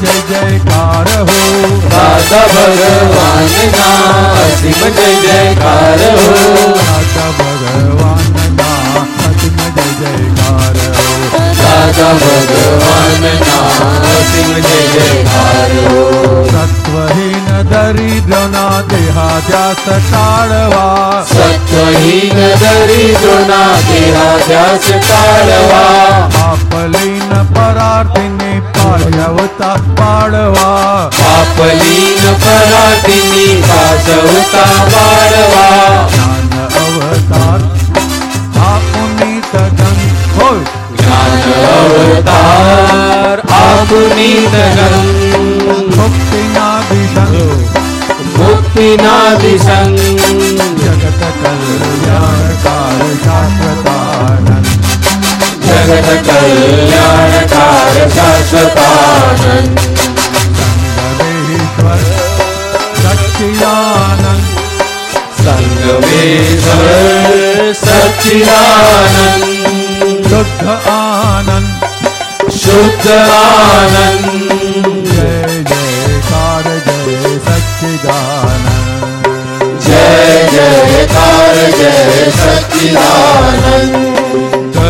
जय जयकार हो। दादा भगवान ना असीम जय जयकार हो। दादा भगवान ना असीम जय जयकार हो। दादा भगवान ना असीम जय जयकार हो। सत्वहीन दरिद्रना दरी टाळवा सत्वहीन दरिद्रना कारवा आप आपलीन परार्थी પાળ્યવતા પાડવા. પાપલીન પરાતીની સાસવતા વાળવા. જ્ઞાન અવતાર આપુનિત ગંગ હોય. જ્ઞાન અવતાર આપુની તગન મુક્તિના દિશંગ મુક્તિના દિશંગ જગત કલ્યાણકાર શાશ્વતાનંદ कल्याणकार सख्यान सङ्गमेश्वर सच्चिदानन् शुद्ध आनन्द जय जयकार जय सचिदान जय जयकार जय सच्चिदानन्द।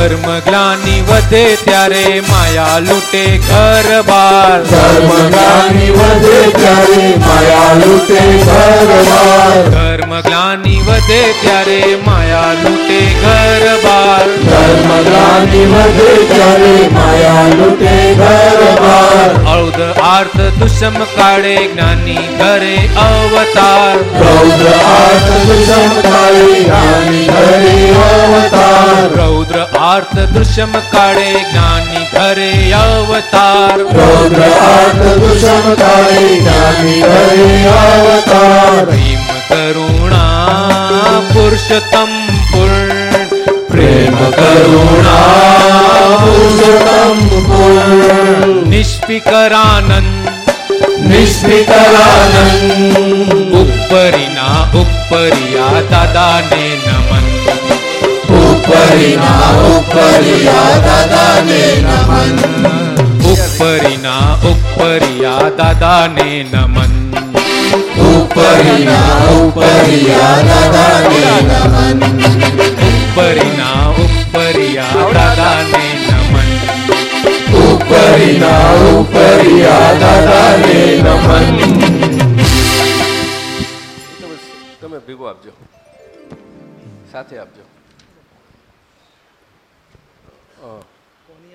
ધર્મ જ્ઞાની વધે ત્યારે માયા લૂટે ઘર બાર. ધર્મ જ્ઞાની વધે ત્યારે માયા લૂટે ઘરવાર ધર્મ ગ્લાની વધે ત્યારે માયા લૂટે ઘર બાર. ધર્મ જ્ઞાની વધે ત્યારે માયા લૂટે ઘરવાર ઔધ આર્થ દુષ્મ કાળે જ્ઞાની ઘરે અવતાર. રૌદ્ર આર્થ દુષ્મ કાળે જ્ઞાની ઘરે અવતાર. રૌદ્ર આર્થ દુષ્મ કાળે જ્ઞાની ઘરે અવતાર. રૌદ્ર આર્થ દુષ્મ કાળે જ્ઞાની ઘરે અવતાર. ભીમ કરુણા પુરુષોત્તમ પૂર્ણ. પ્રેમ કરુણા પુરુષોત્તમ પૂર્ણ. નિષ્ફિકરાનંદ. નિષ્ફિકરાનંદ. ઉપરીના ઉપરિયા દાદાને નમન. ઉપરીના ઉપરિયા દાદાને નમન. ઉપરીના ઉપરિયા દાદાને નમન. ઉપરીના ઉપરિયા દાદાને નમન. ઉપરીના ઉપરિયા દાદાને નમન. ઉપરીના ઉપરિયા દાદાને નમન. તમે ભેગો આપજો. સાથે આપજો.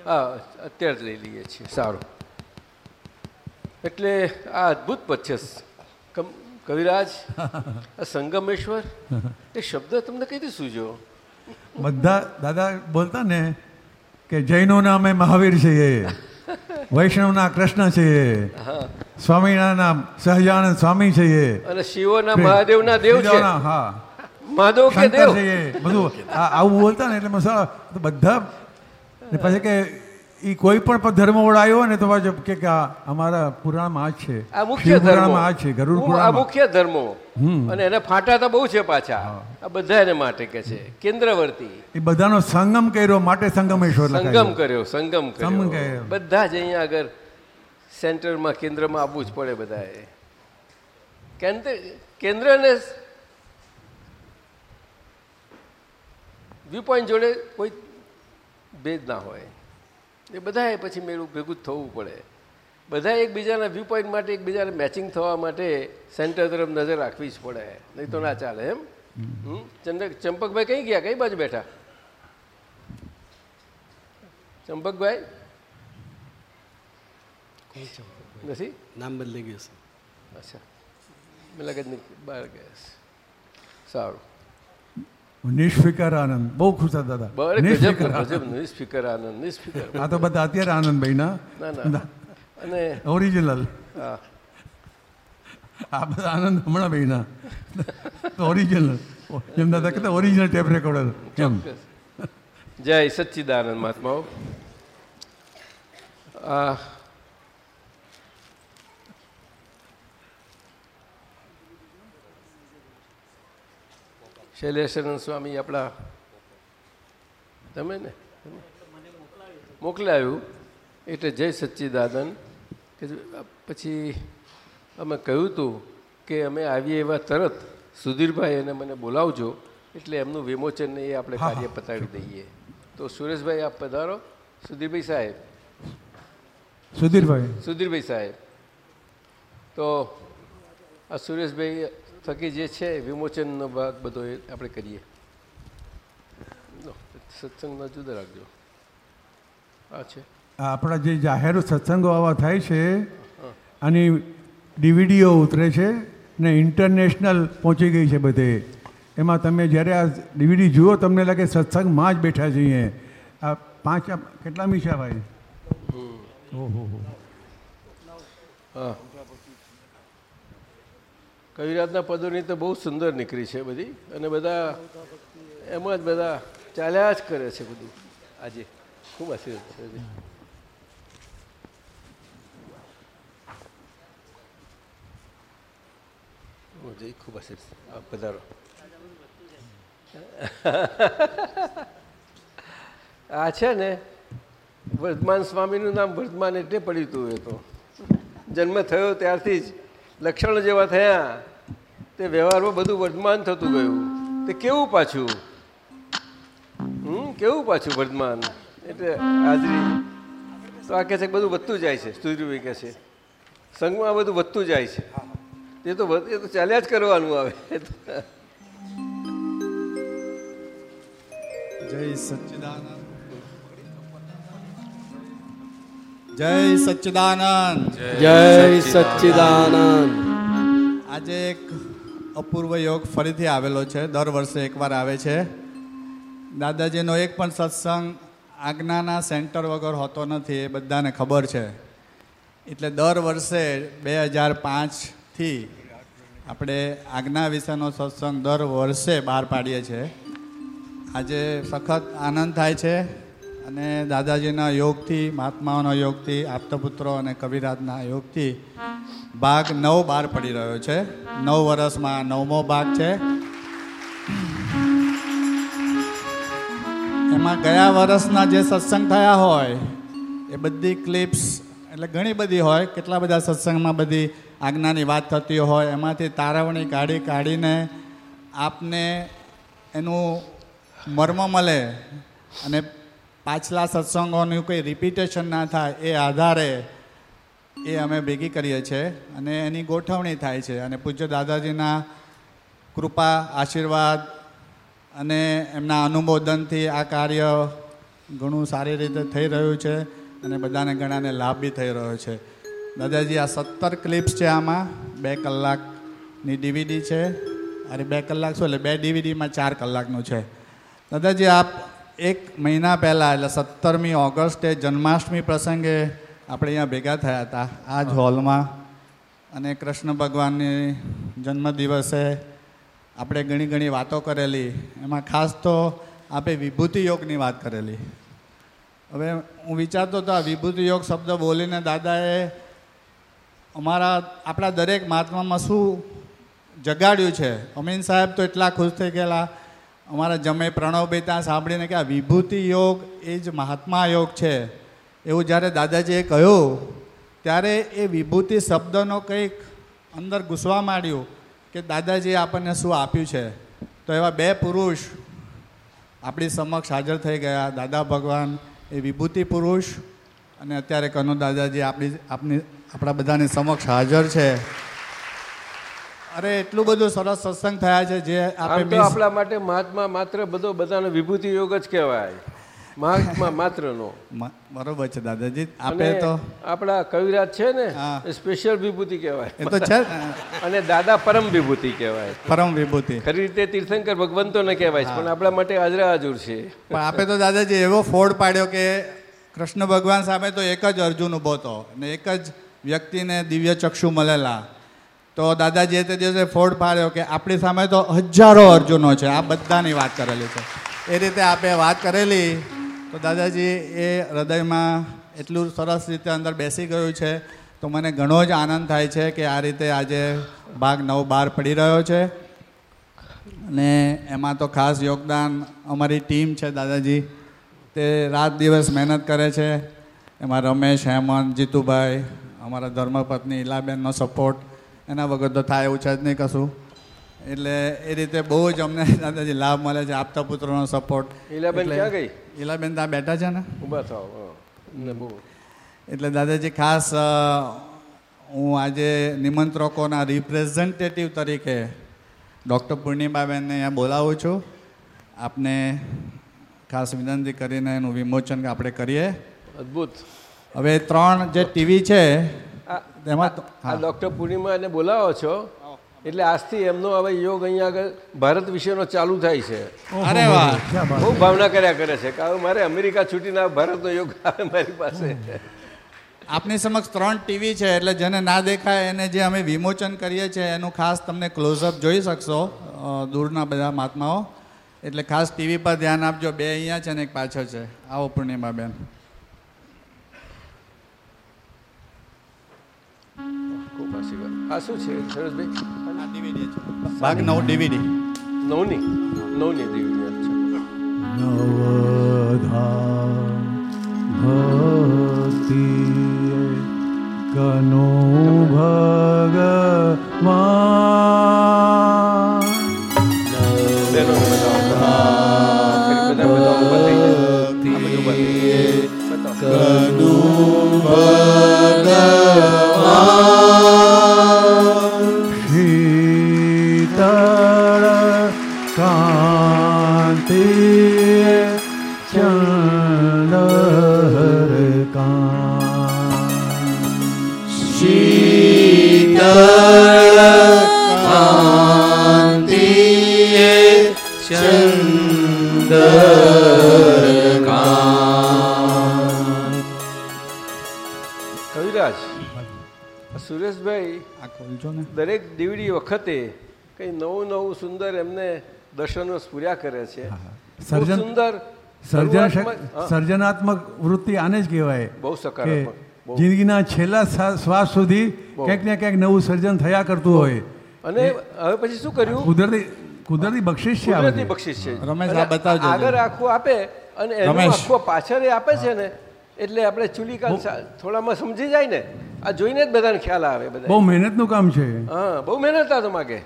હા અત્યારે જ લઈ લઈએ છીએ. સારું. એટલે આ અદ્ભુત પદ છે કમ- કવિરાજ આ સંગમેશ્વર એ શબ્દ તમને કઈ રીતે સૂજ્યો? બધા દાદા બોલતા ને કે જૈનોના અમે મહાવીર છીએ વૈષ્ણવના કૃષ્ણ છીએ સ્વામિનારાયણના સહજાનંદ સ્વામી છીએ. અને શિવોના મહાદેવના દેવ છે. હા. મહાદેવ કે દેવ? બધું આવું બોલતા ને એટલે મસા બધા પછી કે એ કોઈ પણ ધર્મ વડાયો ને તો પાછું કે અમારા પુરાણમાં આ છે. આ મુખ્ય ધર્મ. આ છે ગરુડ પુરાણ આ મુખ્ય ધર્મો. અને એને ફાટા તો બહુ છે પાછા. આ બધા એને માટે કે છે. કેન્દ્રવર્તી. એ બધાનો સંગમ કર્યો માટે સંગમેશ્વર સંગમ કર્યો સંગમ કર્યો. બધા જ અહીંયા આગળ સેન્ટરમાં કેન્દ્રમાં આવવું જ પડે બધાએ. કેન્દ્ર કેન્દ્રને વ્યૂ પોઈન્ટ જોડે કોઈ ભેદ ના હોય. એ બધાએ પછી મેળું ભેગું જ થવું પડે. બધા એકબીજાના વ્યૂ પોઈન્ટ માટે એકબીજાને મેચિંગ થવા માટે સેન્ટર તરફ નજર રાખવી જ પડે. નહીં તો ના ચાલે એમ? હમ? ચંદ્ર ચંપકભાઈ કઈ ગયા? કઈ બાજુ બેઠા? ચંપકભાઈ? નથી? નામ બદલી ગયું છે. અચ્છા. મેં લાગે છે બહાર ગયા છે. સારું. નિષ્ફિકર આનંદ બહુ ખુશ હતા દાદા નિષ્ફિકર નિષ્ફિકર આનંદ. નિષ્ફિકર આ તો બધા અત્યારે આનંદ ભાઈ ના ના અને ઓરિજિનલ આ બધા આનંદ હમણાં ભાઈના ઓરિજિનલ એમ દાદા કહેતા ઓરિજિનલ ટેપ રેકોર્ડર એમ જય સચ્ચિદાનંદ મહાત્માઓ. શૈલેષાનંદ સ્વામી આપણા તમે ને? મોકલાયું. એટલે જય સચ્ચિદાનંદ કે પછી અમે કહ્યું હતું કે અમે આવીએ એવા તરત. સુધીરભાઈ એને મને બોલાવજો. એટલે એમનું વિમોચન એ આપણે કાર્ય પતાવી દઈએ. તો સુરેશભાઈ આપ પધારો. સુધીરભાઈ સાહેબ. સુધીરભાઈ. સુધીરભાઈ સાહેબ. તો આ સુરેશભાઈ થકી જે છે વિમોચનનો ભાગ બધો આપણે કરીએ. સત્સંગના સત્સંગમાં જુદા રાખજો. આ છે. આપણા જે જાહેર સત્સંગો આવા થાય છે આની ડીવીડીઓ ઉતરે છે ને ઇન્ટરનેશનલ પહોંચી ગઈ છે બધે. એમાં તમે જ્યારે આ ડીવીડી જુઓ તમને લાગે સત્સંગમાં જ બેઠા છીએ આ પાંચ કેટલામી છે ભાઈ? ઓહો હા. કવિરાજના પદોની તો બહુ સુંદર નીકળી છે બધી. અને બધા એમાં જ બધા ચાલ્યા જ કરે છે બધું. આજે ખૂબ આશીર્વાદ છે. ઓ, જય ખૂબ આશીર્વાદ. પધારો. આ છે ને વર્ધમાન સ્વામીનું નામ વર્ધમાન એટલે પડ્યું હતું એ તો. જન્મ થયો ત્યારથી જ. લક્ષણો જેવા થયા, તે વ્યવહારમાં બધું વર્ધમાન થતું ગયું. તે કેવું પાછું? હમ, કેવું પાછું વર્ધમાન એટલે હાજરી. તો આ કહે છે બધું વધતું જાય છે સ્તુતિભાઈ કહે છે. સંઘમાં બધું વધતું જાય છે. એ તો એ તો ચાલ્યા જ કરવાનું આવે. જય સચ્ચિદાનંદ. જય સચ્ચિદાનંદ. જય સચ્ચિદાનંદ. આજે એક અપૂર્વ યોગ ફરીથી આવેલો છે. દર વર્ષે એકવાર આવે છે. દાદાજીનો એક પણ સત્સંગ આજ્ઞાના સેન્ટર વગર હોતો નથી એ બધાને ખબર છે. એટલે દર વર્ષે બે હજાર પાંચથી આપણે આજ્ઞા વિશેનો સત્સંગ દર વર્ષે બહાર પાડીએ છીએ. આજે સખત આનંદ થાય છે. અને દાદાજીના યોગથી, મહાત્માઓના યોગથી, આપતપુત્રો અને કવિરાજના યોગથી ભાગ નવ બાર પડી રહ્યો છે. નવ વર્ષમાં નવમો ભાગ છે. એમાં ગયા વર્ષના જે સત્સંગ થયા હોય, એ બધી ક્લિપ્સ એટલે ઘણી બધી હોય, કેટલા બધા સત્સંગમાં બધી આજ્ઞાની વાત થતી હોય, એમાંથી તારવણી કાઢી કાઢીને આપને એનું મર્મ મળે અને પાછલા સત્સંગોનું કોઈ રિપીટેશન ના થાય, એ આધારે એ અમે ભેગી કરીએ છીએ અને એની ગોઠવણી થાય છે. અને પૂજ્ય દાદાજીના કૃપા, આશીર્વાદ અને એમના અનુમોદનથી આ કાર્ય ઘણું સારી રીતે થઈ રહ્યું છે અને બધાને ઘણાને લાભ બી થઈ રહ્યો છે. દાદાજી, આ સત્તર ક્લિપ્સ છે આમાં. બે કલાકની ડીવીડી છે. અરે, બે કલાક શું એટલે? બે ડીવીડીમાં ચાર કલાકનું છે. દાદાજી, આપ એક મહિના પહેલાં, એટલે સત્તરમી ઓગસ્ટે જન્માષ્ટમી પ્રસંગે આપણે અહીંયા ભેગા થયા હતા, આ જ હોલમાં. અને કૃષ્ણ ભગવાનની જન્મદિવસે આપણે ઘણી ઘણી વાતો કરેલી. એમાં ખાસ તો આપે વિભૂતિ યોગની વાત કરેલી. હવે હું વિચારતો હતો, આ વિભૂતિ યોગ શબ્દ બોલીને દાદાએ અમારા, આપણા દરેક મહાત્મામાં શું જગાડ્યું છે? અમીન સાહેબ તો એટલા ખુશ થઈ ગયેલા. અમારા જમે પ્રણવભાઈ ત્યાં સાંભળીને કે આ વિભૂતિ યોગ એ જ મહાત્મા યોગ છે. એવું જ્યારે દાદાજીએ કહ્યું, ત્યારે એ વિભૂતિ શબ્દનો કંઈક અંદર ઘૂસવા માંડ્યું કે દાદાજીએ આપણને શું આપ્યું છે? તો એવા બે પુરુષ આપણી સમક્ષ હાજર થઈ ગયા. દાદા ભગવાન એ વિભૂતિ પુરુષ અને અત્યારે કનુ દાદાજી આપણી આપની આપણા બધાની સમક્ષ હાજર છે. અરે એટલું બધું સરસ સત્સંગ થયા છે જે આપણે તો આપણા માટે મહાત્મા માત્ર બધો બધાનો વિભૂતિ યોગ જ કહેવાય. મહાત્મા માત્રનો. નો બરોબર છે દાદાજી. આપણે તો આપણા કવિરાજ છે ને સ્પેશિયલ વિભૂતિ એ કહેવાય તો છે અને દાદા પરમ વિભૂતિ કહેવાય. પરમ વિભૂતિ. ખરી રીતે તીર્થંકર ભગવંતો ન કહેવાય છે, પણ આપણા માટે હાજરા હાજર છે. પણ આપે તો દાદાજી એવો ફોડ પાડ્યો કે કૃષ્ણ ભગવાન સામે તો એક જ અર્જુન ઊભો હતો ને એક જ વ્યક્તિને દિવ્ય ચક્ષુ મળેલા. તો દાદાજીએ તે દિવસે ફોડ પાડ્યો કે આપણી સામે તો હજારો અર્જુનો છે. આ બધાની વાત કરેલી છે. એ રીતે આપે વાત કરેલી. તો દાદાજી એ હૃદયમાં એટલું સરસ રીતે અંદર બેસી ગયું છે. તો મને ઘણો જ આનંદ થાય છે કે આ રીતે આજે ભાગ નવ બહાર પડી રહ્યો છે. અને એમાં તો ખાસ યોગદાન અમારી ટીમ છે દાદાજી. તે રાત દિવસ મહેનત કરે છે. એમાં રમેશ, હેમંત, જીતુભાઈ, અમારા ધર્મપત્ની, ઈલાબેનનો સપોર્ટ એના વગર તો થાય એવું છે જ નહીં કશું. એટલે એ રીતે બહુ જ અમને દાદાજી લાભ મળે છે આપતા પુત્રોનો સપોર્ટ ઈલાબેન ક્યાં ગઈ? ઈલાબેન ત્યાં બેઠા છે ને. ઊભા થાવ હં. ને બહુ. એટલે દાદાજી ખાસ હું આજે નિમંત્રકોના રિપ્રેઝેન્ટેટિવ તરીકે ડૉક્ટર પૂર્ણિમાબેનને અહીંયા બોલાવું છું. આપને ખાસ વિનંતી કરીને એનું વિમોચન આપણે કરીએ. અદ્ભુત. હવે ત્રણ જે ટીવી છે તો- આ ડૉક્ટર પૂર્ણિમાને બોલાવો છો એટલે આજથી એમનો હવે યોગ અહીંયા આગળ ભારત વિશેનો ચાલુ થાય છે. અરે વાહ. બહુ ભાવના કર્યા કરે છે કારણ મારે અમેરિકા છૂટીને ભારતનો યોગ આવે મારી પાસે. આપની સમક્ષ ત્રણ ટીવી છે એટલે જેને ના દેખાય એને જે અમે વિમોચન કરીએ છીએ એનું ખાસ તમને ક્લોઝઅપ જોઈ શકશો દૂરના બધા મહાત્માઓ. એટલે ખાસ ટીવી પર ધ્યાન આપજો બે અહીંયા છે ને એક પાછળ છે આવો પૂર્ણિમાબેન. ખૂબ આ શું છે સરસભાઈ ભાગ નવ ડીવીડી. નવની? નવની ડીવીડી અચ્છા. નવધા ભક્તિ કનો ભગવા બહેનોને બતાવો. સુરેશભાઈ દરેક દીવડી વખતે કંઈ નવું નવું સુંદર એમને દર્શનો પૂર્યા કરે છે. સર્જન- સુંદર સર્જન સર્જનાત્મક વૃત્તિ આને જ કહેવાય બહુ સકારાત્મક જિંદગીના છેલ્લા શ્વાસ સુધી. ક્યાંક ને ક્યાંક નવું સર્જન થયા કરતું હોય. અને હવે પછી શું કર્યું? કુદરતી કુદરતી બક્ષિસ છે કુદરતી બક્ષિસ છે. રમેશ, આ બતાવજો આગળ આખું આપે અને એનું આખો પાછળ એ આપે છે ને એટલે આપણે ચૂલી કાન થોડામાં સમજી જાય ને. આ જોઈને જ બધાને ખ્યાલ આવે બધા બહુ મહેનતનું કામ છે. હા બહુ મહેનત આ તો માગે.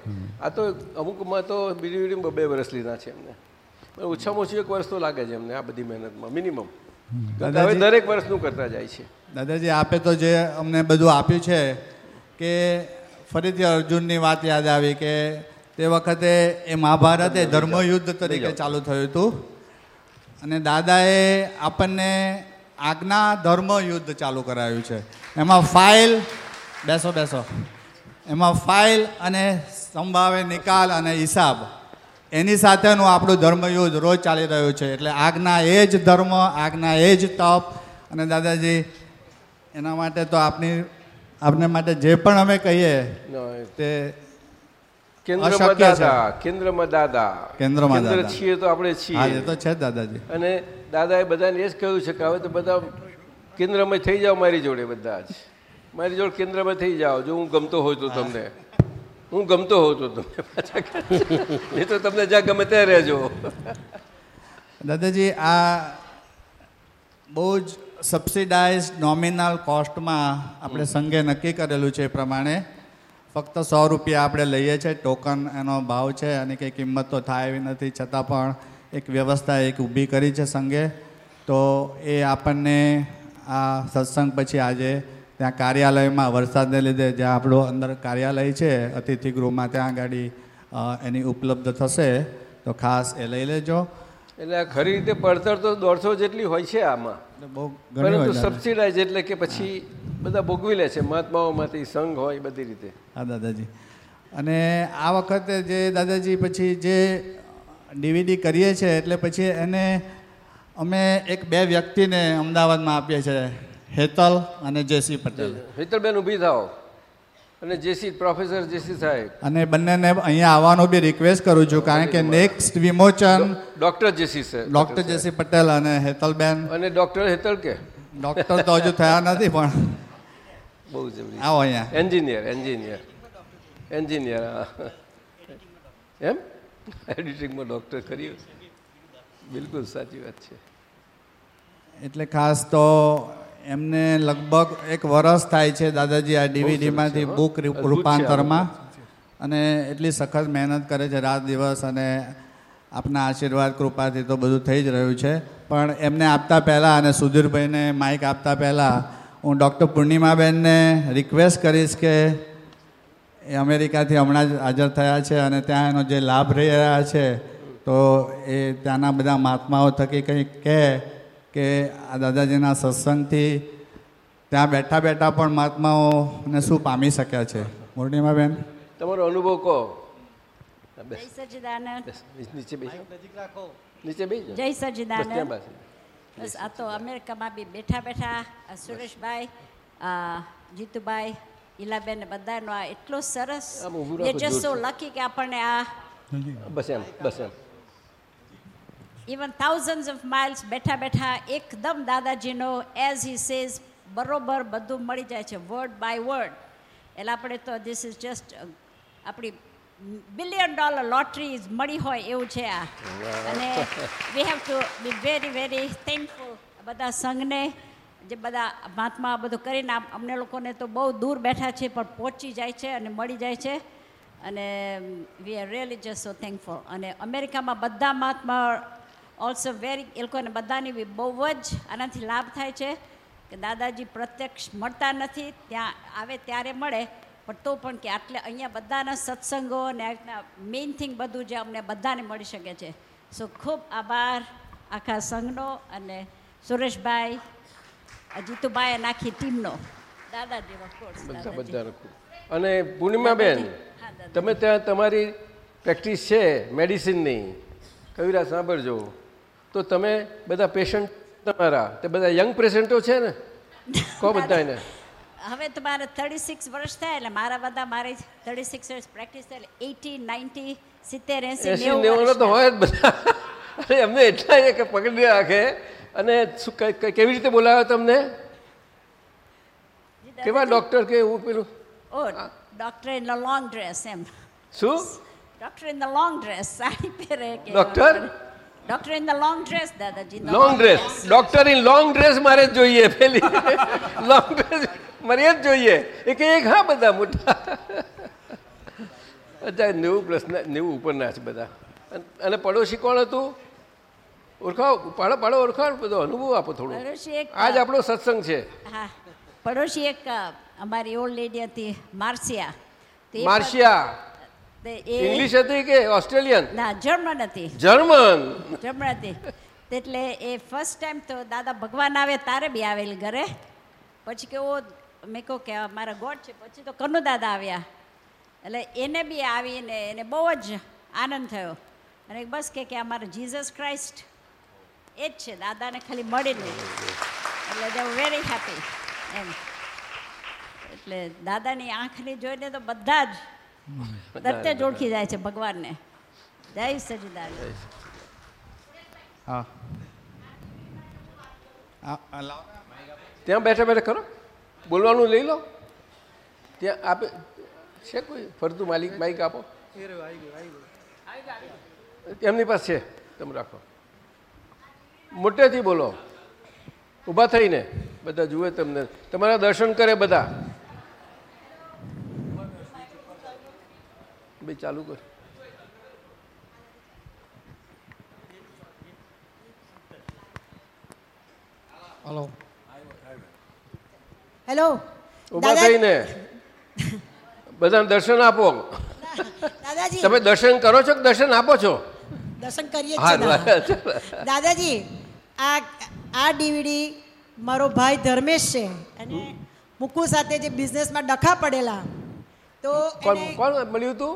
આ તો અમુકમાં તો બીડી બીડી બે વર્ષ લીધા છે એમને. ઓછામાં ઓછું એક વર્ષ તો લાગે છે એમને આ બધી મહેનતમાં મિનિમમ. હવે દરેક વર્ષનું કરતા જાય છે. દાદાજી આપે તો જે અમને બધું આપ્યું છે કે ફરીથી અર્જુનની વાત યાદ આવી કે તે વખતે એ મહાભારત એ ધર્મયુદ્ધ તરીકે ચાલુ થયું હતું. અને દાદાએ આપણને આજ્ઞા ધર્મ યુદ્ધ ચાલુ કરાયું છે. એમાં ફાઇલ બેસો બેસો. એમાં ફાઇલ અને સંભાવે નિકાલ અને હિસાબ. એની સાથેનું આપણું ધર્મયુદ્ધ રોજ ચાલી રહ્યું છે. એટલે આજ્ઞા એ જ ધર્મ આજ્ઞા એ જ તપ. અને દાદાજી એના માટે તો આપની આપને માટે જે પણ અમે કહીએ તે કેન્દ્રમાં દાદા કેન્દ્રમાં દાદા. કેન્દ્રમાં કેન્દ્ર છીએ તો આપણે છીએ. તો છે જ દાદાજી. અને દાદાએ બધાને એ જ કહ્યું છે કે હવે તો બધા કેન્દ્રમાં થઈ જાઓ મારી જોડે બધા જ. મારી જોડે કેન્દ્રમાં થઈ જાઓ. જો હું ગમતો હોઉં તો તમને. હું ગમતો હોઉં તો તમને પાછા કહે તો તમને જ્યાં ગમે ત્યાં રહેજો. દાદાજી આ બહુ જ સબસિડાઇઝ નોમિનલ કોસ્ટમાં આપણે સંઘે નક્કી કરેલું છે એ પ્રમાણે. ફક્ત સો રૂપિયા આપણે લઈએ છીએ. ટોકન એનો ભાવ છે અને કંઈ કિંમત તો થાય એવી નથી. છતાં પણ એક વ્યવસ્થા એક ઊભી કરી છે સંઘે તો એ આપણને આ સત્સંગ પછી આજે ત્યાં કાર્યાલયમાં વરસાદને લીધે જ્યાં આપણું અંદર કાર્યાલય છે અતિથિ ગૃહમાં ત્યાં આગળ એની ઉપલબ્ધ થશે. તો ખાસ એ લઈ લેજો. એટલે ખરી રીતે પડતર તો દોઢસો જેટલી હોય છે આમાં. બહુ ઘણી પરંતુ સબસિડાઇઝ એટલે કે પછી બધા ભોગવી લે છે મહાત્માઓમાંથી સંઘ હોય બધી રીતે. હા દાદાજી. અને આ વખતે જે દાદાજી પછી જે ડીવીડી કરીએ છીએ એટલે પછી એને અમે એક બે વ્યક્તિને અમદાવાદમાં આપીએ છીએ હેતલ અને જેસી પટેલ. હેતલબેન ઊભી થાઓ. અને જેસી પ્રોફેસર જેસી સાહેબ. અને બંનેને અહીંયા આવવાનું બી રિક્વેસ્ટ કરું છું કારણ કે નેક્સ્ટ વિમોચન ડોક્ટર જેસી સાહેબ ડૉક્ટર જેસી પટેલ અને હેતલબેન. અને ડોક્ટર હેતલ કે? ડૉક્ટર તો હજુ થયા નથી પણ બહુ જરૂરી આવો અહીંયા. Engineer engineer. એન્જિનિયર એમ? એડિટિંગમાં ડૉક્ટર કર્યું બિલકુલ સાચી વાત છે. એટલે ખાસ તો એમને લગભગ એક વરસ થાય છે દાદાજી આ ડીવીડીમાંથી બુક રૂપાંતરમાં. અને એટલી સખત મહેનત કરે છે રાત દિવસ અને આપના આશીર્વાદ કૃપાથી તો બધું થઈ જ રહ્યું છે. પણ એમને આપતા પહેલાં અને સુધીરભાઈને માઇક આપતા પહેલાં હું ડૉક્ટર પૂર્ણિમાબેનને રિક્વેસ્ટ કરીશ કે એ અમેરિકાથી હમણાં જ હાજર થયા છે અને ત્યાં એનો જે લાભ રહી રહ્યા છે તો એ ત્યાંના બધા મહાત્માઓ થકી કંઈક કહે કે આ દાદાજીના સત્સંગથી ત્યાં બેઠા બેઠા પણ મહાત્માઓને શું પામી શક્યા છે? પૂર્ણિમાબેન તમારો અનુભવ કહો. જય સચિદાનંદ. બેસ, આ તો અમેરિકામાં બી બેઠા બેઠા આ સુરેશભાઈ આ જીતુભાઈ ઈલાબેન બધાનો આ એટલો સરસ. જસ્ટ સો લકી કે આપણને આ બસ એમ બસ એમ. ઇવન થાઉઝન્ડ ઓફ માઇલ્સ બેઠા બેઠા એકદમ દાદાજીનો એઝ હી સેઝ બરોબર બધું મળી જાય છે વર્ડ બાય વર્ડ એટલે આપણે તો ધીસ ઇઝ જસ્ટ આપણી બિલિયન ડોલર લોટરી મળી હોય એવું છે આ. અને we have to be very very thankful બધા સંઘને. જે બધા મહાત્મા બધું કરીને અમને લોકોને તો બહુ દૂર બેઠા છે, પણ પહોંચી જાય છે અને મળી જાય છે. અને we are really just so thankful અને અમેરિકામાં બધા મહાત્મા ઓલ્સો વેરી એ લોકોને બધાની બી બહુ જ આનાથી લાભ થાય છે કે દાદાજી પ્રત્યક્ષ મળતા નથી, ત્યાં આવે ત્યારે મળે, પણ તો પણ કે આટલે અહીંયા બધાના સત્સંગો અને આ રીતના મેઇન થિંગ બધું જે અમને બધાને મળી શકે છે. સો ખૂબ આભાર આખા સંઘનો અને સુરેશભાઈ આ જીતુભાઈ અને આખી ટીમનો. દાદા course, બધા બધા રાખું. અને પૂર્ણિમાબેન તમે ત્યાં તમારી પ્રેક્ટિસ છે મેડિસિનની? કવિરા સાંભળજો. તો તમે બધા પેશન્ટ તમારા તે બધા યંગ પેશન્ટો છે ને? કહો બધાને હવે તો મારે થર્ટી સિક્સ વર્ષ થાય એટલે મારા બધા મારી થર્ટી સિક્સ વર્ષ પ્રેક્ટિસ થાય એટલે એટી નાઇન્ટી સિત્તેર એંસી નેવું તો હોય જ બધા. અરે અમને એટલા કે પકડી રાખે. અને કેવી રીતે બોલાવ્યો તમને. કેવા ડોક્ટર કે એવું પેલું? ઓ doctor in the long dress એમ. શું? Doctor in the long dress sari પહેરે કે doctor doctor in the long dress દાદાજી long dress doctor in long dress મારે જ જોઈએ પેલી. લોંગ ડ્રેસ મારે જ જોઈએ. એક એક હા બધા મોટા. અચ્છા નેવું પ્લસ નેવું ઉપરના છે બધા અને પડોશી કોણ હતું? ઓળખાવ પાડો પાડો ઓળખાવ બધો અનુભવ આપો થોડો. એક આજ આપણો સત્સંગ છે. હા પડોશી એક અમારી ઓલ્ડ લેડી હતી માર્સિયા. માર્સિયા. ઇંગ્લિશ હતી કે ઓસ્ટ્રેલિયન ના જર્મન હતી. જર્મન જર્મન હતી. એટલે એ ફર્સ્ટ ટાઈમ તો દાદા ભગવાન આવે તારે બી આવેલી ઘરે. પછી કેવો મેં કહું કે મારા ગોડ છે પછી તો કનુ દાદા આવ્યા. એટલે એને બી આવીને એને બહુ જ આનંદ થયો. અને બસ કે કે અમારા જીસસ ક્રાઇસ્ટ એ જ છે દાદાને ખાલી મળીને એટલે દે વેરી હેપી એમ. એટલે દાદાની આંખની જોઈને તો બધા જ તરત જ ઓળખી જાય છે ભગવાનને. જય સચિદાન હા. ત્યાં બેઠા બેઠા કરો બોલવાનું લઈ લો. ત્યાં આપે છે કોઈ ફરતું માલિક? માઇક આપો. એમની પાસે છે. તમે રાખો. મોટેથી બોલો. ઊભા થઈને બધા જુએ તમને. તમારા દર્શન કરે બધા. બે ચાલુ કર. હલો હેલો ઊભા થઈને. બધાને દર્શન આપો. દાદાજી. તમે દર્શન કરો છો કે દર્શન આપો છો? દર્શન કરીએ છીએ દાદાજી આ આ ડીવીડી મારો ભાઈ ધર્મેશ છે. અને મુકુ સાથે જે બિઝનેસમાં ડખા પડેલા તો કોણ કોણ મળ્યું તું?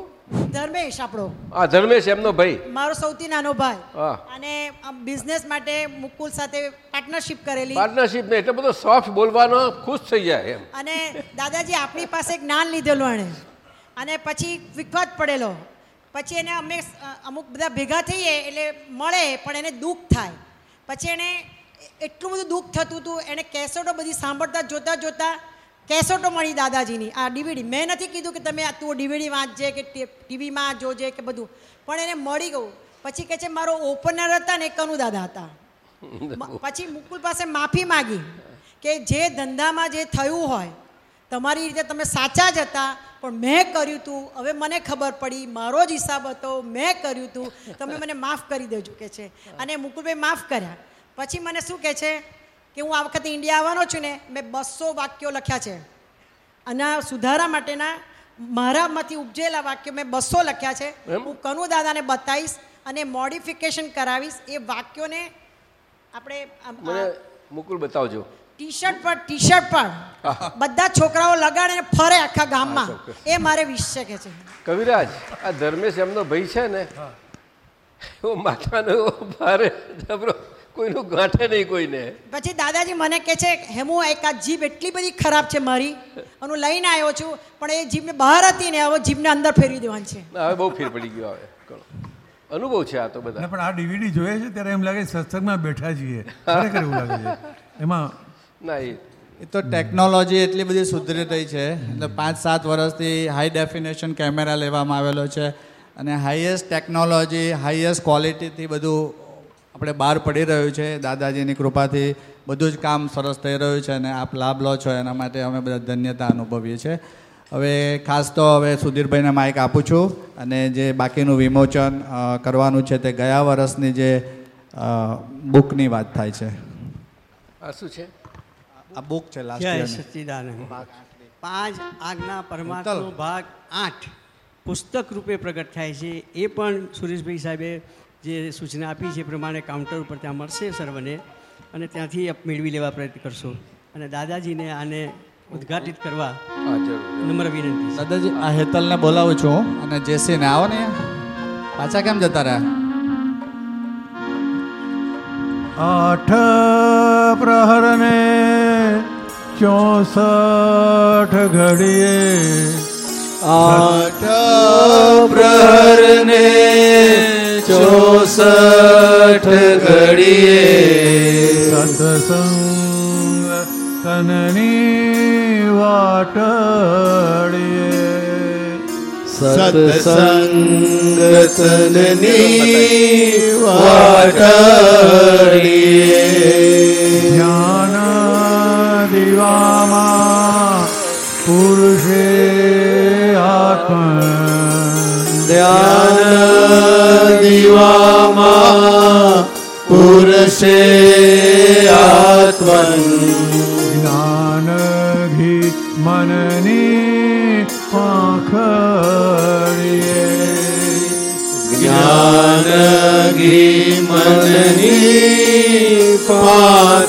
ધર્મેશ આપણો. આ ધર્મેશ એમનો ભાઈ. મારો સૌથી નાનો ભાઈ. હા. અને બિઝનેસ માટે મુકુલ સાથે પાર્ટનરશિપ કરેલી. પાર્ટનરશિપ ને એટલો બધો સોફ્ટ બોલવાનો ખુશ થઈ જાય એમ. અને દાદાજી આપણી પાસે જ્ઞાન લીધેલું એણે અને પછી વિખવાદ પડેલો. પછી એને અમે અમુક બધા ભેગા થઈએ એટલે મળે પણ એને દુઃખ થાય. પછી એણે એટલું બધું દુઃખ થતું હતું એણે કેસેટો બધી સાંભળતા જોતા જોતા કેસેટો મળી દાદાજીની આ ડીવીડી. મેં નથી કીધું કે તમે આ તું ડીવીડી વાંચજે કે ટીવીમાં જોજે કે બધું પણ એને મળી ગયું. પછી કહે છે મારો ઓપનર હતા ને કનુ દાદા હતા. પછી મુકુલ પાસે માફી માગી કે જે ધંધામાં જે થયું હોય તમારી રીતે તમે સાચા જ હતા પણ મેં કર્યું હતું હવે મને ખબર પડી મારો જ હિસાબ હતો મેં કર્યું હતું તમે મને માફ કરી દેજો કે છે. અને મુકુલભાઈ માફ કર્યા. પછી મને શું કહે છે? કે હું આ વખતે ઇન્ડિયા આવવાનો છું ને મેં બસો વાક્યો લખ્યા છે. અને સુધારા માટેના મારામાંથી ઉપજેલા વાક્યો મેં બસો લખ્યા છે. હું કનુ દાદાને બતાવીશ અને મોડિફિકેશન કરાવીશ એ વાક્યોને આપણે મુકુલ બતાવજો. ટી શર્ટ પર ટી શર્ટ પર બધા છોકરાઓ લગાડીને ફરે આખા ગામમાં. એ મારે વિશ કે છે. કવિરાજ આ ધર્મેશ એમનો ભાઈ છે ને? એવો માથાનો ભારે. જબરો કોઈનું ગાંઠે નહીં કોઈને. પછી દાદાજી મને કહે છે હેમુ એક આ જીભ એટલી બધી ખરાબ છે મારી. હું લઈને આવ્યો છું પણ એ જીભને બહાર હતી ને હવે જીભને અંદર ફેરવી દેવાની છે. હવે બહુ ફેર પડી ગયો હવે. અનુભવ છે આ તો બધા. પણ આ ડીવીડી જોઈએ છે ત્યારે એમ લાગે સત્સંગમાં બેઠા છીએ. ખરેખર એવું લાગે છે. એમાં ના એ એ તો ટેકનોલોજી એટલી બધી સુધરી રહી છે. એટલે પાંચ સાત વર્ષથી હાઈ ડેફિનેશન કેમેરા લેવામાં આવેલો છે અને હાઈએસ્ટ ટેકનોલોજી હાઈએસ્ટ ક્વોલિટીથી બધું આપણે બહાર પડી રહ્યું છે. દાદાજીની કૃપાથી બધું જ કામ સરસ થઈ રહ્યું છે અને આપ લાભ લો છો. એના માટે અમે બધા ધન્યતા અનુભવીએ છીએ. હવે ખાસ તો હવે સુધીરભાઈને માઇક આપું છું અને જે બાકીનું વિમોચન કરવાનું છે તે ગયા વર્ષની જે બુકની વાત થાય છે. શું છે? આ બુક છે લાસ્ટ જય સચ્ચિદાનંદ પાંચ આજ્ઞા પરમાત્મા ભાગ આઠ. પુસ્તક રૂપે પ્રગટ થાય છે. એ પણ સુરેશભાઈ સાહેબે જે સૂચના આપી છે એ પ્રમાણે કાઉન્ટર ઉપર ત્યાં મળશે સર્વને અને ત્યાંથી મેળવી લેવા પ્રયત્ન કરશો. અને દાદાજીને આને ઉદ્ઘાટિત કરવા નમ્ર વિનંતી દાદાજી આ હેતલને બોલાવું છું અને જેસીને. આવો ને પાછા કેમ જતા રહ્યા? આઠ પ્રહરને ચોસઠ ઘડીએ. આઠ પ્રહરને ચોસઠ ઘડીએ. સત્સંગ તનની વાટડીએ સત્સંગતનની વાટડીએ જ્ઞાન દીવામાં પુરુષે આત્મ ધ્યાન દિવામાં પુરુષે આત્મન જ્ઞાન ઘી મનની ઘી મનની પાથડીએ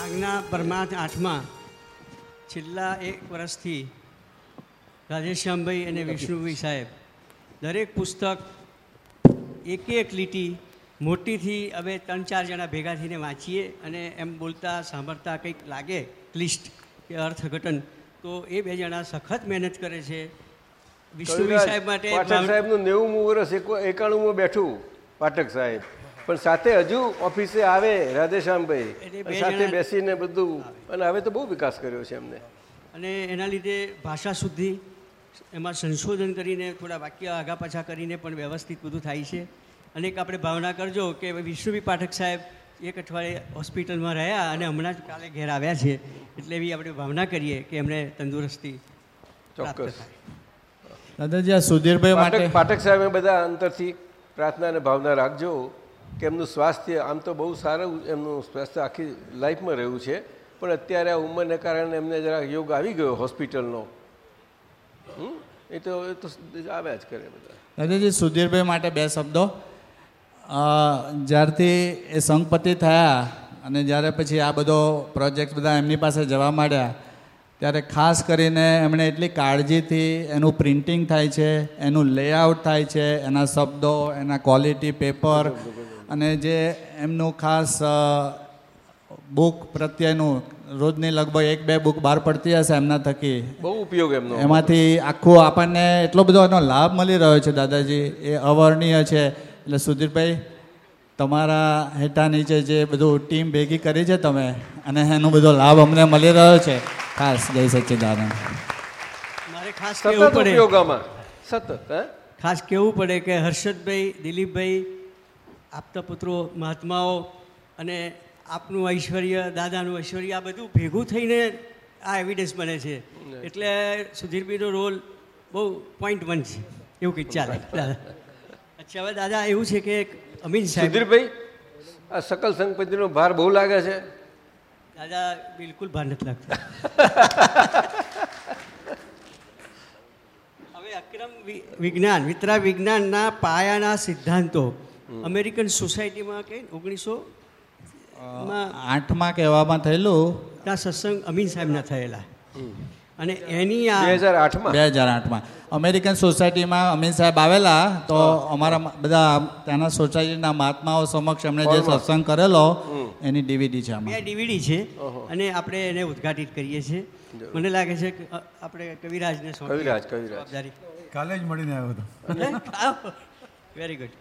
આજના પરમાર્થ આઠમાં છેલ્લા એક વર્ષથી રાધેશ્યામભાઈ અને વિષ્ણુભાઈ સાહેબ, દરેક પુસ્તક એક એક લીટી મોટીથી હવે ત્રણ ચાર જણા ભેગા થઈને વાંચીએ અને એમ બોલતા સાંભળતા કંઈક લાગે, ક્લિષ્ટ કે અર્થઘટન તો એ બે જણા સખત મહેનત કરે છે. વિષ્ણુભાઈ સાહેબ માટે પાઠક સાહેબનું નેવુંમું વર્ષ એકાણુંમાં બેઠું પાઠક સાહેબ. પણ સાથે હજુ ઓફિસે આવે રાધેશ્યામભાઈ. સાથે બેસીને બધું અને હવે તો બહુ વિકાસ કર્યો છે એમને. અને એના લીધે ભાષા શુદ્ધિ એમાં સંશોધન કરીને થોડા વાક્ય આગા પાછા કરીને પણ વ્યવસ્થિત બધું થાય છે. અને એક આપણે ભાવના કરજો કે વિષ્ણુભી પાઠક સાહેબ એક અઠવાડિયે હોસ્પિટલમાં રહ્યા અને હમણાં જ કાલે ઘેર આવ્યા છે એટલે એવી આપણે ભાવના કરીએ કે એમને તંદુરસ્તી ચોક્કસ. દાદાજી આ સુધીરભાઈ માટે પાઠક સાહેબે બધા અંતરથી પ્રાર્થના અને ભાવના રાખજો કે એમનું સ્વાસ્થ્ય આમ તો બહુ સારું એમનું સ્વાસ્થ્ય આખી લાઈફમાં રહ્યું છે પણ અત્યારે આ ઉંમરને કારણે એમને જરા યોગ આવી ગયો હોસ્પિટલનો? એ તો એ તો આવ્યા જ કરે બધા. દાદાજી સુધીરભાઈ માટે બે શબ્દો. જ્યારથી એ સંઘપતિ થયા અને જ્યારે પછી આ બધો પ્રોજેક્ટ બધા એમની પાસે જવા માંડ્યા ત્યારે ખાસ કરીને એમણે એટલી કાળજીથી એનું પ્રિન્ટિંગ થાય છે એનું લેઆઉટ થાય છે એના શબ્દો એના ક્વોલિટી પેપર અને જે એમનું ખાસ બુક પ્રત્યેનું રોજની લગભગ એક બે બુક બહાર પડતી હશે એમના થકી. બહુ ઉપયોગ એમનો. એમાંથી આખું આપણને એટલો બધો એનો લાભ મળી રહ્યો છે દાદાજી એ અવર્ણીય છે. એટલે સુધીરભાઈ તમારા હેઠા નીચે જે બધું ટીમ ભેગી કરી છે તમે અને એનો બધો લાભ અમને મળી રહ્યો છે. ખાસ જય સચ્ચિદાનંદ મારે ખાસ કેવું કહેવું પડે સતત ખાસ કહેવું પડે કે હર્ષદભાઈ દિલીપભાઈ આપતા પુત્રો મહાત્માઓ અને આપનું ઐશ્વર્ય દાદાનું ઐશ્વર્ય આ બધું ભેગું થઈને આ એવિડન્સ બને છે. એટલે સુધીરભાઈનો રોલ બહુ પોઈન્ટ વન છે. એવું કંઈક ચાલે. દાદા અચ્છા હવે દાદા એવું છે કે અમીન સાહેબ સુધીરભાઈ આ સકલ સંપત્તિનો ભાર બહુ લાગે છે. દાદા બિલકુલ ભાર નથી લાગતો. હવે અક્રમ વિ- વિજ્ઞાન વિતરા વિજ્ઞાનના પાયાના સિદ્ધાંતો. અમેરિકન સોસાયટીમાં કે ઓગણીસો આઠમાં કહેવામાં થયેલું ત્યાં સત્સંગ અમીન સાહેબના થયેલા. અને એની આ બે હજાર આઠમાં? બે હજાર આઠમાં. અમેરિકન સોસાયટીમાં અમીન સાહેબ આવેલા તો અમારા બધા ત્યાંના સોસાયટીના મહાત્માઓ સમક્ષ એમણે જે સત્સંગ કરેલો એની ડીવીડી છે બે ડીવીડી છે અને આપણે એને ઉદ્ઘાટિત કરીએ છીએ. મને લાગે છે કે આપણે કવિરાજને કવિરાજ, કવિરાજ. કાલે જ મળીને આવ્યો હતો. વેરી ગુડ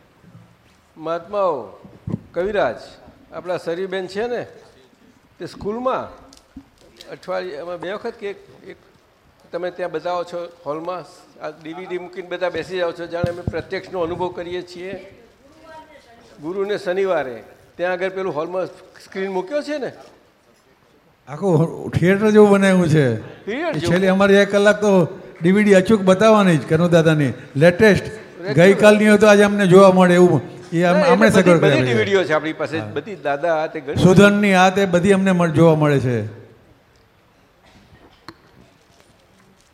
મહાત્માઓ કવિરાજ આપણા સરીબેન છે ને? તે સ્કૂલમાં અઠવાડિયામાં બે વખત કે એક તમે ત્યાં બતાવો છો હોલમાં? આ ડીવીડી મૂકીને બધા બેસી જાઓ છો. જાણે અમે પ્રત્યક્ષનો અનુભવ કરીએ છીએ. ગુરુને શનિવારે ત્યાં આગળ પેલું હોલમાં સ્ક્રીન મૂક્યો છે ને? આખું થિયેટર જેવું બનાવ્યું છે? છેલ્લી અમારી એક કલાક તો ડીવીડી અચૂક બતાવવાની જ કનુ દાદાની લેટેસ્ટ ગઈકાલની હોય તો આજે અમને જોવા મળે એવું એ અમને સગવડ છે. ડીવીડીઓ છે. આપણી પાસે. બધી દાદા આ તે સુધનની આ તે બધી અમને જોવા મળે છે.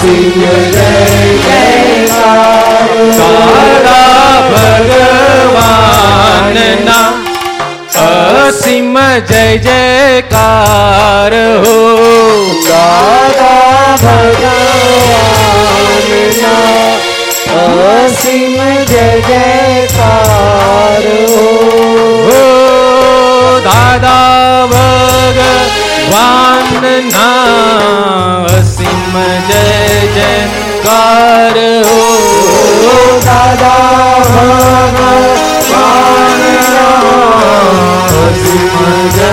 અસીમ જય જયકાર દાદા ભગવાનના અસીમ જય જયકાર હો સારા ભગવાનના અસીમ જય જયકાર હો દાદા ભગવાનના અસીમ જય જયકાર હો. દાદા જય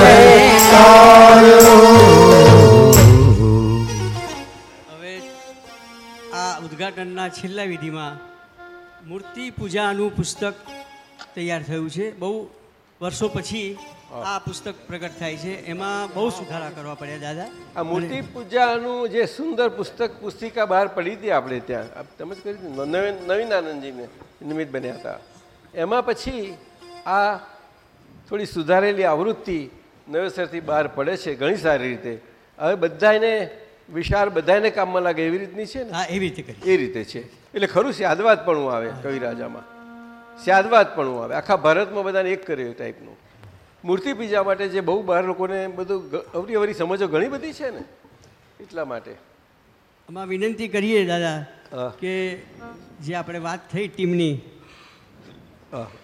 જયકાર હવે આ ઉદ્ઘાટનના છેલ્લા વિધિમાં મૂર્તિ પૂજાનું પુસ્તક તૈયાર થયું છે. બહુ વર્ષો પછી આ પુસ્તક પ્રગટ થાય છે. એમાં બહુ સુધારા કરવા પડ્યા દાદા. આ મૂર્તિ પૂજાનું જે સુંદર પુસ્તક પુસ્તિકા બહાર પડી હતી આપણે ત્યાં. તમે જ કરી નવીન આનંદજીને નિમિત્ત બન્યા હતા. એમાં પછી આ થોડી સુધારેલી આવૃત્તિ નવેસરથી બહાર પડે છે ઘણી સારી રીતે. હવે બધાને વિશાળ બધાને કામમાં લાગે એવી રીતની છે ને? એવી રીતે એ રીતે છે. એટલે ખરું સ્યાદવાદપણું આવે કવિરાજામાં. સ્યાદવાદપણું આવે. આખા ભારતમાં બધાને એક કર્યો એ ટાઈપનું મૂર્તિ પૂજા માટે જે બહુ બહાર લોકોને બધું અવરી અવરી સમજો ઘણી બધી છે ને એટલા માટે આમાં વિનંતી કરીએ દાદા. કે જે આપણે વાત થઈ ટીમની.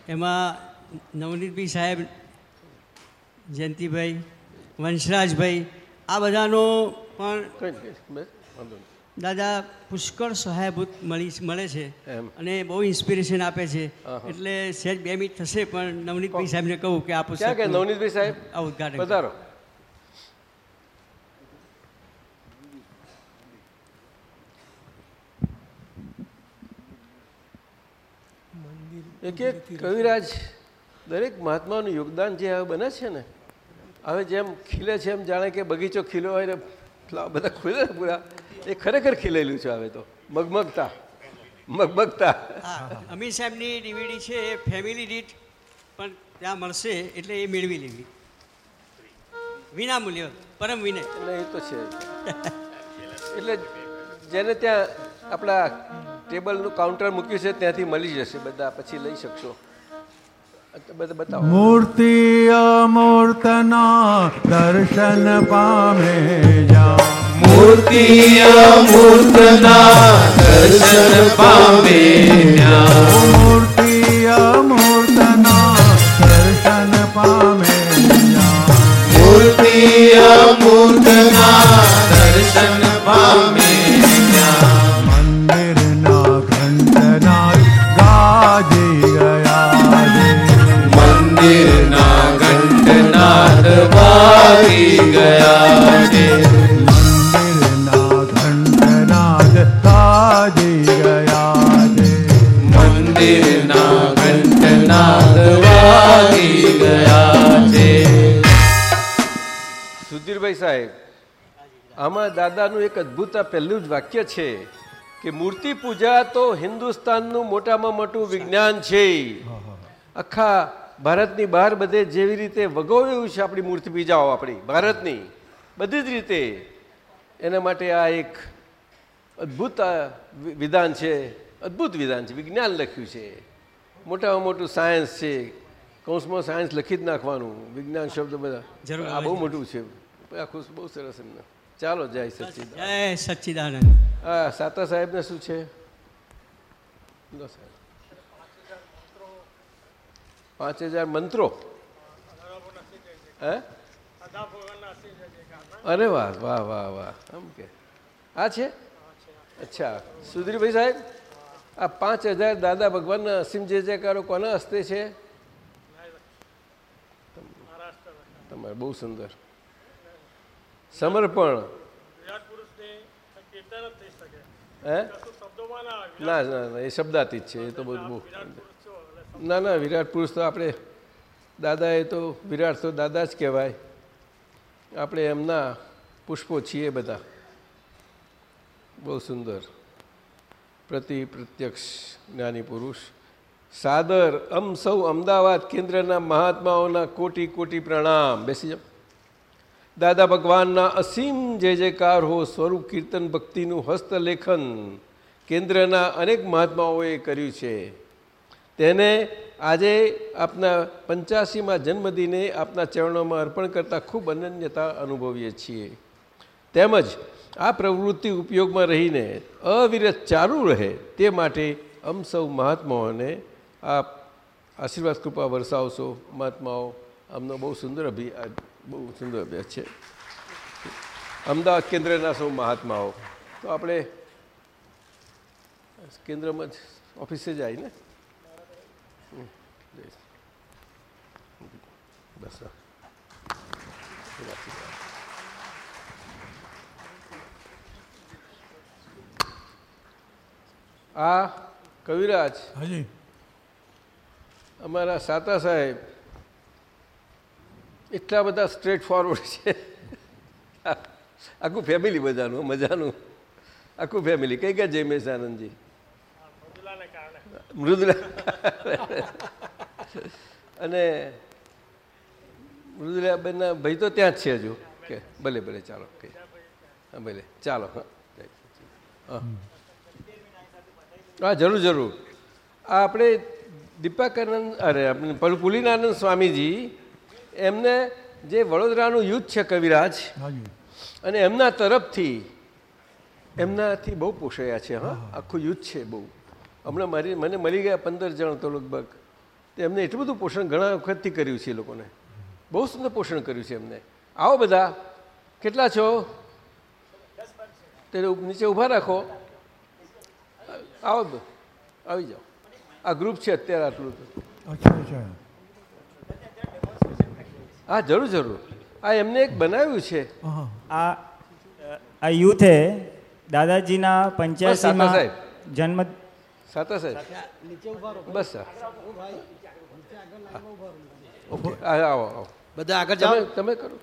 એમાં નવનીતભાઈ સાહેબ જયંતિભાઈ વંશરાજભાઈ આ બધાનો પણ દાદા પુષ્કળ સહાયભૂત મળી મળે છે અને બહુ ઇન્સ્પિરેશન આપે છે. એટલે સહેજ બે મિનિટ થશે પણ નવનીતભાઈ સાહેબને કહું કે આ કે પુસ્તક નવનીતભાઈ સાહેબ? આ ઉદઘાટન પધારો એક એક કવિરાજ દરેક મહાત્માનું યોગદાન જે હવે બને છે ને હવે જેમ ખીલે છે એમ જાણે કે બગીચો ખીલો હોય ને બધા ખુલે પૂરા. એ ખરેખર ખીલેલું છે હવે તો. મગમગતા. મગમગતા. હા અમીર સાહેબની ડીવીડી છે એ ફેમિલી દીઠ પણ ત્યાં મળશે એટલે એ મેળવી લેવી. વિનામૂલ્ય પરમ વિનય. એટલે એ તો છે. એટલે જેને ત્યાં આપણા ટેબલનું કાઉન્ટર મૂક્યું છે ત્યાંથી મળી જશે. બધા પછી લઈ શકશો. મૂર્તિ અમૂર્તના દર્શન પામે જા. મૂર્તિ અમૂર્તના દર્શન પામે મૂર્તિ અમૂર્તના દર્શન પામે મૂર્તિ અમૂર્તના દર્શન પામે સુધીરભાઈ સાહેબ આમાં દાદાનું એક અદ્ભુત આ પહેલું જ વાક્ય છે કે મૂર્તિ પૂજા તો હિન્દુસ્તાનનું મોટામાં મોટું વિજ્ઞાન છે. આખા ભારતની બહાર બધે જેવી રીતે વગોવ્યું છે આપણી મૂર્તિ પૂજાઓ આપણી ભારતની. બધી જ રીતે એના માટે આ એક અદ્ભુત વિધાન છે અદ્ભુત વિધાન છે વિજ્ઞાન લખ્યું છે. મોટામાં મોટું સાયન્સ છે. કૌંસમાં સાયન્સ લખી જ નાખવાનું વિજ્ઞાન શબ્દ બધા. આ બહુ મોટું છે. આખું બહુ સરસ એમને. ચાલો જય સચિદાન જય સચિદાનંદ. હા સાતા સાહેબને શું છે? લો સાહેબ. પાંચ હજાર મંત્રો. હે? અરે વાહ વાહ વાહ વાહ. આમ કે. આ છે? અચ્છા. સુધીરભાઈ સાહેબ આ પાંચ હજાર દાદા ભગવાનના અસીમ જે જયકારો કોના હસ્તે છે? તમારે બહુ સુંદર. સમર્પણ. હે? ના ના ના એ શબ્દાતીત છે એ તો બધું બહુ ના ના વિરાટ પુરુષ તો આપણે દાદા એ તો વિરાટ તો દાદા જ કહેવાય. આપણે એમના પુષ્પો છીએ બધા. બહુ સુંદર. પ્રતિ પ્રત્યક્ષ જ્ઞાની પુરુષ. સાદર અમ સૌ અમદાવાદ કેન્દ્રના મહાત્માઓના કોટી કોટી પ્રણામ. બેસી જાઓ. દાદા ભગવાનના અસીમ જય જયકાર હો, સ્વરૂપ કીર્તન ભક્તિનું હસ્તલેખન કેન્દ્રના અનેક મહાત્માઓએ કર્યું છે. તેને આજે આપના પંચ્યાસીમાં જન્મદિને આપના ચરણોમાં અર્પણ કરતાં ખૂબ અનન્યતા અનુભવીએ છીએ. તેમજ આ પ્રવૃત્તિ ઉપયોગમાં રહીને અવિરત ચાલુ રહે તે માટે અમ સૌ મહાત્માઓને આપ આશીર્વાદ કૃપા વરસાવશો. મહાત્માઓ, આમનો બહુ સુંદર અભિ બહુ સુંદર અભ્યાસ છે. અમદાવાદ કેન્દ્રના સૌ મહાત્માઓ. તો આપણે કેન્દ્રમાં જ ઓફિસે જાય ને? બસ આ કવિરાજ હાજી. અમારા સાતા સાહેબ એટલા બધા સ્ટ્રેટ ફોરવર્ડ છે. આખું ફેમિલી બધાનું, મજાનું. આખું ફેમિલી કઈ ગયા જયમેશ આનંદજી મૃદુલા અને મૃદુલાબેનના ભાઈ તો ત્યાં જ છે હજુ. કે ભલે ભલે, ચાલો કે હા, ભલે. ચાલો, હા. હા, જરૂર જરૂર. આ આપણે દીપાકાનંદ, અરે, આપણે પુલિનાનંદ સ્વામીજી એમને જે વડોદરાનું યુદ્ધ છે કવિરાજ અને એમના તરફથી એમનાથી બહુ પોષાયા છે હા. આખું યુદ્ધ છે બહુ. હમણાં મારી મને મળી ગયા પંદર જણ તો લગભગ. એમને એટલું બધું પોષણ ઘણા વખતથી કર્યું છે એ લોકોને. બહુ સુંદર પોષણ કર્યું છે એમને. આવો બધા. કેટલા છો? તે નીચે ઊભા રાખો. આવો આવી જાઓ. આ ગ્રુપ છે અત્યારે આટલું અચ્છા અચ્છા. હા જરૂર જરૂર. આ એમને એક બનાવ્યું છે. આ આ યુથે દાદાજીના સાહેબ. પંચ્યાસીમાં જન્મ સાતા સાહેબ. બસ સર આવો આવો. બધા આગળ જાઓ. તમે તમે કરો.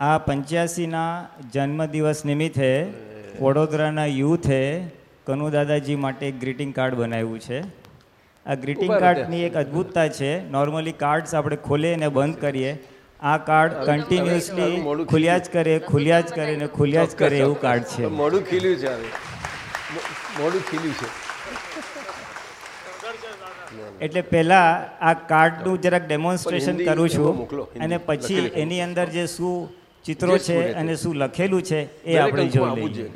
આ પંચ્યાસીના જન્મદિવસ નિમિત્તે વડોદરાના યુથે કનુ દાદાજી માટે એક ગ્રીટિંગ કાર્ડ બનાવ્યું છે. આ ગ્રીટિંગ કાર્ડની એક અદ્ભુતતા છે. નોર્મલી કાર્ડ્સ આપણે ખોલીએ અને બંધ કરીએ. આ કાર્ડ કન્ટિન્યુઅસલી ખુલ્યા જ કરે ખુલ્યા જ કરે ને ખુલ્યા જ કરે એવું કાર્ડ છે. મોડું ખીલ્યું છે મોડું ખીલ્યું છે. એટલે પહેલા આ કાર્ડનું જરાક ડેમોન્સ્ટ્રેશન કરું છું અને પછી એની અંદર જે શું ચિત્રો છે અને શું લખેલું છે એ આપણે જોઈ લઈએ.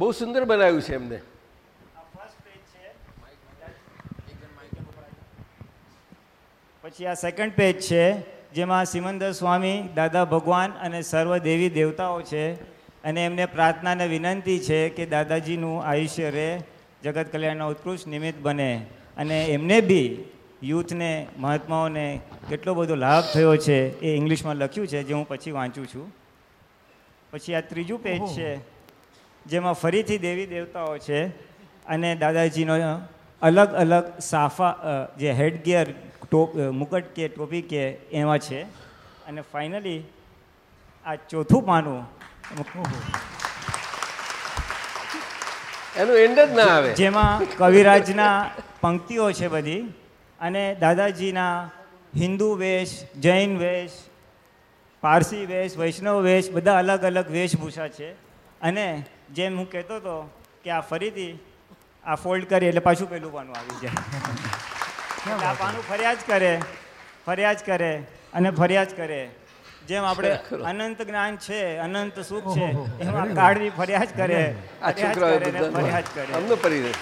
બહુ સુંદર બનાવ્યું છે એમને. પછી આ સેકન્ડ પેજ છે જેમાં સિમંદર સ્વામી દાદા ભગવાન અને સર્વ દેવી દેવતાઓ છે. અને એમને પ્રાર્થના અને વિનંતી છે કે દાદાજીનું આયુષ્ય રહે જગત કલ્યાણના ઉત્કૃષ્ટ નિમિત્ત બને. અને એમને બી યુથને મહાત્માઓને કેટલો બધો લાભ થયો છે એ ઇંગ્લિશમાં લખ્યું છે જે હું પછી વાંચું છું. પછી આ ત્રીજું પેજ છે જેમાં ફરીથી દેવી દેવતાઓ છે. અને દાદાજીનો અલગ અલગ સાફા જે હેડગિયર ટોપ મુકટ કે ટોપી કે એવા છે. અને ફાઇનલી આ ચોથું પાનું એનું એન્ડ જ ના આવે. જેમાં કવિરાજના પંક્તિઓ છે બધી અને દાદાજીના હિન્દુ વેશ જૈન વેશ પારસી વેશ વૈષ્ણવ વેશ બધા અલગ અલગ વેશભૂષા છે. અને જેમ હું કહેતો હતો કે આ ફરીથી આ ફોલ્ડ કરી એટલે પાછું પેલું પાનું આવી જાય. આ પાનું ફરિયાદ કરે ફરિયાદ કરે અને ફરિયાદ કરે. જેમ આપણે અનંત જ્ઞાન છે અનંત સુખ છે એમાં કાળવી ફરિયાદ કરે આ ફરિયાદ કરે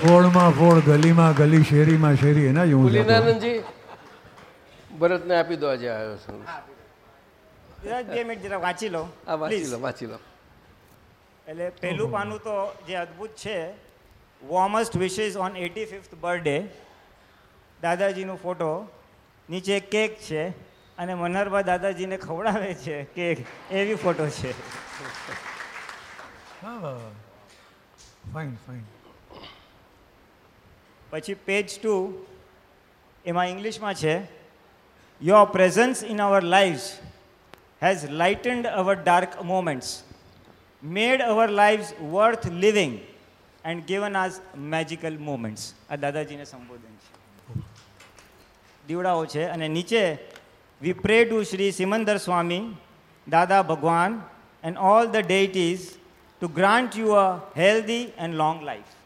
ફોળમાં ફોડ ગલીમાં ગલી શેરીમાં શેરી એના જ હું. ભરતને આપી દો આજે આવ્યો છું બે મિનિટ જરા વાંચી લો આ વાંચી. લો વાંચી લો. એટલે પહેલું પાનું તો જે અદ્ભુત છે warmest wishes on eighty fifth birthday દાદાજીનો photo નીચે કેક છે અને મનહરબા દાદાજીને ખવડાવે છે કેક એવી ફોટો છે. ફાઇન ફાઇન પછી પેજ ટુ એમાં ઇંગ્લિશમાં છે your presence in our lives has lightened our dark moments made our lives worth living and given as magical moments આ દાદાજીને સંબોધન છે દીવડાઓ છે અને નીચે we pray to Shri Simandhar Swami Dada Bhagwan and all the deities to grant you a healthy and long life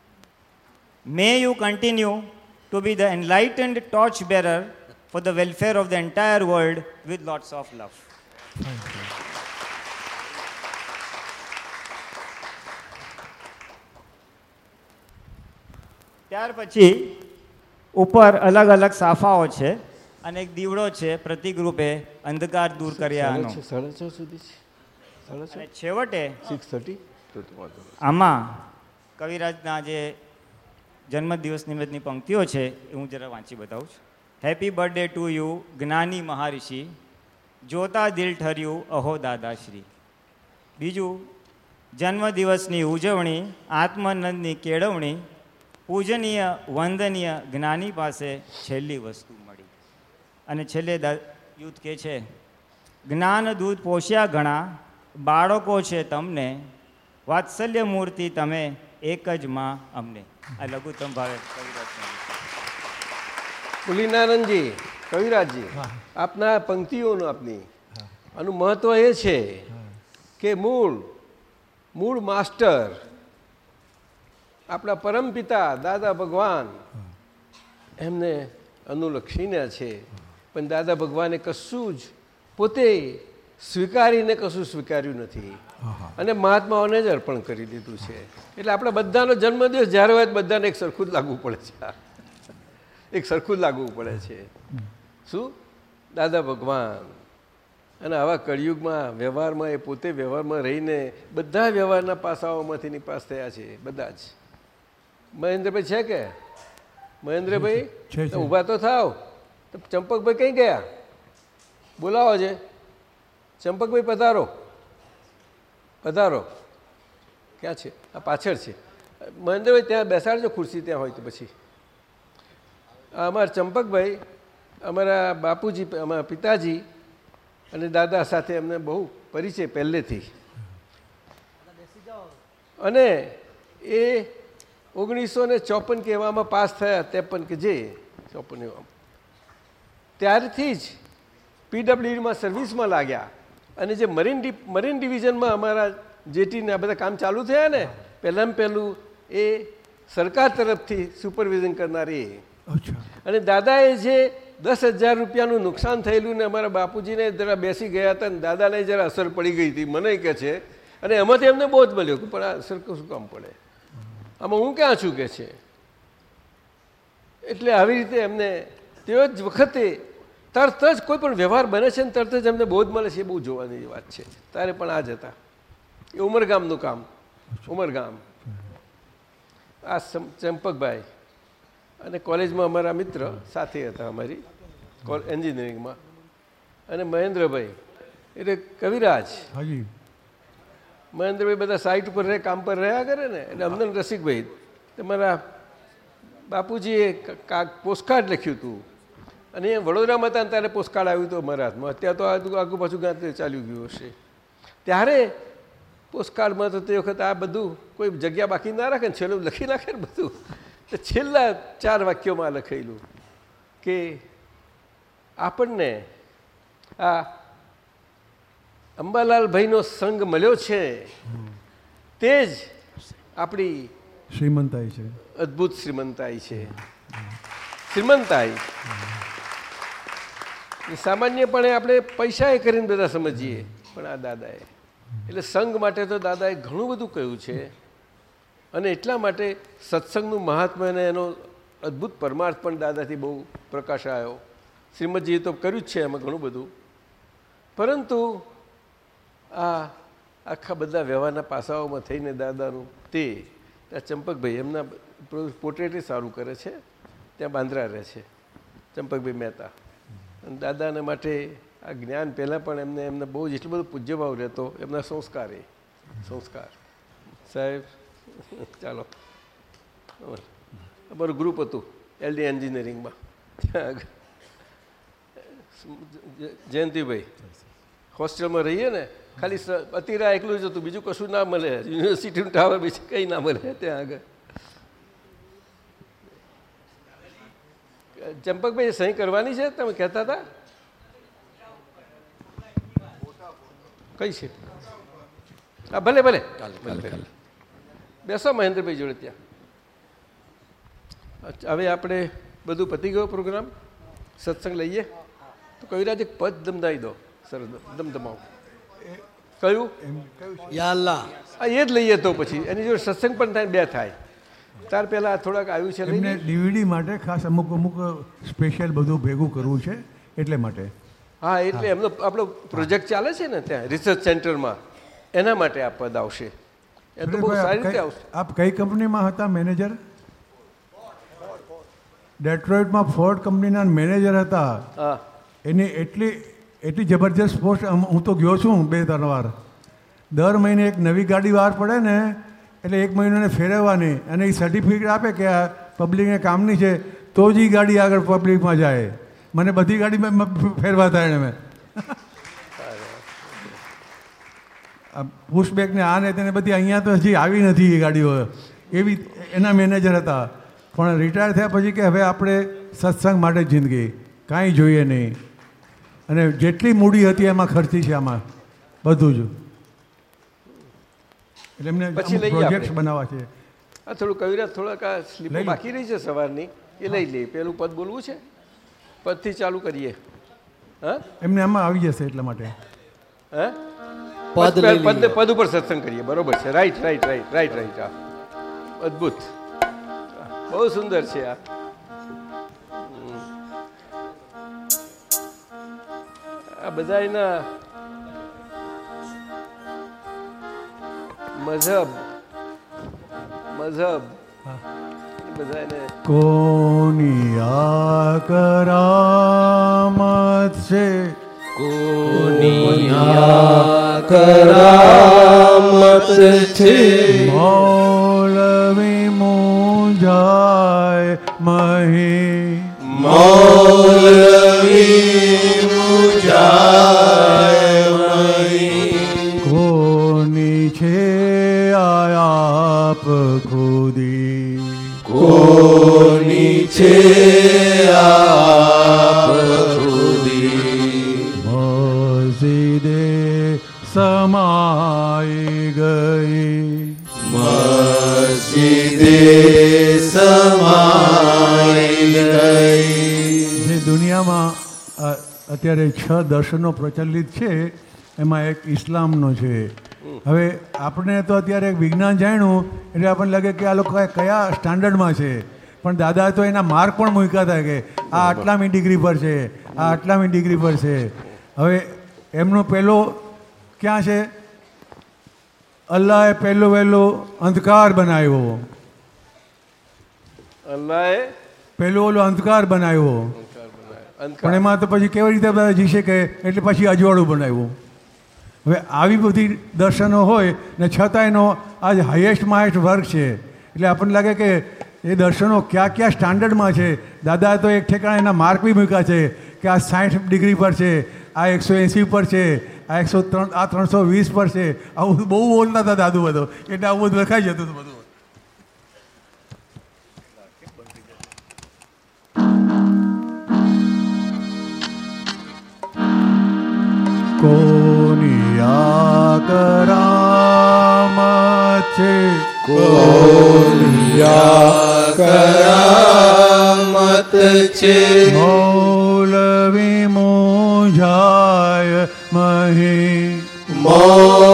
May you continue to be the enlightened torchbearer for the welfare of the entire world with lots of love. ત્યાર પછી ઉપર અલગ અલગ સાફાઓ છે અને એક દીવડો છે પ્રતિક રૂપે અંધકાર દૂર કર્યાનો સાડા અને છેવટે. આમાં કવિરાજના જે જન્મદિવસ નિમિત્તની પંક્તિઓ છે એ હું જરા વાંચી બતાવું છું. હેપી બર્થડે ટુ યુ જ્ઞાની મહારિષિ. જોતા દિલ ઠર્યું અહો દાદાશ્રી. બીજું જન્મદિવસની ઉજવણી આત્માનંદની કેળવણી પૂજનીય વંદનીય જ્ઞાની પાસે છેલ્લી વસ્તુ મળી. અને છેલ્લે યુદ્ધ કે છે જ્ઞાન દૂધ પોષ્યા ઘણા બાળકો છે તમને વાત્સલ્ય મૂર્તિ તમે એક જ માં અમને. આ લઘુત્તમ ભાવે પુલિનાનંદજી કવિરાજજી આપના પંક્તિઓનું આપની આનું મહત્વ એ છે કે મૂળ મૂળ માસ્ટર આપણા પરમપિતા દાદા ભગવાન એમને અનુલક્ષીને છે. પણ દાદા ભગવાને કશું જ પોતે સ્વીકારીને કશું સ્વીકાર્યું નથી. અને મહાત્માઓને જ અર્પણ કરી દીધું છે. એટલે આપણે બધાનો જન્મદિવસ જ્યારે હોય બધાને એક સરખું જ લાગવું પડે છે. એક સરખું જ લાગવું પડે છે. શું? દાદા ભગવાન. અને આવા કળિયુગમાં વ્યવહારમાં એ પોતે વ્યવહારમાં રહીને બધા વ્યવહારના પાસાઓમાંથી નિપાસ થયા છે. બધા જ. મહેન્દ્રભાઈ છે કે? મહેન્દ્રભાઈ ઊભા તો થાવ. તો ચંપકભાઈ કઈ ગયા? બોલાવો છે ચંપકભાઈ પધારો. પધારો. ક્યાં છે? આ પાછળ છે. મહેન્દ્રભાઈ ત્યાં બેસાડજો ખુરશી ત્યાં હોય તો પછી. આ અમારા ચંપકભાઈ અમારા બાપુજી અમારા પિતાજી અને દાદા સાથે એમને બહુ પરિચય પહેલેથી. અને એ ઓગણીસો ને ચોપન કે એવામાં પાસ થયા ત્રેપન કે જે ચોપન ત્યારથી જ પીડબ્લ્યુડીમાં સર્વિસમાં લાગ્યા. અને જે મરીન મરીન ડિવિઝનમાં અમારા જેટીને આ બધા કામ ચાલુ થયા ને પહેલાં પહેલું એ સરકાર તરફથી સુપરવિઝન કરનારી. એ અને દાદાએ જે દસ હજાર રૂપિયાનું નુકસાન થયેલું ને અમારા બાપુજીને જરા બેસી ગયા હતા ને દાદાને જરા અસર પડી ગઈ હતી મને કહે છે. અને એમાંથી એમને બહુ જ મળ્યો કે પણ આ અસર શું કામ પડે? આમાં હું ક્યાં છું કે છે? એટલે આવી રીતે એમને તેઓ જ વખતે તરત જ કોઈ પણ વ્યવહાર બને છે ને તરત જ એમને બોધ મળે છે, એ બહુ જોવાની વાત છે. તારે પણ આ જ હતા. એ ઉમરગામનું કામ. ઉમરગામ. આ ચંપકભાઈ અને કોલેજમાં અમારા મિત્ર સાથે હતા અમારી એન્જિનિયરિંગમાં. અને મહેન્દ્રભાઈ, એટલે કવિરાજ. હાજી. મહેન્દ્રભાઈ બધા સાઇટ ઉપર રહે, કામ પર રહ્યા કરે ને? એટલે અમને રસિકભાઈ, તમારા બાપુજીએ પોસ્ટકાર્ડ લખ્યું હતું. અને એ વડોદરામાં હતા ત્યારે પોસ્ટકાર્ડ આવ્યું હતું અમારા હાથમાં. અત્યારે તો આગુ પાછું ગાંતે ચાલ્યું ગયું હશે. ત્યારે પોસ્ટકાર્ડમાં તો તે વખત આ બધું કોઈ જગ્યા બાકી ના રાખે ને, છેલ્લું લખી નાખે ને બધું. તો છેલ્લા ચાર વાક્યોમાં લખેલું કે આપણને આ અંબાલાલ ભાઈનો સંગ મળ્યો છે તે જ આપણી શ્રીમંતાઈ છે. અદ્ભુત શ્રીમંતાઈ છે. શ્રીમંતાઈ. એ સામાન્યપણે આપણે પૈસાએ કરીને બધા સમજીએ પણ આ દાદાએ. એટલે સંઘ માટે તો દાદાએ ઘણું બધું કહ્યું છે અને એટલા માટે સત્સંગનું મહાત્મ્ય અને એનો અદ્ભુત પરમાર્થ પણ દાદાથી બહુ પ્રકાશ આવ્યો. શ્રીમદજીએ તો કર્યું જ છે એમાં ઘણું બધું. પરંતુ આ આખા બધા વ્યવહારના પાસાઓમાં થઈને દાદાનું તે ચંપકભાઈ એમના પોર્ટ્રેટે સારું કરે છે, ત્યાં બાંદ્રા રહે છે, ચંપકભાઈ મહેતા. અને દાદાને માટે આ જ્ઞાન પહેલાં પણ એમને એમને બહુ જ એટલો બધો પૂજ્યભાવ રહેતો, એમના સંસ્કાર એ સંસ્કાર. સાહેબ, ચાલો. અમારું ગ્રુપ હતું એલડી એન્જિનિયરિંગમાં. ત્યાં જયંતિભાઈ. હોસ્ટેલમાં રહીએ ને? ખાલી અતિરા એકલું જ હતું બીજું કશું ના મળે. યુનિવર્સિટીનું ટાવર બીજું કંઈ ના મળે ત્યાં આગળ. ચંપકભાઈ સહી કરવાની છે? તમે કહેતા હતા? કઈ છે? હા ભલે ભલે. બેસો મહેન્દ્રભાઈ જોડે ત્યાં. હવે આપણે બધું પતી ગયો પ્રોગ્રામ. સત્સંગ લઈએ. તો કવિરાજ એક પદ દમદાઈ દો. સરસ દમદમાવો. કયું? યાલ્લા એ જ લઈએ તો પછી. એની જોડે સત્સંગ પણ થાય બે થાય. ત્યાર પહેલાં થોડાક આવ્યું છે એમને ડીવીડી માટે ખાસ અમુક અમુક સ્પેશિયલ બધું ભેગું કરવું છે એટલે માટે. હા એટલે એમનો આપણો પ્રોજેક્ટ ચાલે છે ને ત્યાં રિસર્ચ સેન્ટરમાં. એના માટે આ પદ આવશે. એ તો બહુ સારી રીતે આવશે. આપ કઈ કંપનીમાં હતા મેનેજર? ડેટ્રોઇટમાં ફોર્ડ કંપનીના મેનેજર હતા. હા. એની એટલી એટલી જબરજસ્ત પોસ્ટ હું તો ગયો છું બે ત્રણ વાર. દર મહિને એક નવી ગાડી બહાર પડે ને એટલે એક મહિનાને ફેરવવાની અને એ સર્ટિફિકેટ આપે કે આ પબ્લિકને કામની છે તો જ એ ગાડી આગળ પબ્લિકમાં જાય. મને બધી ગાડીમાં ફેરવા થાય ને મેં. પુશબેકને પુશબેક ને આ ને તેને બધી અહીંયા તો હજી આવી નથી એ ગાડીઓ. એવી એના મેનેજર હતા. પણ રિટાયર થયા પછી કે હવે આપણે સત્સંગ માટે જ જિંદગી. કાંઈ જોઈએ નહીં. અને જેટલી મૂડી હતી એમાં ખર્ચી છે આમાં બધું જ. એટલે એમને પછી લઈએ પ્રોજેક્ટ. બનાવવા છે. આ થોડું કવિરાજ થોડાક આ સ્લીપ બાકી રહી છે સવારની. એ લઈ લઈએ પેલું પદ બોલવું છે? પદથી ચાલુ કરીએ. હા? એમને આમાં આવી જશે એટલા માટે. હા? પદ પદ પદ પદ ઉપર સત્સંગ કરીએ. બરોબર છે. Right right right right right હા. અદ્ભુત. બહુ સુંદર છે આ. આ બધા એના મઝહબ મઝહબ કોની આ કરામત છે? કોની આ કરામત છે? મૌલવી મુંજાય મહી. મૌલવી છે મસ્જિદે સમાઈ ગઈ. મસ્જિદે સમાઈ ગઈ. જે દુનિયામાં અત્યારે છ દર્શનો પ્રચલિત છે એમાં એક ઇસ્લામનો છે. હવે આપણે તો અત્યારે વિજ્ઞાન જાણ્યું એટલે આપણને લાગે કે આ લોકો કયા સ્ટાન્ડર્ડમાં છે. પણ દાદા તો એના માર્ક પણ મૂક્યા હતા કે આ આટલામી ડિગ્રી પર છે આ આટલામી ડિગ્રી પર છે. હવે એમનો પહેલો ક્યાં છે? અલ્લાહે પહેલો વહેલો અંધકાર બનાવ્યો. અલ્લાહે પહેલો ઓલો અંધકાર બનાવ્યો. પણ એમાં તો પછી કેવી રીતે બધા જીશે કે એટલે પછી અજવાળું બનાવ્યું. હવે આવી બધી દર્શનો હોય ને છતાં એનો આજ હાઈએસ્ટમાં હાઈએસ્ટ વર્ક છે. એટલે આપણને લાગે કે એ દર્શનો ક્યાં ક્યાં સ્ટાન્ડર્ડમાં છે? દાદા તો એક ઠેકાણે એના માર્ક બી મૂક્યા છે કે આ સાઠ ડિગ્રી પર છે આ એકસો એંસી પર છે આ એકસો ત્રણ આ ત્રણસો વીસ પર છે. આવું બહુ બોલતા હતા દાદુ બધો. એટલે આવું બધું લખાઈ જતું હતું બધું. કોની આ છે? છે કોલિયા કરામત છે મૌલવી મુંજાય મહી મૌલવી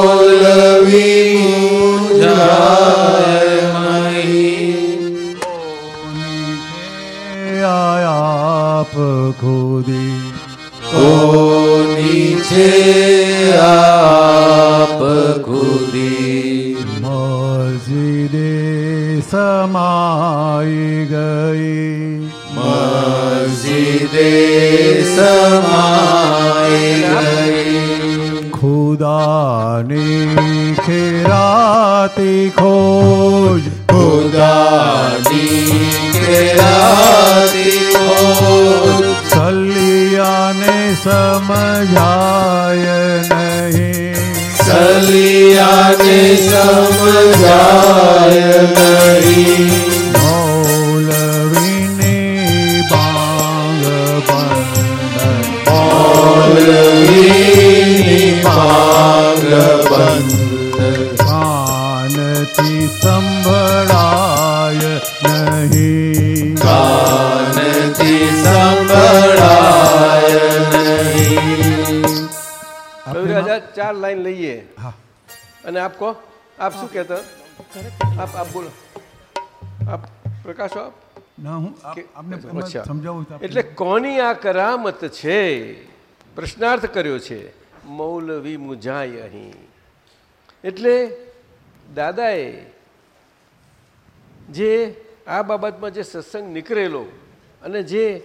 આપ શું કહેતા? આપ આપ બોલો. આપ પ્રકાશ આપ? ના હું આપને સમજાવું એટલે કોની આ કરામત છે? પ્રશ્નાર્થ કર્યો છે. મૌલવી મુજાય અહીં. એટલે દાદાએ જે આ બાબતમાં જે સત્સંગ નીકળેલો અને જે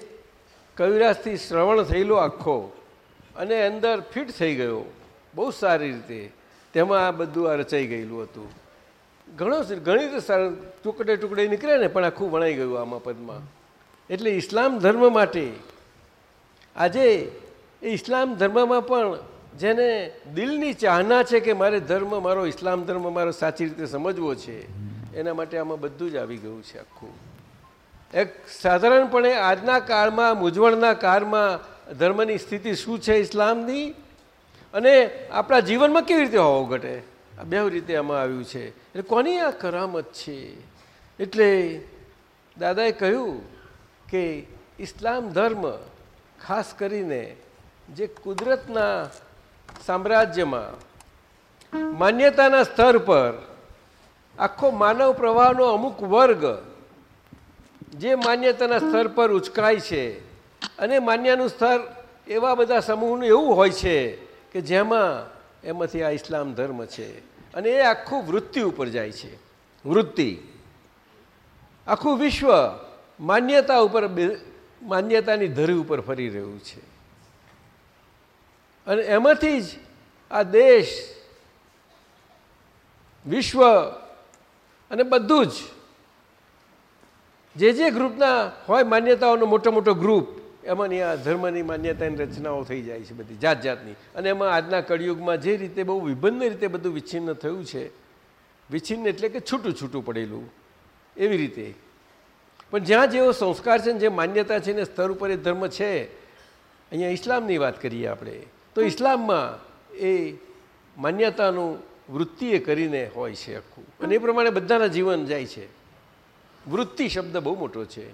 કવિરાજથી શ્રવણ થયેલો આખો અને અંદર ફિટ થઈ ગયો બહુ સારી રીતે તેમાં આ બધું આ રચાઈ ગયેલું હતું. ઘણો ઘણી રીતે ટુકડે ટુકડે નીકળે ને, પણ આખું વણાઈ ગયું આમાં પદમાં. એટલે ઇસ્લામ ધર્મ માટે, આજે એ ઇસ્લામ ધર્મમાં પણ જેને દિલની ચાહના છે કે મારે ધર્મ, મારો ઇસ્લામ ધર્મ, મારો સાચી રીતે સમજવો છે, એના માટે આમાં બધું જ આવી ગયું છે આખું. એક સાધારણપણે આજના કાળમાં, મૂંઝવણના કાળમાં ધર્મની સ્થિતિ શું છે ઇસ્લામની? અને આપણા જીવનમાં કેવી રીતે હોવો ઘટે? આ બે રીતે આમાં આવ્યું છે. એટલે કોની આ કરામત છે? એટલે દાદાએ કહ્યું કે ઇસ્લામ ધર્મ, ખાસ કરીને જે કુદરતના સામ્રાજ્યમાં, માન્યતાના સ્તર પર આખો માનવ પ્રવાહનો અમુક વર્ગ જે માન્યતાના સ્તર પર ઉચકાય છે અને માન્યનું સ્તર એવા બધા સમૂહનું એવું હોય છે કે જેમાં એમાંથી આ ઇસ્લામ ધર્મ છે અને એ આખું વૃત્તિ ઉપર જાય છે. વૃત્તિ. આખું વિશ્વ માન્યતા ઉપર માન્યતાની ધરી ઉપર ફરી રહ્યું છે. અને એમાંથી જ આ દેશ વિશ્વ અને બધું જ જે જે ગ્રુપના હોય માન્યતાઓનો મોટો મોટો ગ્રુપ એમાંની આ ધર્મની માન્યતાની રચનાઓ થઈ જાય છે બધી જાત જાતની અને એમાં આજના કળિયુગમાં જે રીતે બહુ વિભિન્ન રીતે બધું વિચ્છિન્ન થયું છે, વિચ્છિન્ન એટલે કે છૂટું છૂટું પડેલું, એવી રીતે. પણ જ્યાં જેવો સંસ્કાર છે ને જે માન્યતા છે ને સ્તર ઉપર એ ધર્મ છે, અહીંયા ઇસ્લામની વાત કરીએ આપણે, તો ઇસ્લામમાં એ માન્યતાનું વૃત્તિએ કરીને હોય છે આખું. અને એ પ્રમાણે બધાના જીવન જાય છે. વૃત્તિ શબ્દ બહુ મોટો છે.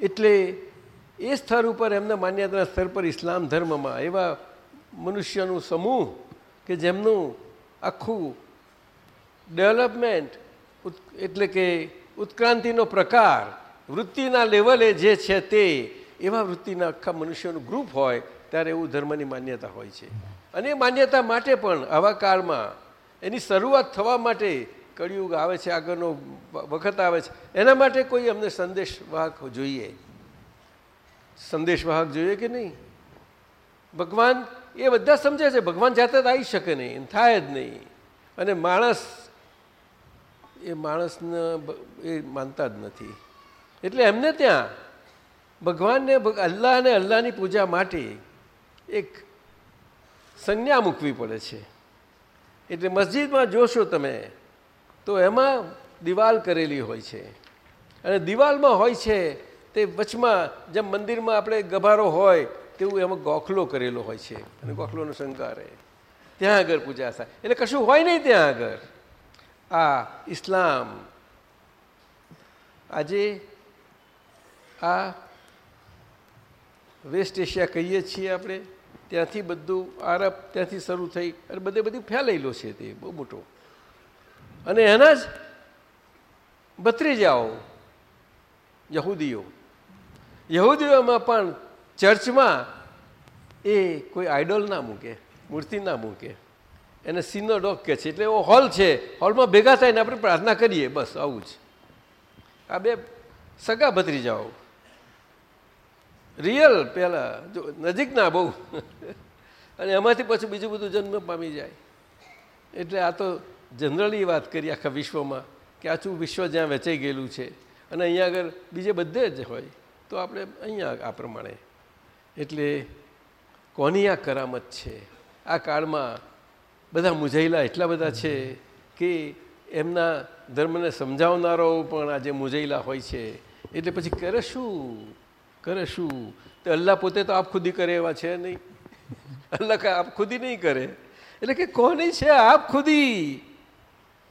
એટલે એ સ્તર ઉપર એમના માન્યતાના સ્તર પર ઇસ્લામ ધર્મમાં એવા મનુષ્યનું સમૂહ કે જેમનું આખું ડેવલપમેન્ટ એટલે કે ઉત્ક્રાંતિનો પ્રકાર, વૃત્તિના લેવલે જે છે તે, એવા વૃત્તિના આખા મનુષ્યનું ગ્રુપ હોય ત્યારે એવું ધર્મની માન્યતા હોય છે. અને એ માન્યતા માટે પણ આવા કાળમાં એની શરૂઆત થવા માટે કળિયુગ આવે છે, આગળનો વખત આવે છે, એના માટે કોઈ અમને સંદેશવાહક જોઈએ. સંદેશવાહક જોઈએ કે નહીં? ભગવાન એ બધા સમજે છે, ભગવાન જાતે જ આવી શકે નહીં થાય જ નહીં. અને માણસ, એ માણસને એ માનતા જ નથી. એટલે એમને ત્યાં ભગવાનને અલ્લાહ અને અલ્લાહની પૂજા માટે એક સંજ્ઞા મૂકવી પડે છે. એટલે મસ્જિદમાં જોશો તમે, તો એમાં દિવાલ કરેલી હોય છે. અને દિવાલમાં હોય છે તે વચમાં જેમ મંદિરમાં આપણે ગભારો હોય, તેવું એમાં ગોખલો કરેલો હોય છે. અને ગોખલોનો શંકારે ત્યાં આગળ પૂજા થાય. એટલે કશું હોય નહીં ત્યાં આગળ. આ ઇસ્લામ, આજે આ વેસ્ટ એશિયા કહીએ છીએ આપણે, ત્યાંથી બધું આરબ ત્યાંથી શરૂ થઈ, અને બધે બધું ફેલાયેલો છે તે, બહુ મોટો. અને એના જ ભત્રીજાઓ, યહૂદીઓ યહૂદીઓમાં પણ ચર્ચમાં એ કોઈ આઈડોલ ના મૂકે, મૂર્તિ ના મૂકે. એને સિનોડોક કે છે. એટલે એવો હોલ છે. હોલમાં ભેગા થઈને આપણે પ્રાર્થના કરીએ. બસ, આવું જ. આ બે સગા ભત્રીજાઓ. રિયલ પહેલાં જો નજીકના બહુ. અને એમાંથી પછી બીજું બધું જન્મ પામી જાય. એટલે આ તો જનરલી વાત કરી આખા વિશ્વમાં કે આછું વિશ્વ જ્યાં વેચાઈ ગયેલું છે. અને અહીંયા આગળ બીજે બધે જ હોય. તો આપણે અહીંયા આ પ્રમાણે. એટલે કોની આ કરામત છે? આ કાળમાં બધા મૂંઝાયેલા એટલા બધા છે કે એમના ધર્મને સમજાવનારો પણ આજે મૂંઝાયેલા હોય છે, એટલે પછી કરે શું? કરે શું? તો અલ્લાહ પોતે તો આપ ખુદી કરે એવા છે નહીં. અલ્લાહ કાંઈ આપ ખુદી નહીં કરે. એટલે કે કોની છે આપ ખુદી?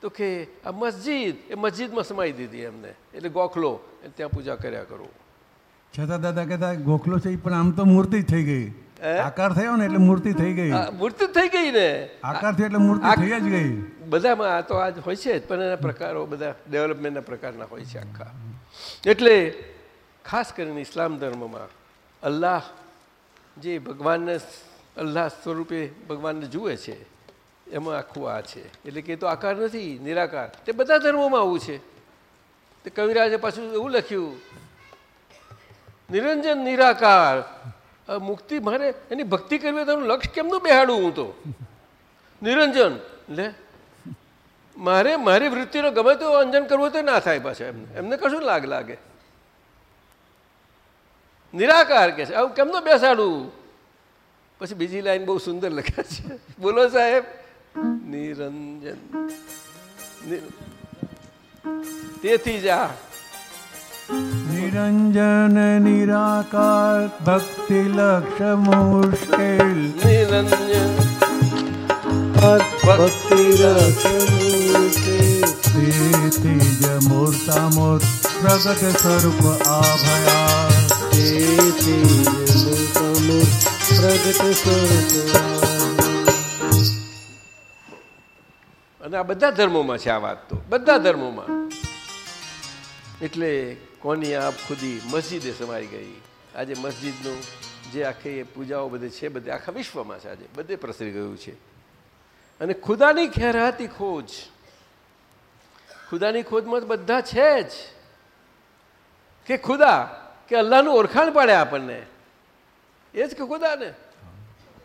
તો કે આ મસ્જિદ, એ મસ્જિદમાં સમાઈ દીધી એમને. એટલે ગોખલો ત્યાં પૂજા કર્યા કરો. છતાં દાદા કહેતા ગોખલો છે પણ આમ તો મૂર્તિ જ થઈ ગઈ. આકાર થયો ને એટલે મૂર્તિ થઈ ગઈ. મૂર્તિ થઈ ગઈ ને? આકાર થયો એટલે મૂર્તિ થઈ જ ગઈ. બધામાં આ તો આજ હોય છે પણ એના પ્રકારો બધા ડેવલપમેન્ટના પ્રકારના હોય છે આખા. એટલે ખાસ કરીને ઇસ્લામ ધર્મમાં અલ્લાહ જે ભગવાનને અલ્લાહ સ્વરૂપે ભગવાનને જુએ છે એમાં આખું આ છે. એટલે કે તો આકાર નથી નિરાકાર. તે બધા ધર્મોમાં આવું છે. તે કવિરાજે પાછું એવું લખ્યું નિરંજન નિરાકાર. મુક્તિ, મારે એની ભક્તિ કરવી હોય તો લક્ષ્ય કેમનું બેહાડું હું તો? નિરંજન. લે, મારે, મારી વૃત્તિનો ગમે તો અંજન કરવું તો ના થાય પાછા એમને. એમને કશું લાગ લાગે. નિરાકાર કે છે. આવું કેમનો બેસાડું? પછી બીજી લાઈન બહુ સુંદર લખે છે. બોલો સાહેબ. નિરંજન. તેથી જ આ નિરંજન નિરાકાર ભક્તિ લક્ષ મુશ્કેલ નિરંજન ભક્તિ જ મૂર્તામૂર્ત પ્રગટ સ્વરૂપ આભયા પ્રગટ સ્વરૂપ અને આ બધા ધર્મોમાં છે આ વાત તો. બધા ધર્મોમાં. એટલે કોની આપ ખુદી મસ્જિદે સમાઈ ગઈ? આજે મસ્જિદનું જે આખી પૂજાઓ બધે છે, બધે આખા વિશ્વમાં છે આજે. બધે પ્રસરી ગયું છે. અને ખુદાની ખેરાતી ખોજ. ખુદાની ખોજમાં બધા છે જ. કે ખુદા, કે અલ્લાહનું ઓળખાણ પાડે આપણને. એ જ કે ખુદાને.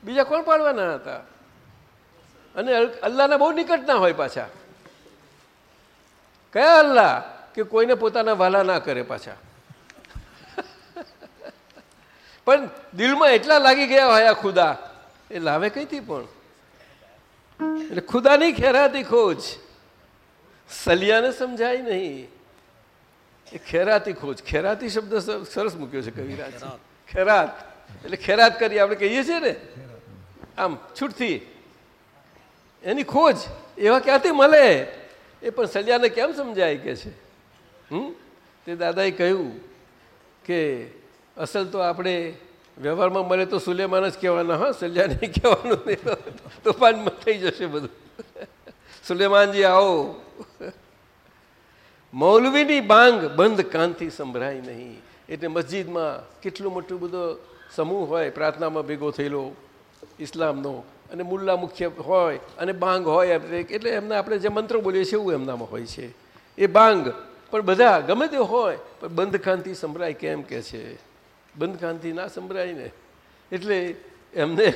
બીજા કોણ પાડવાના હતા? અને અલ્લાહના બહુ નિકટના હોય પાછા. કયા અલ્લાહ? કે કોઈને પોતાના વાલા ના કરે પાછા. પણ દિલમાં એટલા લાગી ગયા હોય આ ખુદા. એ લાવે કઈથી પણ? એટલે ખુદાની ખેરાતી ખોજ. સલિયાને સમજાય નહીં. એ ખેરાતી ખોજ. ખેરાતી શબ્દ સરસ મૂક્યો છે કવિરાજ. ખેરાત. એટલે ખેરાત કરી આપણે કહીએ છીએ ને. આમ છૂટથી. એની ખોજ એવા ક્યાંથી મળે? એ પણ સલિયાને કેમ સમજાય કે છે? હમ? તે દાદાએ કહ્યું કે અસલ તો આપણે વ્યવહારમાં મળે તો સુલેમાન જ કહેવાના, હા સલ્યા નહીં કહેવાનું નહીં તોફાનમાં થઈ જશે બધું. સુલેમાનજી, આવો. મૌલવીની બાંગ બંધ કાનથી સંભળાય નહીં. એટલે મસ્જિદમાં કેટલો મોટો બધો સમૂહ હોય, પ્રાર્થનામાં ભેગો થયેલો, ઇસ્લામનો, અને મુલ્લા મુખ્ય હોય, અને બાંગ હોય, એટલે એમને આપણે જે મંત્રો બોલીએ છીએ, એવું એમનામાં હોય છે. એ બાંગ પણ બધા ગમે તે હોય, પણ બંધ કાનથી સંભળાય કેમ કે છે? બંધ કાનથી ના સંભળાય ને. એટલે એમને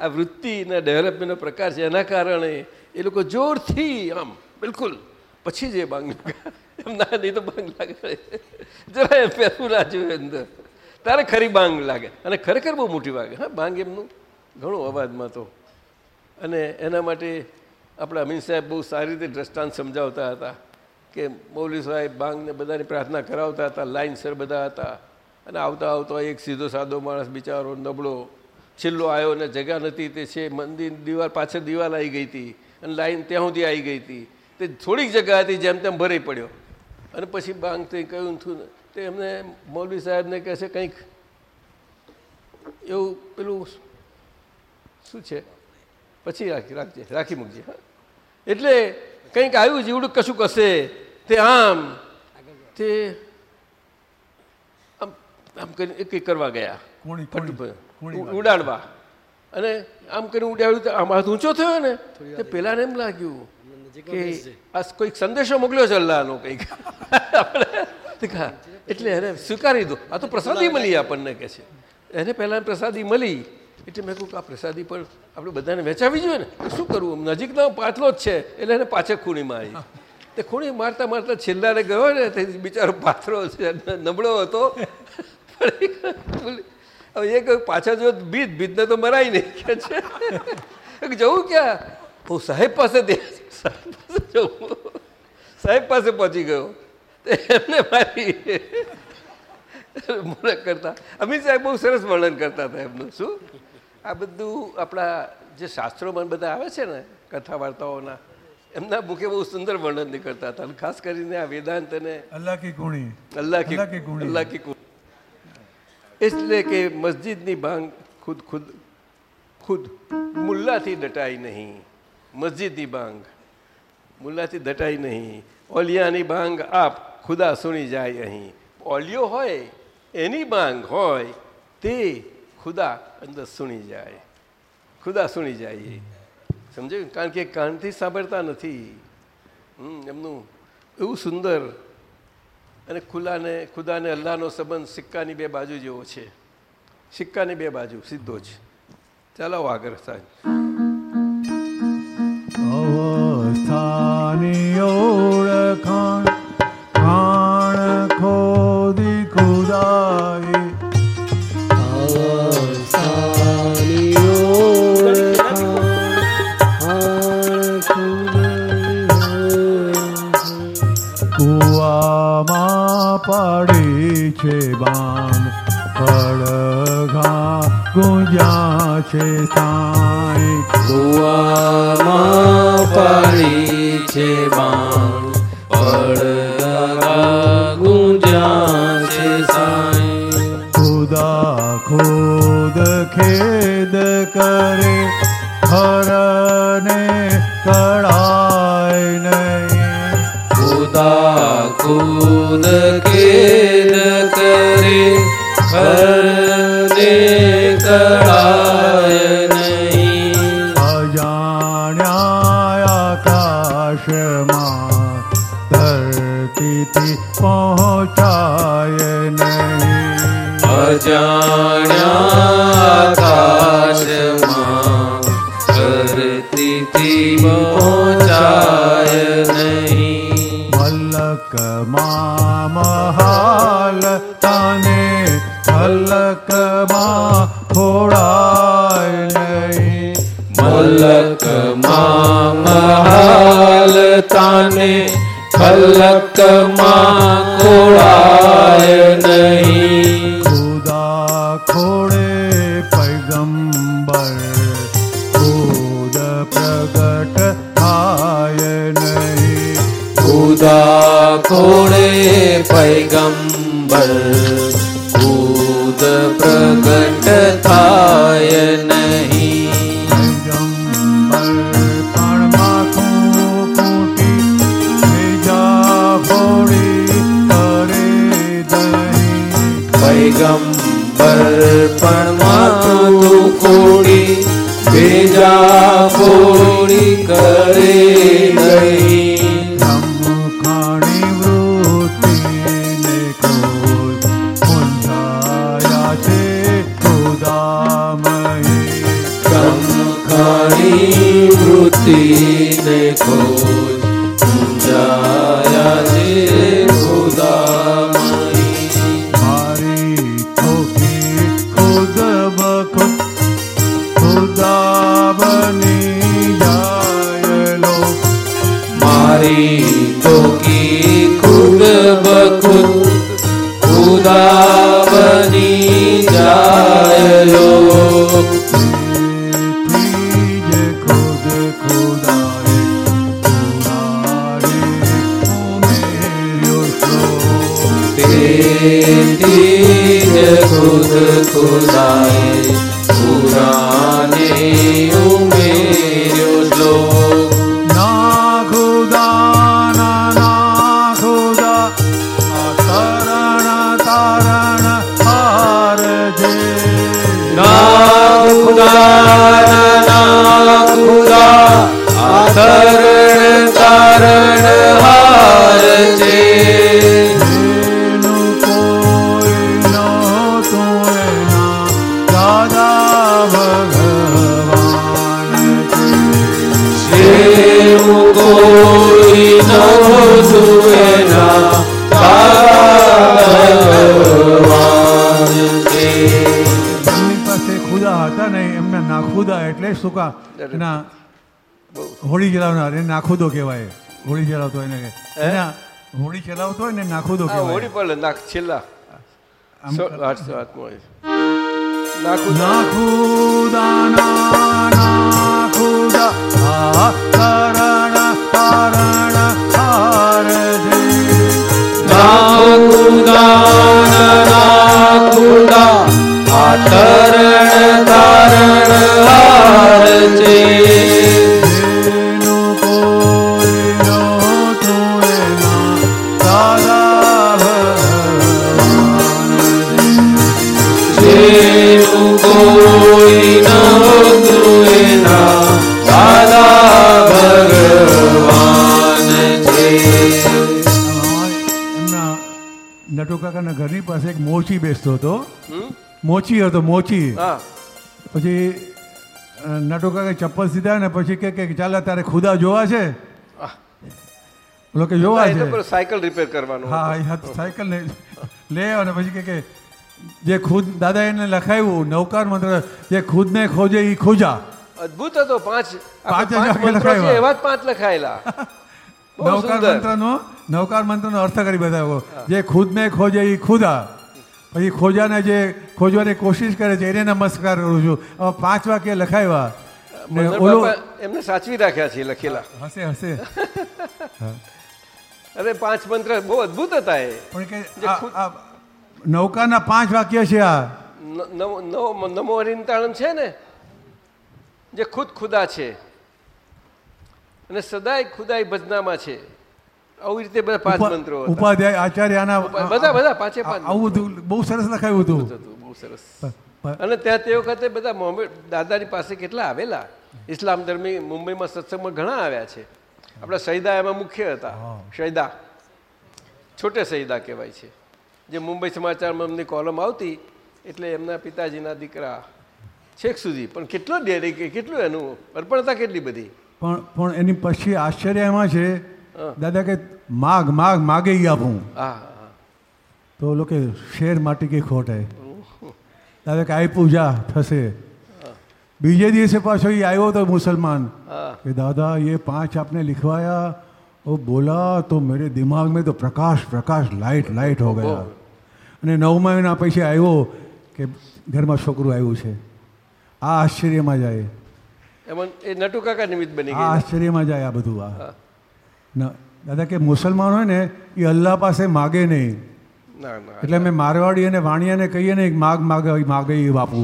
આ વૃત્તિના ડેવલપમેન્ટનો પ્રકાર છે, એના કારણે એ લોકો જોરથી આમ, બિલકુલ, પછી જ બાંગ એમ ના, નહીં તો બાંગ લાગે. જરા એમ પહેલું ના અંદર. તારે ખરી બાંગ લાગે. અને ખરેખર બહુ મોટી વાગે. હા, બાંગ એમનું ઘણું અવાજમાં તો. અને એના માટે આપણા અમીન સાહેબ બહુ સારી રીતે દ્રષ્ટાંત સમજાવતા હતા. કે મૌલી સાહેબ બાંગને બધાની પ્રાર્થના કરાવતા હતા લાઇનસર બધા હતા. અને આવતા આવતા એક સીધો સાદો માણસ બિચારો નબળો, છેલ્લો આવ્યો ને જગ્યા નથી, તે છે મંદિર, દિવાલ પાછળ દિવાલ આવી ગઈ હતી અને લાઈન ત્યાં સુધી આવી ગઈ હતી. તે થોડીક જગ્યા હતી જેમ તેમ ભરાઈ પડ્યો. અને પછી બાંગ તે કહ્યું ને. તે એમને મૌલવી સાહેબને કહે છે, કંઈક એવું પેલું શું છે? પછી રાખી, રાખજે, રાખી મૂકજે. એટલે કંઈક આવ્યું જીવડું કશું કશે તે આમ તે આમ આમ કરીને એક એક કરવા ગયા. ઉડાડવા. અને આમ કરીને ઉડાડ્યું તો આમ હાથ ઊંચો થયો ને તે પેલાને એમ લાગ્યું કે આ કોઈક સંદેશો મોકલ્યો છે અલ્લાહનો કંઈક. એટલે એને સ્વીકારી દો આ તો પ્રસાદી મળી આપણને કે છે. એને પહેલાં પ્રસાદી મળી. એટલે મેં કહું કે આ પ્રસાદી પણ આપણે બધાને વેચાવી જોઈએ ને. શું કરવું? નજીકનો પાછલો જ છે. એટલે એને પાછળ ખૂણીમાં આવી. તે ખૂણી મારતા મારતા છેલ્લાને ગયો ને, તે બિચારો પાથરો છે, નબળો હતો. હવે એ કહ્યું પાછા જો બીજ, બીજને તો મરાય નહીં. કે છે. જવું ક્યાં? હું સાહેબ પાસે સાહેબ પાસે સાહેબ પાસે પહોંચી ગયો. એમને મારી. કરતા, અમિત સાહેબ બહુ સરસ વર્ણન કરતા હતા એમનું. શું? આ બધું આપણા જે શાસ્ત્રોમાં બધા આવે છે ને કથા વાર્તાઓના એમના મુખે બહુ સુંદર વર્ણન નીકળતા હતા. ખાસ કરીને આ વેદાંત અને અલ્લાહ કી કુણી અલ્લાહ કી અલ્લાહ કી કુણી. અલ્લાહ કી કુણી એટલે કે મસ્જિદની ભાંગ ખુદ ખુદ ખુદ મુલ્લાથી દટાઈ નહીં. મસ્જિદની ભાંગ મુલ્લાથી દટાઈ નહીં. ઓલિયાની ભાંગ આપ ખુદા સુણી જાય અહીં. ઓલિયો હોય એની ભાંગ હોય તે ખુદા અંદર સુણી જાય. ખુદા સુણી જાય સમજાયું કારણ કે કાનથી સાંભળતા નથી. એમનું એવું સુંદર અને ખુલ્લાને ખુદાને અલ્લાહનો સંબંધ સિક્કાની બે બાજુ જેવો છે. સિક્કાની બે બાજુ, સીધો જ. ચાલો આગળ, સાહેબ. અવસ્થાની ઓળખાણ પાડી છે બાન પડઘા ગુંજા છે સાઈ કુવામાં પાડી છે બાન પડઘા ગુંજા છે સાઈ ખુદા ખુદ ખેદ કરે. હરને ખુદ ખેદ કરે ખરને કળાય નહીં અજાણ્યા આકાશમાં ધરતીથી પહોંચાય નહીં અજાણ્યા આકાશમાં મહાલ તને મલકમાં ખોડાય નહીં. મલકમાં મહાલ તને ખલકમાં ખોડાય નહીં. ખુદા ખોડે પૈગંબર ખુદ પ્રગટ થાય નહીં પૈગંબર પણ માખું કૂટી करे ફોડી ખુદાએ નાખુદા શું એના હોળી ચલાવનાર એને નાખુદો કહેવાય. હોળી ચલાવતો એને. એના હોળી ચલાવતો હોય ને નાખુદો કહેવાય. હોળી પર નાખ છેલ્લા. નાખુદા ના નાખુદા આ તરણ તારણ હાર જે નાખુદા આ તરણ તારણ હાર છે જેનું કોઈ નહોતું એના દાદા ભગવાન જેનું કોઈ નહોતું એના દાદા ભગવાન છે. એમના નટુ કાકાના ઘરની પાસે એક મોચી બેસતો હતો. મોચી હતો મોચી. હા. પછી નટુ કાકા ચપ્પલ સીધા ને પછી કે કે ચાલે તારે ખુદા જોવા છે? લોકો કે જોવા છે? સાયકલ રિપેર કરવાનું હા સાયકલ ને લે અને પછી કે જે ખુદ દાદા એને લખાયું નૌકાર મંત્ર જે ખુદને ખોજે એ ખોજા. અદ્ભુત હતો પાંચ પાંચ એવા જ પાંચ લખાયેલા. નૌકાર. મંત્રનો નૌકાર મંત્રનો અર્થ કરી બતાવ્યો. જે ખુદને ખોજે એ ખુદા. પછી ખોજાને જે ખોજવાની કોશિશ કરે છે એને નમસ્કાર કરું છું. હવે પાંચ વાક્ય લખાવ્યા. ઓલો એમને સાચવી રાખ્યા છે લખેલા. હશે હશે. અરે પાંચ મંત્ર બહુ અદ્ભુત હતા એ. પણ કે નૌકાના પાંચ વાક્ય છે આ. નવ- નમો હરિંતાણમ છે ને જે ખુદ ખુદા છે. અને સદાય ખુદાઈ ભજનામાં છે. આવી રીતે બધા પાંચ મંત્રો. ઉપાધ્યાય આચાર્યના ઉપા- બધા બધા પાંચે પાંચ આવું બધું બહુ સરસ લખાયું હતું. બહુ સરસ. અને ત્યાં તે વખતે બધા મોહમ્મદ દાદાની પાસે કેટલા આવેલા? ઇસ્લામ ધર્મી મુંબઈમાં સત્સંગમાં ઘણા આવ્યા છે. આપણા સૈદા એમાં મુખ્ય હતા. સૈદા. છોટે સૈદા કહેવાય છે. જે મુંબઈ સમાચારમાં એમની કોલમ આવતી એટલે એમના પિતાજીના દીકરા છેક સુધી પણ કેટલો ડેરી કેટલું એનું અર્પણતા કેટલી બધી? પણ પણ એની પછી આશ્ચર્ય એમાં છે દાદા કે માગ માગ માગે ઈ આપું હા હા તો લોકો શેર માટી કી ખોટ હે દાદા કે આપ્યું જા થશે બીજે દિવસે પાછો એ આવ્યો તો મુસલમાન હા कि दादा ये पांच आपने लिखवाया वो बोला तो मेरे दिमाग में तो प्रकाश प्रकाश लाइट लाइट हो गया અને નવ મહિના પછી આવ્યો કે ઘરમાં છોકરું આવ્યું છે આ આશ્ચર્યમાં જાય એમાં એ નટુ કાકા નિમિત્ત બની આ ગઈ આશ્ચર્યમાં જાય આ બધું આ ન દાદા કે મુસલમાન હોય ને એ અલ્લાહ પાસે માગે નહીં. ના ના એટલે અમે મારવાડી અને વાણિયાને કહીએ ને માગ માગે માગે એ બાપુ.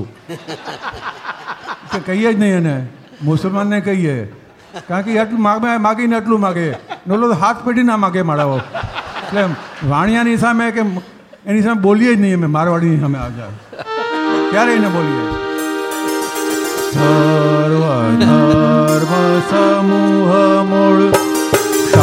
કે કહીએ જ નહીં એને. મુસલમાનને કહીએ. કારણ કે એટલું આટલું માગે માગીને એટલું માગે. નોલો તો હાથ પેઢી ના માગે મારાઓ એટલે વાણિયાની સામે કે એની સામે બોલીએ જ નહીં અમે મારવાડીની સામે આવજા ક્યારેય એને બોલીએ. સર્વ ધર્મ સમૂહ મૂળ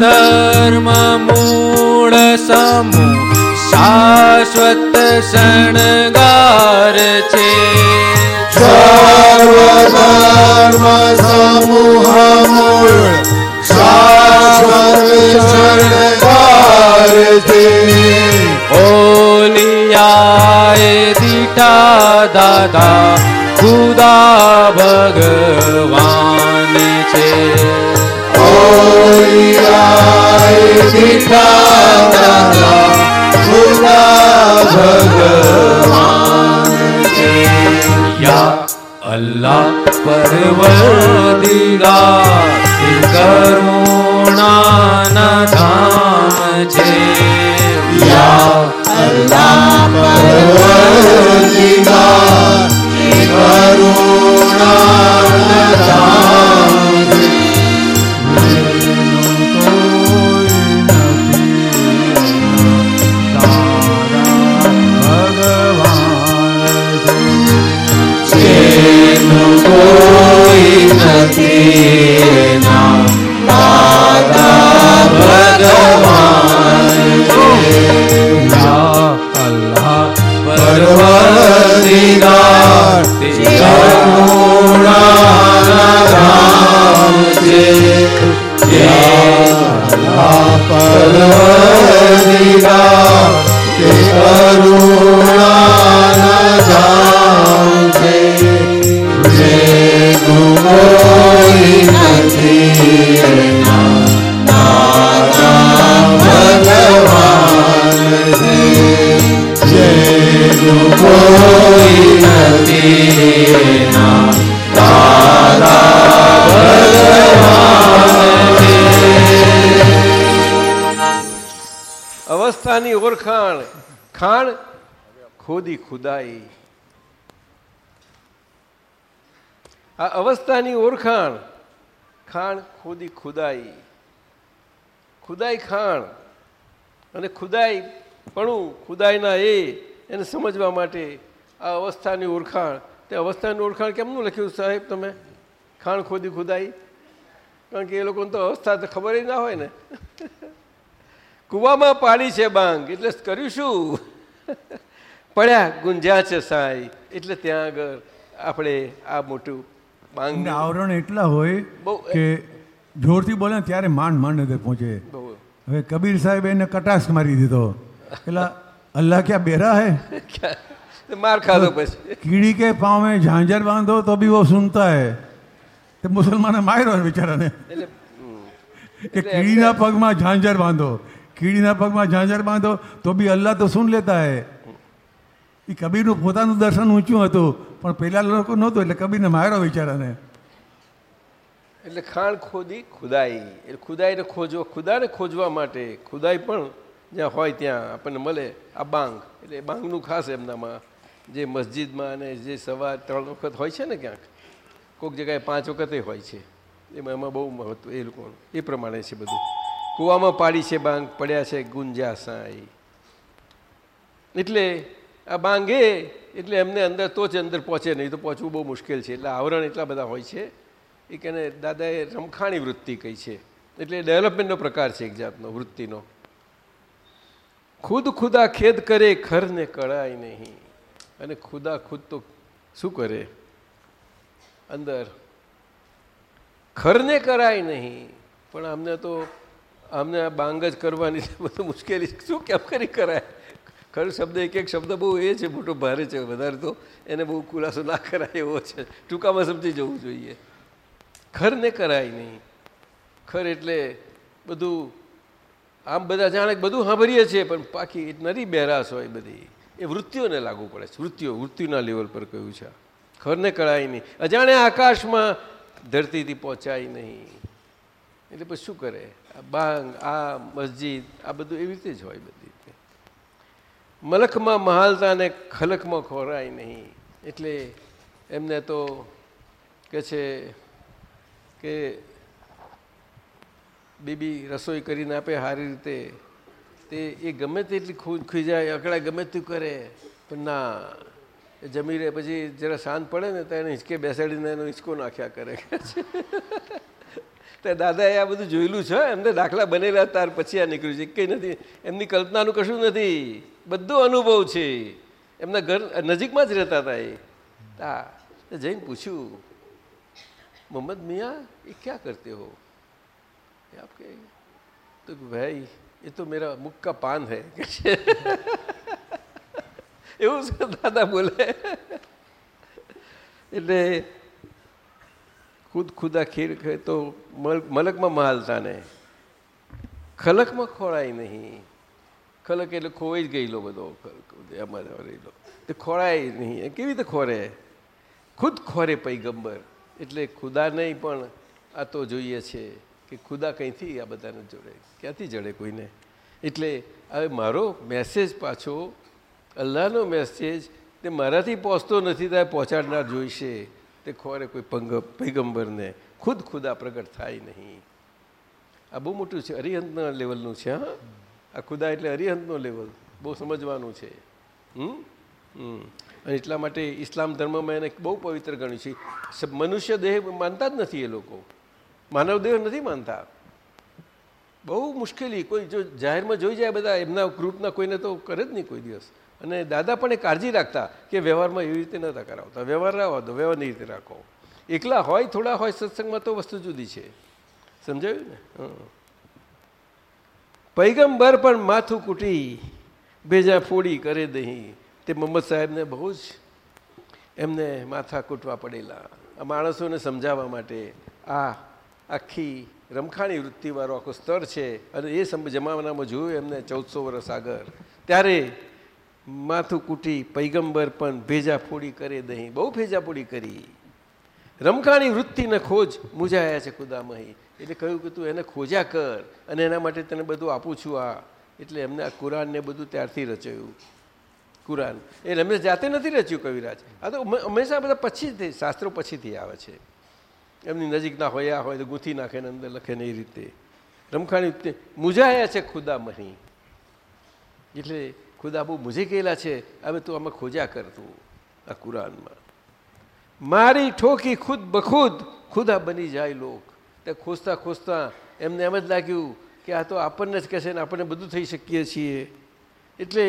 સર્વધર્મ મૂળ સમૂહ શાશ્વત શણગાર છે. ઓલિયાએ દીઠા દાદા ખુદા ભગવાન. યા અલ્લાહ પરવરદિગાર તે કરુણાના ધામ છે યા પરવરદિગાર તે કરુણાના ધામ છે પરવરદિગાર તે કરુણાના ખુદાઈ આ અવસ્થાની ઓળખાણ, ખાણ ખોદી ખુદાઈ. ખુદાઈ ખાણ અને ખુદાઈ પણું ખુદાઈના એ, એને સમજવા માટે આ અવસ્થાની ઓળખાણ. તે અવસ્થાની ઓળખાણ કેમનું લખ્યું સાહેબ તમે? ખાણ ખોદી ખુદાઈ? કારણ કે એ લોકોને તો અવસ્થા તો ખબર જ ના હોય ને. કૂવામાં પાડી છે બાંગ, એટલે કર્યું શું? પડ્યા ગુંજ્યા છે સાંઈ. એટલે ત્યાં આગળ આપણે આ મોટું માંગ આવરણ એટલા હોય બહુ કે જોરથી બોલે ત્યારે માંડ માંડ તે પહોંચે. હવે કબીર સાહેબ એને કટાક્ષ મારી દીધો. એટલે અલ્લાહ ક્યાં બેરા હે? માર ખાધો પછી. કીડી કે પામે ઝાંઝર બાંધો તો બી વો સુનતા હે. તે મુસલમાને માર્યો બિચારાને. કે કીડીના પગમાં ઝાંઝર બાંધો. કીડીના પગમાં ઝાંઝર બાંધો તો બી અલ્લાહ તો સુન લેતા હે. એ કબીરનું પોતાનું દર્શન ઊંચું હતું, પણ પેલા લોકો નહોતું, એટલે કબીરને માર્યો બિચારાને. એટલે ખાણ ખોદી ખુદાઈ. એટલે ખુદાઈને ખોજવા, ખુદાને ખોજવા માટે ખુદાઈ પણ જ્યાં હોય ત્યાં આપણને મળે આ બાંગ. એટલે બાંગનું ખાસ એમનામાં જે મસ્જિદમાં અને જે સવાર ત્રણ વખત હોય છે ને ક્યાંક, કોઈક જગ્યાએ પાંચ વખતે હોય છે. એમાં એમાં બહુ મહત્વ, એ લોકોનું એ પ્રમાણે છે બધું. કૂવામાં પાડી છે બાંગ, પડ્યા છે ગુંજા સાંઈ એટલે આ બાંગે એટલે એમને અંદર તો જ અંદર પહોંચે, નહીં તો પહોંચવું બહુ મુશ્કેલ છે. એટલે આવરણ એટલા બધા હોય છે એ કે દાદાએ રમખાણી વૃત્તિ કહી છે. એટલે ડેવલપમેન્ટનો પ્રકાર છે એક જાતનો, વૃત્તિનો. ખુદ ખુદા ખેદ કરે ખરને કળાય નહીં. અને ખુદા ખુદ તો શું કરે? અંદર. ખરને કરાય નહીં. પણ અમને તો અમને બાંગ જ કરવાની બધું મુશ્કેલી શું કેમ કરી કરાય? ખર શબ્દ, એક એક શબ્દ બહુ એ છે, મોટો ભારે છે વધારે તો. એને બહુ ખુલાસો ના કરાય એવો છે. ટૂંકામાં સમજી જવું જોઈએ. ખરને કરાય નહીં. ખર એટલે બધું, આમ બધા જાણે બધું સાંભળીએ છીએ, પણ પાકી નરી બહેરાશ હોય બધી. એ વૃત્તિઓને લાગુ પડે છે. વૃત્તિઓ, વૃત્તિના લેવલ પર કહ્યું છે. ખરને કળાય નહીં. અજાણે આકાશમાં ધરતીથી પહોંચાય નહીં. એટલે પછી શું કરે? આ બાંગ, આ મસ્જિદ, આ બધું એવી રીતે જ હોય બધી. મલખમાં મહાલતાને ખલકમાં ખોરાય નહીં. એટલે એમને તો કે છે કે બીબી રસોઈ કરીને આપે સારી રીતે. તે એ ગમે તેટલી ખીજાય અકળાય, ગમે તેવું કરે, પણ ના. એ જમી રહે પછી જરા શાંત પડે ને તો હિંચકે બેસાડીને એનો હિંચકો નાખ્યા કરે. તો દાદાએ આ બધું જોયેલું છે, એમને દાખલા બનેલા ત્યાર પછી આ નીકળ્યું છે. કંઈ નથી. એમની કલ્પનાનું કશું નથી. બધો અનુભવ છે. એમના ઘર નજીકમાં જ રહેતા હતા એ. હા જઈને પૂછ્યું, મોહમ્મદ મિયા એ ક્યાં કરતે હો? આપ કે તો ભાઈ, એ તો મેરા મુક્કા પાન હૈ. એવું છે દાદા બોલે. એટલે ખુદ ખુદા ખીર તો મલકમાં માલતા ને ખલકમાં ખોળાય નહીં. ખલક એટલે ખોવાઈ જ ગયેલો બધો એમાં રહેલો. તે ખોળાય નહીં. કેવી રીતે ખોરે? ખુદ ખોરે પૈગંબર. એટલે ખુદા નહીં, પણ આ તો જોઈએ છે કે ખુદા કંઈથી આ બધાને જોડે? ક્યાંથી જડે કોઈને? એટલે હવે મારો મેસેજ પાછો, અલ્લાહનો મેસેજ તે મારાથી પહોંચતો નથી ત્યારે પહોંચાડનાર જોઈશે. તે ખોરે કોઈ પંગ પૈગંબરને ખુદ ખુદા પ્રગટ થાય નહીં આ બહુ મોટું છે અરિહંતના લેવલનું છે હા આ ખુદા એટલે અરિહંતનો લેવલ બહુ સમજવાનું છે હમ હમ અને એટલા માટે ઇસ્લામ ધર્મમાં એને બહુ પવિત્ર ગણ્યું છે મનુષ્ય દેહ માનતા જ નથી એ લોકો માનવદેહ નથી માનતા બહુ મુશ્કેલી કોઈ જો જાહેરમાં જોઈ જાય બધા એમના ગ્રુપના કોઈને તો કરે જ નહીં કોઈ દિવસ અને દાદા પણ એ કાળજી રાખતા કે વ્યવહારમાં એવી રીતે નહોતા કરાવતા. વ્યવહાર રાખો દો, વ્યવહારની રીતે રાખો. એકલા હોય, થોડા હોય, સત્સંગમાં તો વસ્તુ જુદી છે. સમજાયું ને? પૈગંબર પણ માથું કૂટી, ભેજા ફોડી કરે દહીં. તે મોહમ્મદ સાહેબને બહુ જ એમને માથા કૂટવા પડેલા. આ માણસોને સમજાવવા માટે આ આખી રમખાણી વૃત્તિવાળો આખો સ્તર છે. અને એ જમાનામાં જોયું એમને ચૌદસો વર્ષ આગળ. ત્યારે માથું કૂટી પૈગંબર પણ ભેજા ફોડી કરે દહીં. બહુ ભેજા ફોડી કરી. રમખાણી વૃત્તિને ખોજ મૂજાયા છે ખુદામહી. એટલે કહ્યું કે તું એને ખોજા કર અને એના માટે તને બધું આપું છું આ. એટલે એમને આ કુરાનને બધું ત્યારથી રચાયું. કુરાન. એ એમને જાતે નથી રચ્યું કવિરાજ. આ તો હંમેશા બધા પછીથી શાસ્ત્રો પછીથી આવે છે. એમની નજીકના હોયા હોય તો ગૂંથી નાખે ને અંદર લખે ને એ રીતે. રમખાણી મૂજાયા છે ખુદામહી. એટલે ખુદા બહુ મૂજી ગયેલા છે. હવે તું આમાં ખોજા કરતું આ કુરાનમાં. મારી ઠોકી ખુદ બખુદ ખુદા બની જાય લોક. તે ખોજતા ખોજતા એમને એમ જ લાગ્યું કે આ તો આપણને જ કહેશે ને આપણને બધું થઈ શકીએ છીએ. એટલે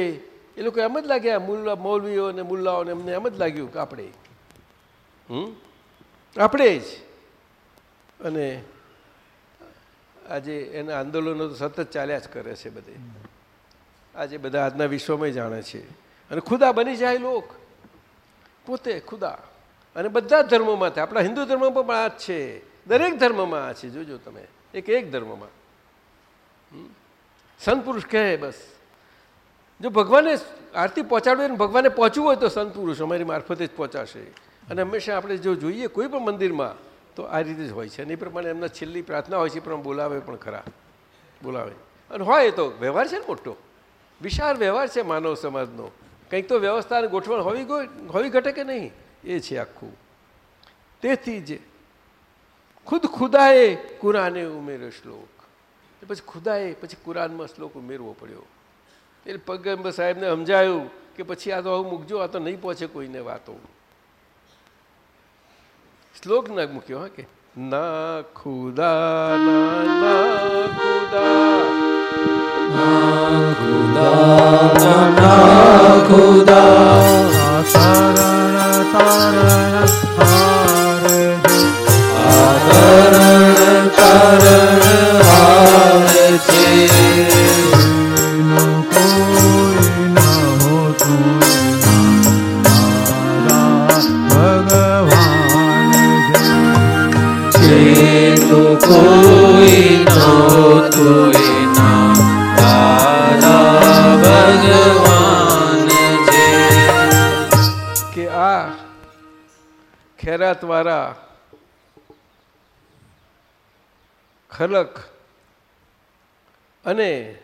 એ લોકો એમ જ લાગ્યા, મુલ્લા મૌલવીઓ અને મુલ્લાઓને એમને એમ જ લાગ્યું કે આપણે. હમ? આપણે જ. અને આજે એના આંદોલનો તો સતત ચાલ્યા જ કરે છે બધે. આજે બધા આજના વિશ્વમાં જાણે છે. અને ખુદા બની જાય લોક. પોતે ખુદા. અને બધા ધર્મોમાં થાય. આપણા હિન્દુ ધર્મમાં પણ આ જ છે. દરેક ધર્મમાં આ છે. જોજો તમે. એક એક ધર્મમાં. સંત પુરુષ કહે બસ. જો ભગવાને આરતી પહોંચાડવી અને ભગવાને પહોંચવું હોય તો સંત પુરુષ અમારી મારફતે જ પહોંચાશે. અને હંમેશા આપણે જો જોઈએ કોઈ પણ મંદિરમાં, તો આ રીતે જ હોય છે. અને એ પ્રમાણે એમના છેલ્લી પ્રાર્થના હોય છે, પણ બોલાવે પણ ખરા. બોલાવે. અને હોય તો. વ્યવહાર છે ને મોટો. વિશાળ વ્યવહાર છે માનવ સમાજનો. કંઈક તો વ્યવસ્થા ગોઠવણ હોવી હોવી ઘટે કે નહીં? એ છે આખું. તેથી જ ખુદ ખુદાએ કુરાને ઉમેર્યો શ્લોક. પછી ખુદાએ પછી કુરાનમાં શ્લોક ઉમેરવો પડ્યો. એટલે પગંબર સાહેબને સમજાયું કે પછી આ તો આવું મૂકજો, આ તો નહીં પહોંચે કોઈને વાતો. શ્લોક ના મૂક્યો, હા કે? ના ખુદા, ના ના ખુદા શરણ ખેરાતવાળા ખલક અને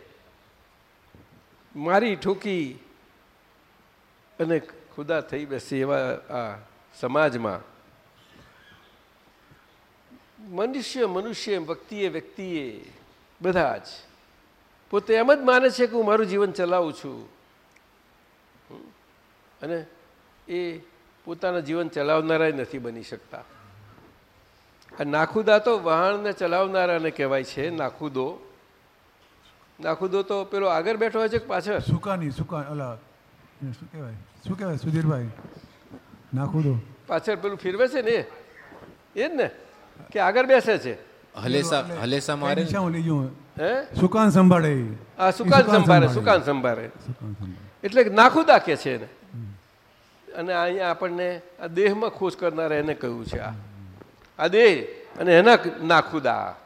મારી ઠોકી અને ખુદા થઈ બેસી એવા આ સમાજમાં. મનુષ્ય મનુષ્ય વ્યક્તિએ વ્યક્તિએ બધા જ. પોતે એમ જ માને છે કે હું મારું જીવન ચલાવું છું. અને એ પોતાના જીવન ચલાવનારા નથી બની શકતા. આ નાખુદા તો વહાણને ચલાવનારાને કહેવાય છે નાખુદો. નાખુદો તો પેલો આગળ બેઠો હોય છે કે પાછળ? સુકાની સુકા ઓલા શું કહેવાય? શું કહેવાય સુધીરભાઈ? નાખુદો. પાછળ પેલું ફેરવે છે ને એ? જ ને? કે આગળ બેસે છે? હલેસા હલેસા મારે? હે? સુકાન સંભાળે. આ સુકાન સંભાળે સુકાન સંભાળે. એટલે નાખુદા કે છે એને? અને અહીંયા આપણને આ દેહમાં ખુશ કરનારા એને કહ્યું છે આ. આ દેહ અને એના નાખુદા.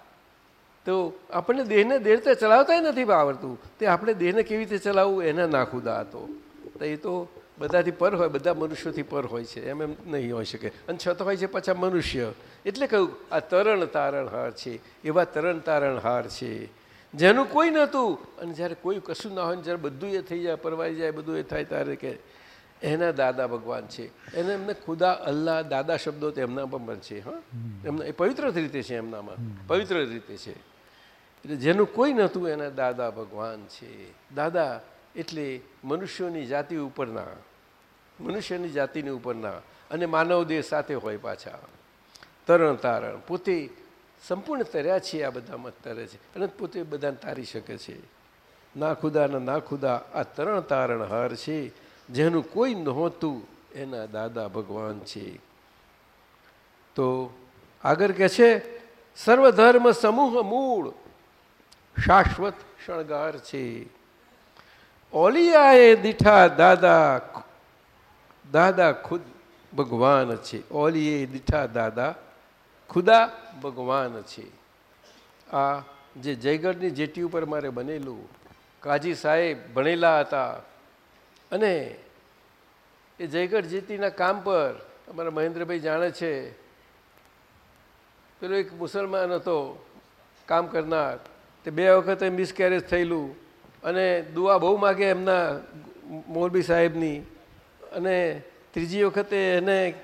તો આપણને દેહને દેહ રીતે ચલાવતા નથી આવડતું તે આપણે દેહને કેવી રીતે ચલાવવું? એના નાખુદા હતો તો એ તો બધાથી પર હોય, બધા મનુષ્યોથી પર હોય છે. એમ એમ નહીં હોઈ શકે. અને છતાં હોય છે પાછા મનુષ્ય. એટલે કહ્યું, આ તરણ તારણ હાર છે. એવા તરણ તારણ હાર છે. જેનું કોઈ નહોતું. અને જ્યારે કોઈ કશું ના હોય ને જ્યારે બધું એ થઈ જાય પરવાઈ જાય, બધું એ થાય, ત્યારે કે એના દાદા ભગવાન છે. એને એમને ખુદા અલ્લાહ દાદા શબ્દો તો એમના પણ છે હા. એમના એ પવિત્ર રીતે છે એમનામાં. પવિત્ર રીતે છે. એટલે જેનું કોઈ નહોતું એના દાદા ભગવાન છે. દાદા એટલે મનુષ્યોની જાતિ ઉપરના મનુષ્યની જાતિની ઉપરના અને માનવ દેહ સાથે હોય પાછા. તરણ તારણ પોતે સંપૂર્ણ તર્યા છે આ બધામાં તરે છે. અને પોતે બધાને તારી શકે છે. ના ખુદા ના ના ખુદા આ તરણ તારણ હાર છે. જેનું કોઈ નહોતું, એના દાદા ભગવાન છે. તો આગળ કે છે, સર્વધર્મ સમૂહ મૂળ, શાશ્વત શણગાર છે. ઓલિયાએ દીઠા દાદા દાદા ખુદ ભગવાન છે. ઓલીએ દીઠા દાદા ખુદા ભગવાન છે. આ જે જયગઢની જેટી ઉપર મારે બનેલું, કાજી સાહેબ ભણેલા હતા. અને એ જયગઢ જીતીના કામ પર અમારા મહેન્દ્રભાઈ જાણે છે. પેલો એક મુસલમાન હતો, કામ કરનાર. તે બે વખતે મિસકેરેજ થયેલું અને દુઆ બહુ માગે એમના મોરબી સાહેબની. અને ત્રીજી વખતે એને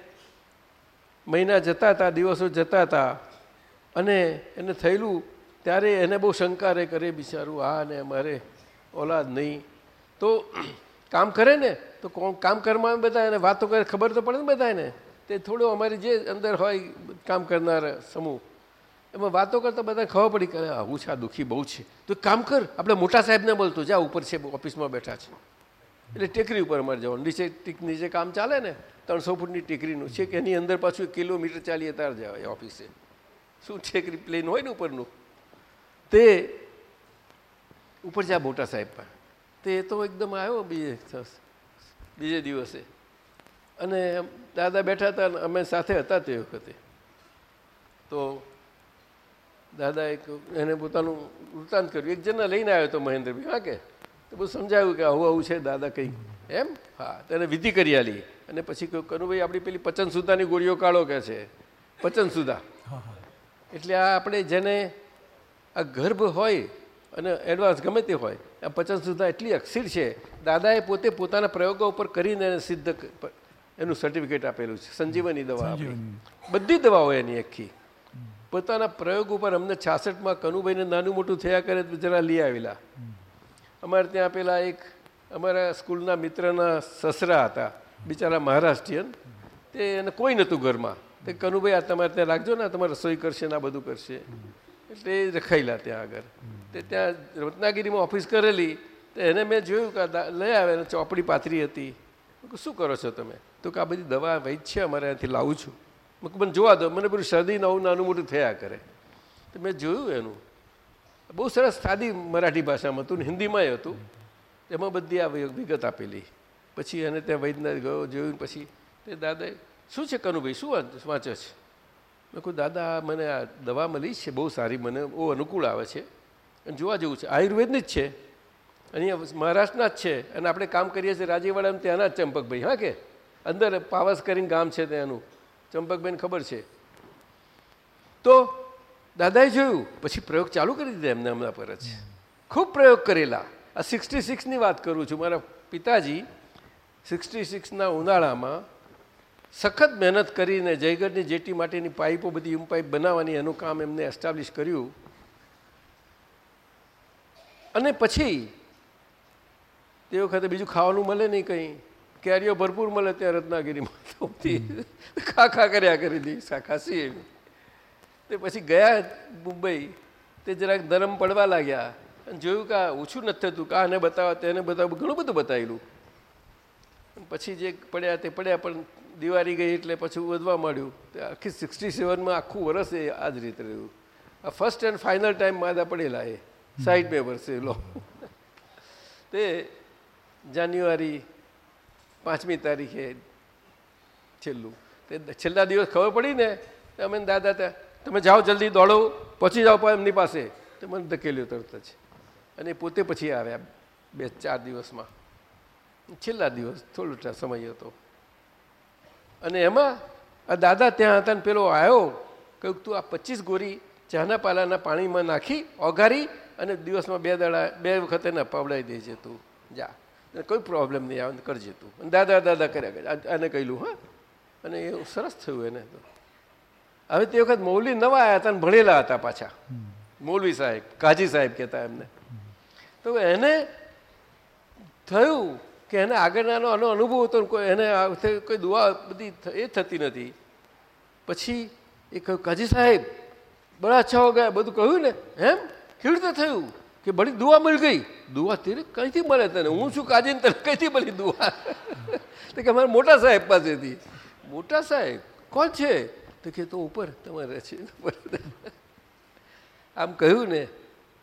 મહિના જતા હતા, દિવસો જતા હતા. અને એને થયેલું ત્યારે એને બહુ શંકા રે કરે બિચારું હા ને મારે ઓલાદ નહીં. તો કામ કરે ને, તો કોણ કામ કરવામાં બધા એને વાતો કરે, ખબર તો પડે ને બધાને. તે થોડું અમારી જે અંદર હોય કામ કરનાર સમૂહ, એમાં વાતો કરતા બધા ખબર પડી કે આવું છે, આ દુઃખી બહુ છે. તો કામ કર, આપણે મોટા સાહેબને બોલતો, જા, ઉપર છે, ઓફિસમાં બેઠા છે. એટલે ટેકરી ઉપર અમારે જવાનું, નીચે ટીક, નીચે કામ ચાલે ને, ત્રણસો ફૂટની ટેકરીનું છે કે એની અંદર પાછું એક કિલોમીટર ચાલીએ તાર જવાય ઓફિસે. શું ટેકરી પ્લેન હોય ને ઉપરનું? તે, ઉપર જા મોટા સાહેબ પર તે તો એકદમ આવ્યો બીજે બીજે દિવસે. અને દાદા બેઠા હતા અમે સાથે હતા તે વખતે. તો દાદા એક એને પોતાનું વૃત્તાંત કર્યું. એક જણને લઈને આવ્યો હતો મહેન્દ્રભાઈ હા કે? તો બધું સમજાવ્યું કે આવું આવું છે દાદા કંઈ એમ? હા તેને વિધિ કરી આલી. અને પછી કહ્યું કનુભાઈ આપણી પેલી પચન સુધાની ગોળીઓ કાળો કે છે? પચન સુધા એટલે આ આપણે જેને આ ગર્ભ હોય અને એડવાન્સ ગમે તે હોય. આ પચન સુધા એટલી અક્ષીર છે દાદાએ પોતે પોતાના પ્રયોગો ઉપર કરીને એને સિદ્ધ એનું સર્ટિફિકેટ આપેલું છે. સંજીવની દવા બધી દવાઓ એની આખી. પોતાના પ્રયોગ ઉપર અમને છાસઠમાં કનુભાઈને નાનું મોટું થયા કરે જરા લઈ આવેલા. અમારે ત્યાં પેલા એક અમારા સ્કૂલના મિત્રના સસરા હતા બિચારા મહારાષ્ટ્રીયન. તે એને કોઈ નહોતું ઘરમાં. તે કનુભાઈ આ તમારે ત્યાં રાખજો ને તમારે રસોઈ કરશે ને આ બધું કરશે. એટલે એ રખાયેલા ત્યાં આગળ. તે ત્યાં રત્નાગીરીમાં ઓફિસ કરેલી, તો એને મેં જોયું કે લઈ આવે, એને ચોપડી પાથરી હતી. શું કરો છો તમે? તો કે આ બધી દવા વૈદ છે, અમારે અહીંથી લાવું છું. મને જોવા દો. મને બધું શરદી નવું નાનું મોટું થયા કરે. તો મેં જોયું એનું. બહુ સરસ સાદી મરાઠી ભાષામાં હતું ને, હિન્દીમાંય હતું. એમાં બધી આ વિગત આપેલી. પછી એને ત્યાં વૈદ્યનાથ ગયો, જોયું, પછી તે દાદાએ, શું છે કનુભાઈ, શું વાંચે છે? મેં કહું દાદા, મને આ દવા મળી છે, બહુ સારી, મને બહુ અનુકૂળ આવે છે. અને જોવા જેવું છે, આયુર્વેદની જ છે. અહીંયા મહારાષ્ટ્રના જ છે. અને આપણે કામ કરીએ છીએ રાજીવાડામાં ત્યાંના જ ચંપકભાઈ, હા કે? અંદર પાવસ કરીને ગામ છે ત્યાંનું. ચંપકભાઈને ખબર છે. તો દાદાએ જોયું, પછી પ્રયોગ ચાલુ કરી દીધા એમને હમણાં પર જ. ખૂબ પ્રયોગ કરેલા. આ સિક્સટી સિક્સની વાત કરું છું. મારા પિતાજી સિક્સટી સિક્સના ઉનાળામાં સખત મહેનત કરીને જયગઢની જેટી માટેની પાઇપો બધી યુમ પાઇપ બનાવવાની એનું કામ એમને એસ્ટાબ્લિશ કર્યું. અને પછી તે વખતે બીજું ખાવાનું મળે નહીં કંઈ. કેરીઓ ભરપૂર મળે ત્યાં રત્નાગીરીમાં. તો ખા કર્યા કરી દી ખાસી એવી. તે પછી ગયા મુંબઈ. તે જરાક ધરમ પડવા લાગ્યા. અને જોયું કે આ ઓછું નથી થતું, કે આને બતાવો તેને બતાવો ઘણું બધું બતાવેલું પછી જે પડ્યા તે પડ્યા, પણ દિવાળી ગઈ એટલે પછી વધવા માંડ્યું. તે આખી સિક્સટી સેવનમાં આખું વરસ એ આ જ રીતે રહ્યું. આ ફર્સ્ટ એન્ડ ફાઇનલ ટાઈમ માદા પડેલા એ. સાઈડ બે વર્ષે, લો. તે જાન્યુઆરી પાંચમી તારીખે છેલ્લું. તે છેલ્લા દિવસ ખબર પડી ને? અમે દાદા ત્યાં, તમે જાઓ જલ્દી દોડો પહોંચી જાઓ એમની પાસે. તો મને ધકેલ્યો તરત જ. અને પોતે પછી આવ્યા બે, ચાર દિવસમાં. છેલ્લા દિવસ થોડો સમય હતો. અને એમાં આ દાદા ત્યાં હતા ને પેલો આવ્યો કહ્યું તું આ પચીસ ગોરી ચાના પાલાના પાણીમાં નાખી, ઓગારી અને દિવસમાં બે દાડા, બે વખત એને પવડાવી દેજે તું. જા. કોઈ પ્રોબ્લેમ નહીં આવે, કરજે તું. અને દાદા દાદા કર્યા આને કહેલું, હા. અને એ સરસ થયું એને તો. હવે તે વખત મૌલવી નવા આવ્યા હતા અને ભણેલા હતા પાછા. મૌલવી સાહેબ, કાજી સાહેબ કહેતા એમને. તો એને થયું કે એને આગળનાનો આનો અનુભવ હતો એને કોઈ દુઆ બધી એ થતી નથી. પછી એ કહ્યું, કાજી સાહેબ, બડા અચ્છા હો ગયા બધું કહ્યું ને, એમ? કેવી થયું? કે બળી દુઆ મળી ગઈ? દુઆ તેરે કઈથી મળે તને? હું છું કાજી ને તને કઈથી મળી દુઆ? તો કે અમારા મોટા સાહેબ પાસેથી. મોટા સાહેબ, કોણ છે? તો કે, તો ઉપર તમારે છે આમ કહ્યું ને,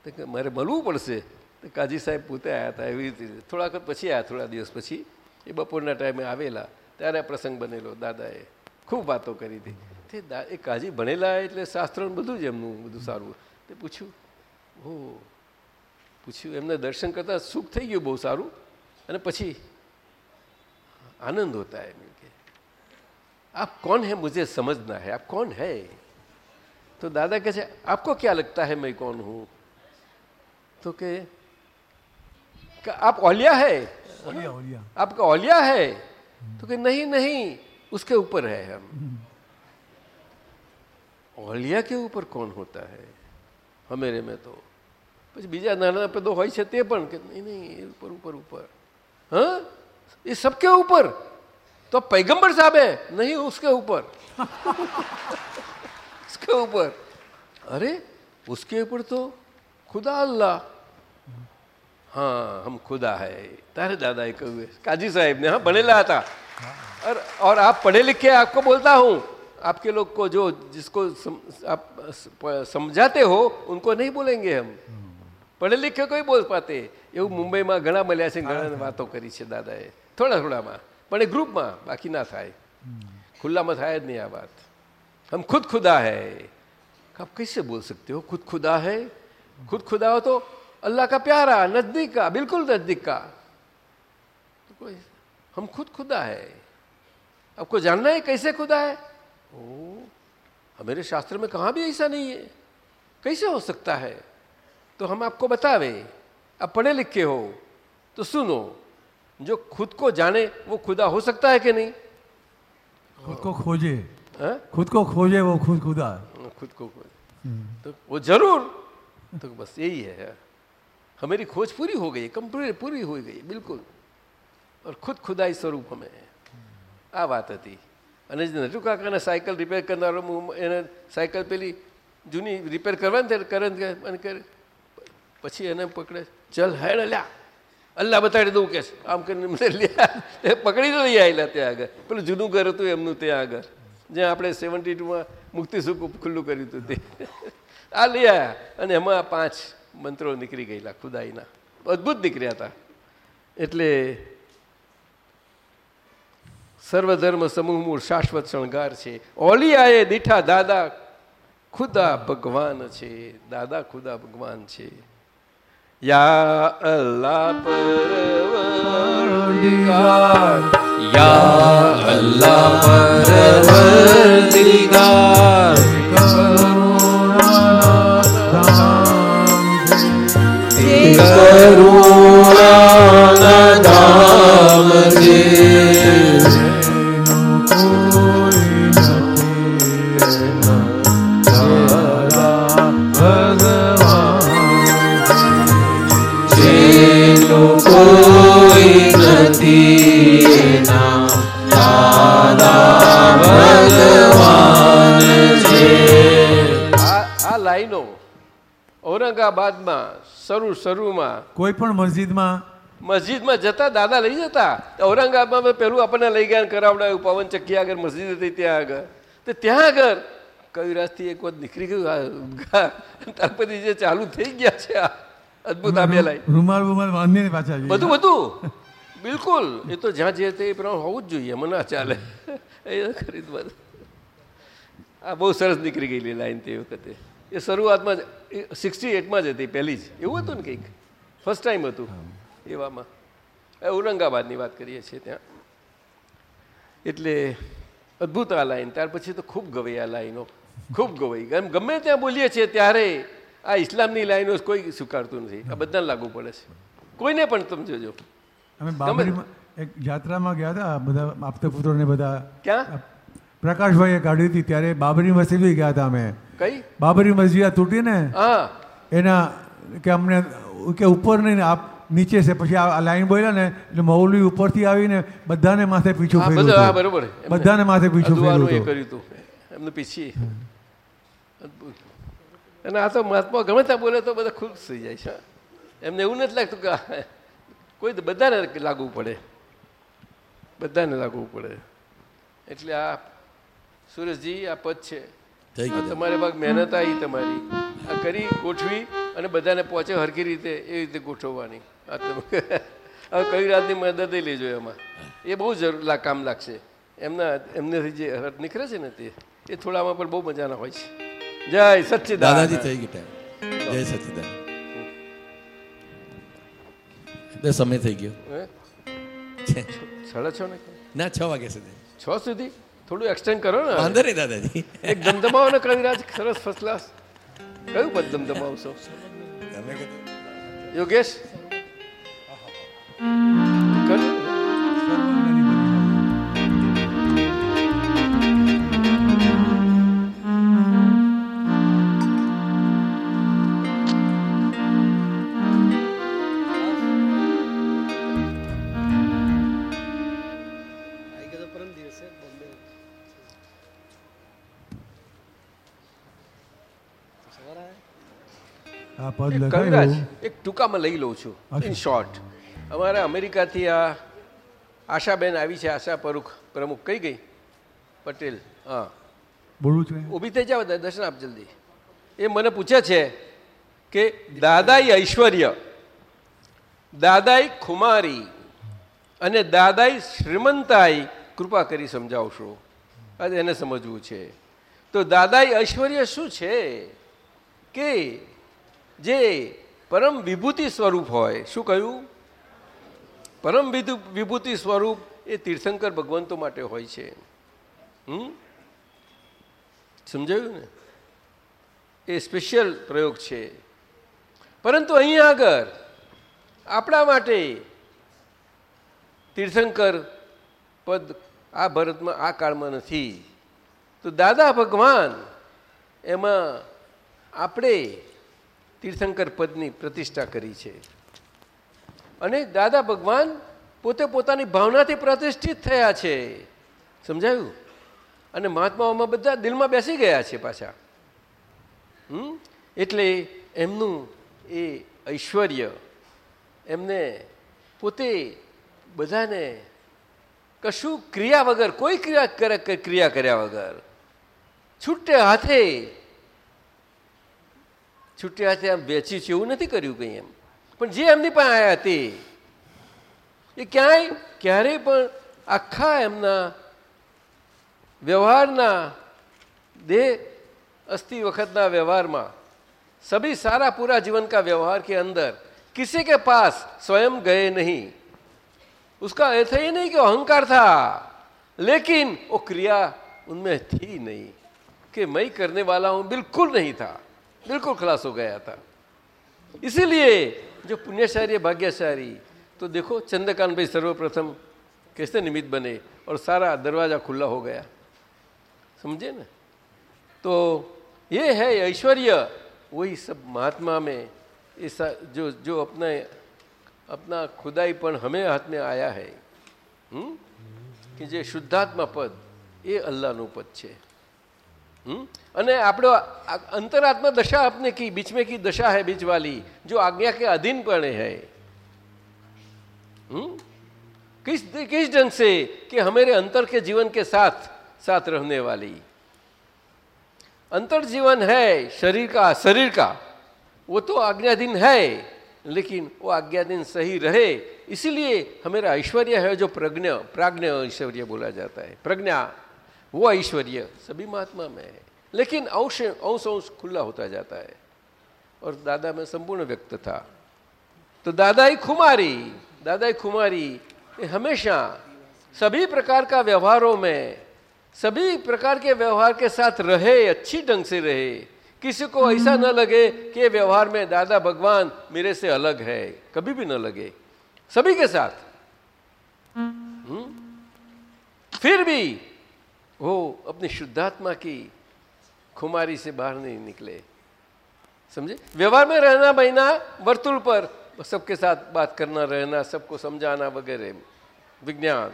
તો કે, મારે મળવું પડશે. કાજી સાહેબ પોતે આવ્યા હતા એવી રીતે. થોડાક પછી આવ્યા થોડા દિવસ પછી, એ બપોરના ટાઈમે આવેલા. ત્યારે પ્રસંગ બનેલો. દાદાએ ખૂબ વાતો કરી હતી. તે એ કાજી ભણેલા એટલે શાસ્ત્રો બધું જ એમનું બધું સારું. તે પૂછ્યું હો પૂછ્યું, એમને દર્શન કરતાં સુખ થઈ ગયું બહુ સારું? અને પછી, આનંદ હોતા એમ કે, આપ કોણ હૈ? મુજે સમજના હે. આપ કોણ હૈ? તો દાદા કહે છે, આપકો ક્યાં લગતા હૈ? મેં કોણ હું? તો કે आप औलिया है ઓલિયા ઓલિયા आपका औलिया है तो कि नहीं नहीं उसके ऊपर है हम औलिया के ऊपर कौन होता है हमेरे में तो પછી બીજા નાના પદો હોય છે તે પણ કે નહીં નહીં એ ઉપર ઉપર ઉપર हाँ ये सबके ऊपर तो पैगंबर साहब है नहीं उसके ऊपर उसके ऊपर अरे उसके ऊपर तो खुदा अल्लाह हाँ हम खुदा है तारे दादा कहू काजी साहब ने हाँ बनेला था और और आप पढ़े लिखे आपको बोलता हूँ आपके लोग को जो जिसको सम, आप समझाते हो उनको नहीं बोलेंगे हम પડે લીખે કોઈ બોલ પાતે એવું મુંબઈમાં ઘણા મળ્યા છે ઘણા વાતો કરી છે દાદાએ થોડા થોડામાં પણ એ ગ્રુપમાં બાકી ના થાય ખુલ્લામાં થાય જ નહીં આ વાત हम खुद खुदा है आप कैसे बोल सकते हो खुद खुदा है खुद खुदा हो तो अल्लाह का प्यारा नज़दीक का बिल्कुल नज़दीक का। तो कोई हम खुद खुदा है। आपको जानना है कैसे खुदा है? ओ हमारे शास्त्र में कहाँ भी ऐसा नहीं है। कैसे हो सकता है? तो हम आपको बतावे आप पढ़े लिखे हो तो सुनो जो खुद को जाने वो खुदा हो सकता है कि नहीं? खुद को खोजे। हाँ? खुद को खोजे वो खुद खुदा। खुद को खोज। तो वो ज़रूर तो बस यही है। हमारी खोज पूरी हो गई कंप्लीट पूरी हो गई बिल्कुल और खुद खुदाई સ્વરૂપ અમે આ વાત હતી અને જે નટુ કાકાને સાયકલ રિપેર કરનારો હું એને સાયકલ પેલી જૂની રિપેર કરવાની ત્યારે કરે ને કે- અને કરે પછી એને પકડે ચલ હેડ લ્યા અલ્લાહ બતાડી દઉં કે છે. આમ કરીને મને લ્યા એ પકડીને લઈ આવેલા ત્યાં આગળ પેલું જૂનું ઘર હતું એમનું ત્યાં આગળ જ્યાં આપણે સેવન્ટી ટુમાં મુક્તિ સુખ ખુલ્લું કર્યું હતું તે આ લઈ આવ્યા અને એમાં આ પાંચ મંત્રો નીકળી ગયેલા, ખુદાઈના. અદ્ભુત નીકળ્યા હતા. એટલે સર્વધર્મ સમૂહ મૂળ શાશ્વત શણગાર છે. ઓલિયાએ દીઠા દાદા ખુદા ભગવાન છે. દાદા ખુદા ભગવાન છે. યા અલ્લાહ પરવરદિગાર. યા અલ્લાહ પરવરદિગાર. કરુણાના ઔરંગાબાદમાં શરૂ શરૂમાં. કોઈ પણ મસ્જિદમાં? મસ્જિદમાં જતા દાદા લઈ જતા. ઔરંગાબાદમાં પેલું આપણને લઈ ગયા કરાવડાયું. પવન ચક્કી આગળ મસ્જિદ હતી ત્યાં આગળ. તો ત્યાં આગળ કવિરાજથી એક વખત નીકળી ગયું? પછી જે ચાલુ થઈ ગયા છે આ અદભુત આ રૂમાલ રૂમાલ બાંધીને પાછા બધું બધું. બિલકુલ. એ તો જ્યાં જે તે એ પ્રમાણે હોવું જ જોઈએ. મને ચાલે. એ ખરીદ આ બહુ સરસ નીકળી ગયેલી લાઈન તે વખતે. એ શરૂઆતમાં જ સિક્સટી એટમાં જ હતી પહેલી જ. એવું હતું ને કંઈક? ફર્સ્ટ ટાઈમ હતું. એવામાં. એ ઔરંગાબાદની વાત કરીએ છીએ ત્યાં. એટલે અદ્ભુત આ લાઈન. ત્યાર પછી તો ખૂબ ગવાઈ આ લાઈનો. ખૂબ ગવાઈ એમ ગમે ત્યાં બોલીએ છીએ ત્યારે આ ઇસ્લામની લાઈનો કોઈ સ્વીકારતું નથી. આ બધાને લાગુ પડે છે. કોઈને પણ તમે જોજો. અમે એક યાત્રામાં ગયા હતા બધા આપતા પુત્રોને બધા ક્યાં? પ્રકાશભાઈએ કાઢી હતી ત્યારે બાબરી મસ્જિદ ગયા હતા અમે. કઈ? બાબરી મસ્જિદ તૂટી ને હા. એના કે અમને કે ઉપર નહીં આપ નીચે છે. પછી આ લાઈન બોલ્યા ને એટલે મૌલવી ઉપરથી આવીને બધાને માથે પીછું ફેર્યું હા. બરોબર. બધાને માથે પીછું ફેર્યું એ કર્યું હતું. એમને પીછી. અને આ તો મહાત્મા ગમે ત્યાં બોલે તો બધા ખુશ થઈ જાય છે. એમને એવું નથી લાગતું કે કોઈ બધાને લાગવું પડે. બધાને લાગવું પડે. એટલે આ સુરેશજી આ પદ છે. થઈ ગયું. તમારે ભાગ મહેનત આવી તમારી. આ કરી ગોઠવી અને બધાને પહોંચે હરખી રીતે એ રીતે ગોઠવવાની. આ તમે હવે કઈ રાતની મદદ લેજો એમાં. એ બહુ જરૂર કામ લાગશે. એમના એમનેથી જે હરટ નીકળે છે ને તે એ થોડામાં પણ બહુ મજાના હોય છે. જય સચ્ચિદાનંદ. દાદાજી થઈ ગયા જય સચિદાન એટલે સમય થઈ ગયો. સાડા છ ને? ના છ વાગ્યા સુધી. છ સુધી? થોડું એક્સટેન્ડ કરો ને. વાંધો નહીં દાદાજી. એક ધમધમાવો ને કવિરાજ સરસ ફર્સ્ટ ક્લાસ કયું પદ ધમધમાવશો તમે. યોગેશ? આવ્યા? એક ટૂંકામાં લઈ લઉં છું ઇન શોર્ટ અમારા અમેરિકાથી આ આશાબેન આવી છે આશા પ્રમુખ પ્રમુખ. કઈ ગઈ? પટેલ હા. બોલું છું ઊભી થઈ જાવ દર્શન આપ જલ્દી. એ મને પૂછે છે કે દાદાઈ ઐશ્વર્ય દાદાઈ ખુમારી અને દાદાઈ શ્રીમંતાઈ કૃપા કરી સમજાવશો. આજે એને સમજવું છે. તો દાદાઈ ઐશ્વર્ય શું છે? કે જે પરમ વિભૂતિ સ્વરૂપ હોય, શું કહ્યું? પરમ વિભૂતિ સ્વરૂપ એ તીર્થંકર ભગવંતો માટે હોય છે. હમ? સમજાયું ને? એ સ્પેશિયલ પ્રયોગ છે. પરંતુ અહીંયા આગળ આપણા માટે તીર્થંકર પદ આ ભરતમાં, આ કાળમાં નથી. તો દાદા ભગવાન એમાં આપણે તીર્થંકર પદની પ્રતિષ્ઠા કરી છે. અને દાદા ભગવાન પોતે પોતાની ભાવનાથી પ્રતિષ્ઠિત થયા છે. સમજાયું? અને મહાત્માઓમાં બધા દિલમાં બેસી ગયા છે પાછા. એટલે એમનું એ ઐશ્વર્ય, એમને પોતે બધાને કશું ક્રિયા વગર, કોઈ ક્રિયા ક્રિયા કર્યા વગર છૂટે હાથે છૂટે હાથે આમ વેચી છે એવું નથી કર્યું કંઈ એમ પણ જે એમની પાસે આવ્યા તે એ ક્યાંય ક્યારેય પણ આખા એમના વ્યવહારના દેહ अस्थि वखतना व्यवहार में सभी सारा पूरा जीवन का व्यवहार के अंदर किसी के पास स्वयं गए नहीं उसका अर्थ ये नहीं कि अहंकार था लेकिन वो क्रिया उनमें थी नहीं कि मैं करने वाला हूं बिल्कुल नहीं था बिल्कुल खलास हो गया था इसीलिए जो पुण्यशाली भाग्यशाली तो देखो चंद्रकांत भाई सर्वप्रथम कैसे निमित्त बने और सारा दरवाजा खुला हो गया समझे ना तो ये है ऐश्वर्य वही सब महात्मा में ऐसा जो जो अपने अपना खुदाईपण हमें हाथ में आया है हुँ? કે જે શુદ્ધાત્મા પદ એ અલ્લાહનું પદ છે હમ અને આપણો अंतरात्मा दशा अपने की बीच में की दशा है बीच वाली जो आज्ञा के अधीन पड़े है हम्म किस किस ढंग से कि हमारे अंतर के जीवन के साथ साथ रहने वाली अंतर जीवन है शरीर का शरीर का वो तो आज्ञाधीन है लेकिन वो आज्ञाधीन सही रहे इसीलिए हमारा ऐश्वर्य है जो प्रज्ञ प्राज्ञ ऐश्वर्य बोला जाता है प्रज्ञा वो ऐश्वर्य, सभी महात्मा में है। लेकिन अंश अंश अंश खुला होता जाता है। और दादा में संपूर्ण व्यक्त था। तो दादाई खुमारी दादाई खुमारी हमेशा सभी प्रकार का व्यवहारों में, सभी प्रकार के व्यवहार के साथ रहे, अच्छी ढंग से रहे। किसी को ऐसा न लगे कि व्यवहार में दादा भगवान मेरे से अलग है। कभी भी न लगे। सभी के साथ। हुँ? फिर भी वो अपनी शुद्धात्मा की खुमारी से बाहर नहीं निकले। समझे? व्यवहार में रहना, बहना, वर्तुल पर सबके साथ बात करना, रहना, सबको समझाना वगैरह, विज्ञान।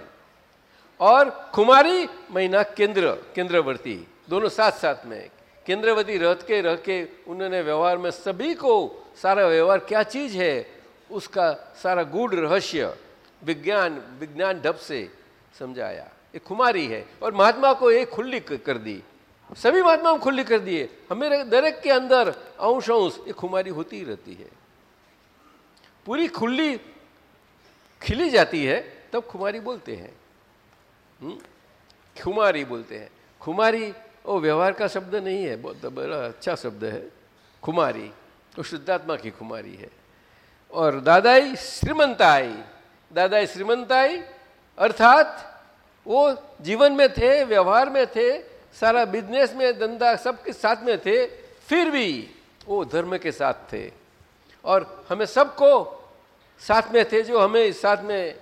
और खुमारी महीना केंद्र, केंद्रवर्ती, दोनों साथ साथ में केंद्रवती रह के रह के उन्होंने व्यवहार में सभी को सारा व्यवहार, क्या चीज़ है, उसका सारा गूढ़ रहस्य, विज्ञान विज्ञान ढब से समझाया। ये खुमारी है और महात्मा को ये खुली कर दी। सभी महात्मा खुली कर दिए। हमें दरेक के अंदर अंश अंश, ये खुमारी होती रहती है। पूरी खुली खिली जाती है, तब खुमारी बोलते हैं। हुँ? खुमारी बोलते हैं। खुमारी वो व्यवहार का शब्द नहीं है, बहुत बड़ा अच्छा शब्द है। खुमारी तो शुद्धात्मा की खुमारी है। और दादाई श्रीमंताई दादाई श्रीमंताई अर्थात वो जीवन में थे, व्यवहार में थे, सारा बिज़नेस में, धंधा सबके साथ में थे, फिर भी वो धर्म के साथ थे। और हमें सबको साथ में थे जो हमें इस साथ में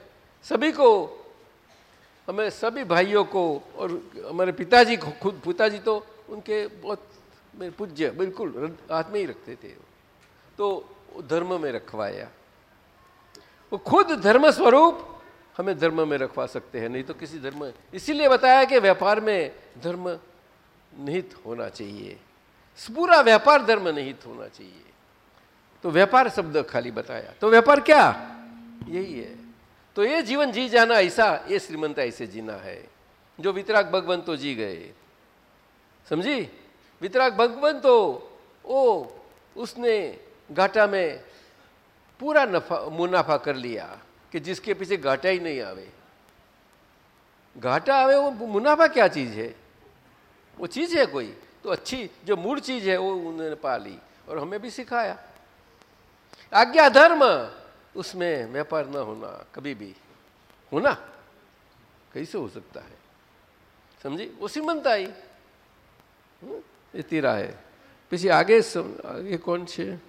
सभी को, हमें सभी भाइयों को और हमारे पिताजी को, खुद, पिताजी तो उनके बहुत पूज्य, बिल्कुल हाथ में ही रखते थे तो धर्म में रखवाया। वो खुद धर्म स्वरूप हमें धर्म में रखवा सकते हैं, नहीं तो किसी धर्म, इसीलिए बताया कि व्यापार में धर्म निहित होना चाहिए। पूरा व्यापार धर्म निहित होना चाहिए। तो व्यापार शब्द खाली बताया। तो व्यापार क्या? यही है। तो ये जीवन जी जाना ऐसा, ये श्रीमंत ऐसे जीना है। जो वितराग भगवंत तो जी गए। समझी? वितराग भगवंत तो ओ, उसने घाटा में पूरा नफा, मुनाफा कर लिया। कि जिसके पीछे घाटा ही नहीं आवे। घाटा आवे वो मुनाफा क्या चीज़ है? वो चीज़ है कोई? तो अच्छी जो मूल चीज़ है वो उन्होंने पा ली और हमें भी सिखाया। आज्ञा धर्म उसमें व्यापार ना होना कभी भी। होना? कैसे हो सकता है? समझी? वो श्रीमंता ही हम्म, ये तीरा है पीछे आगे सम, आगे कौन से?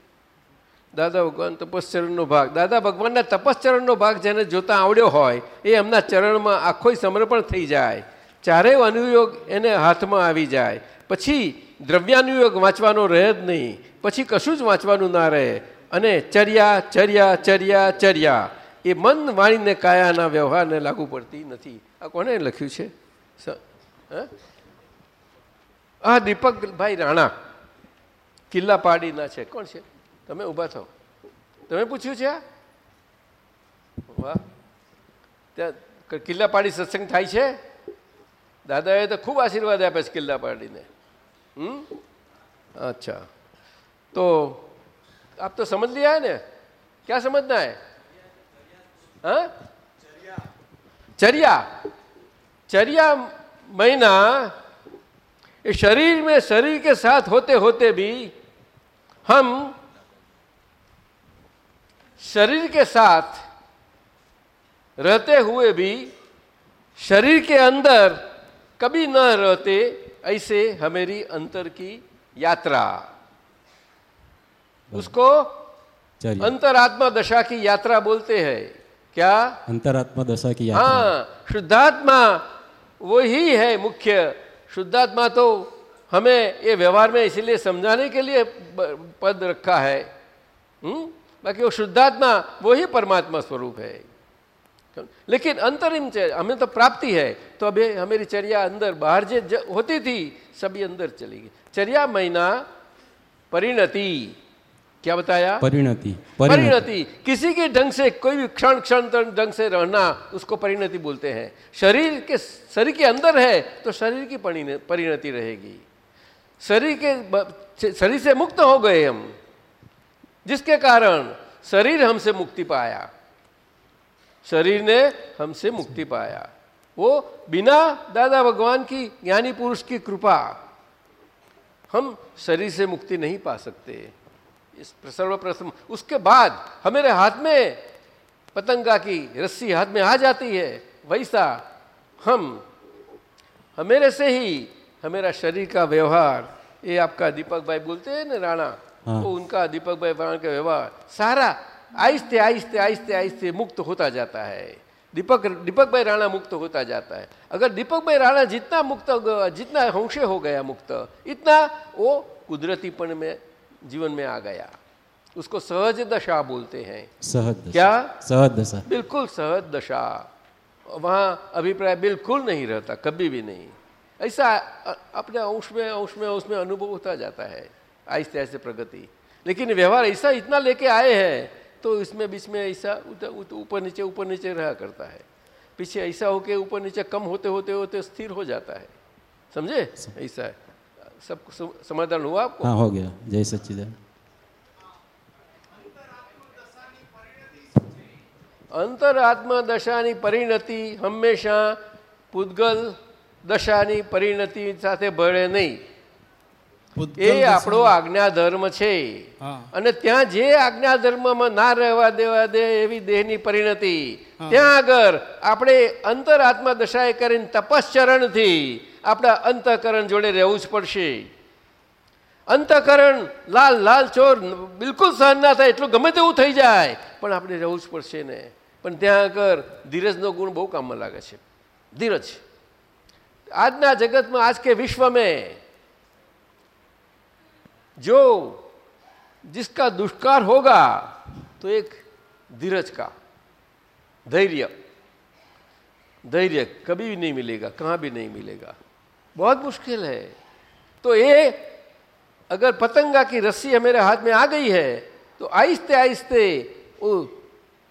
દાદા ભગવાન તપશ્ચરણનો ભાગ. દાદા ભગવાનના તપશ્ચરણનો ભાગ જેને જોતા આવડ્યો હોય, એ એમના ચરણમાં આખોય સમર્પણ થઈ જાય. ચારેય અનુયોગ એને હાથમાં આવી જાય. પછી દ્રવ્યાનુયોગ વાંચવાનો રહે જ નહીં. પછી કશું જ વાંચવાનું ના રહે. અને ચર્યા ચર્યા ચર્યા ચર્યા. એ મન વાણીને કાયાના વ્યવહારને લાગુ પડતી નથી. આ કોને લખ્યું છે? આ દીપકભાઈ રાણા. કિલ્લા પાડીના છે. કોણ છે? તમે ઊભા થાઓ તમે પૂછ્યું છે આ વાહ ત્યાં ક- કિલ્લા પાડી સત્સંગ થાય છે દાદાએ તો ખૂબ આશીર્વાદ આપ્યા છે કિલ્લા પાડીને હમ अच्छा तो आप तो समझ लिया है ना क्या समझना है हाँ चर्या चर्या महीना ये शरीर में शरीर के साथ होते होते भी हम शरीर के साथ रहते हुए भी शरीर के अंदर कभी न रहते ऐसे हमारी अंतर की यात्रा। उसको अंतरात्मा दशा की यात्रा बोलते हैं। क्या? अंतरात्मा दशा की यात्रा। हाँ शुद्धात्मा वो ही है मुख्य। शुद्धात्मा तो हमें ये व्यवहार में इसीलिए समझाने के लिए पद रखा है। हम्म? बाकी वो शुद्धात्मा वो ही परमात्मा स्वरूप है। लेकिन अंतरिम हमें तो प्राप्ति है तो अभी हमारी चर्या अंदर बाहर जे ज- होती थी सभी अंदर चली गई। चर्या महीना परिणति क्या बताया? परिणति परिणति किसी के ढंग से कोई भी क्षण क्षण ढंग से रहना उसको परिणति बोलते हैं। शरीर के शरीर के अंदर है तो शरीर की परिणति रहेगी। शरीर के शरीर से मुक्त हो गए हम। जिसके कारण शरीर हमसे मुक्ति पाया। शरीर ने हमसे मुक्ति पाया। वो बिना दादा भगवान की, ज्ञानी पुरुष की कृपा, हम शरीर से मुक्ति नहीं पा सकते। इस सर्वप्रथम, उसके बाद हमारे हाथ में पतंगा की रस्सी हाथ में आ जाती है। वैसा हम, हमेरे से ही हमारा शरीर का व्यवहार। ये आपका दीपक भाई बोलते हैं ना, राणा? हाँ। तो उनका दीपक भाई राणा का व्यवहार सारा आहिस्ते आहिस्ते आहिस्ते आहिस्ते मुक्त होता जाता है। दीपक दीपक भाई राणा मुक्त होता जाता है। अगर दीपक भाई राणा जितना मुक्त जितना होंशे हो गया मुक्त इतना वो कुदरतीपन में जीवन में आ गया। उसको सहज दशा बोलते हैं। सहज दशा। क्या? सहज दशा। बिल्कुल सहज दशा। वहाँ अभिप्राय बिल्कुल नहीं रहता कभी भी नहीं। ऐसा अपने अंश में अंश में उसमें अनुभव होता जाता है। आहिस्ते आहिस्ते प्रगति लेकिन व्यवहार ऐसा इतना लेके आए हैं तो इसमें बीच में ऐसा उत- उत- ऊपर नीचे ऊपर नीचे रहा करता है पीछे ऐसा हो के ऊपर नीचे कम होते होते होते स्थिर हो जाता है समझे ऐसा है सब सम- समाधान हुआ आपको हाँ हो गया जय सच्चिदानंद અંતરાત્મા દશાની પરિણતિ હંમેશા પૂદગલ દશાની પરિણતિ સાથે ભળે નહીં એ આપણો આજ્ઞા ધર્મ છે અને ત્યાં જે આજ્ઞા આજ્ઞાધર્મમાં ના રહેવા દેવા દે એવી દેહની પરિણતિ ત્યાં આગળ આપણે અંતર આત્મા દશાએ કરીને તપસ્ચરણથી આપણા અંતઃકરણ જોડે રહેવું જ પડશે. અંતઃકરણ લાલ લાલ ચોર બિલકુલ સહન ના થાય એટલું ગમે તેવું થઈ જાય પણ આપણે રહેવું જ પડશે ને. પણ ત્યાં આગળ ધીરજનો ગુણ બહુ કામમાં લાગે છે. ધીરજ. આજના જગતમાં આજ કે વિશ્વ મેં जो जिसका दुष्कार होगा तो एक धीरज का धैर्य। धैर्य कभी भी नहीं मिलेगा कहाँ भी नहीं मिलेगा। बहुत मुश्किल है। तो ये अगर पतंगा की रस्सी हमारे हाथ में आ गई है तो आहिस्ते आहिस्ते वो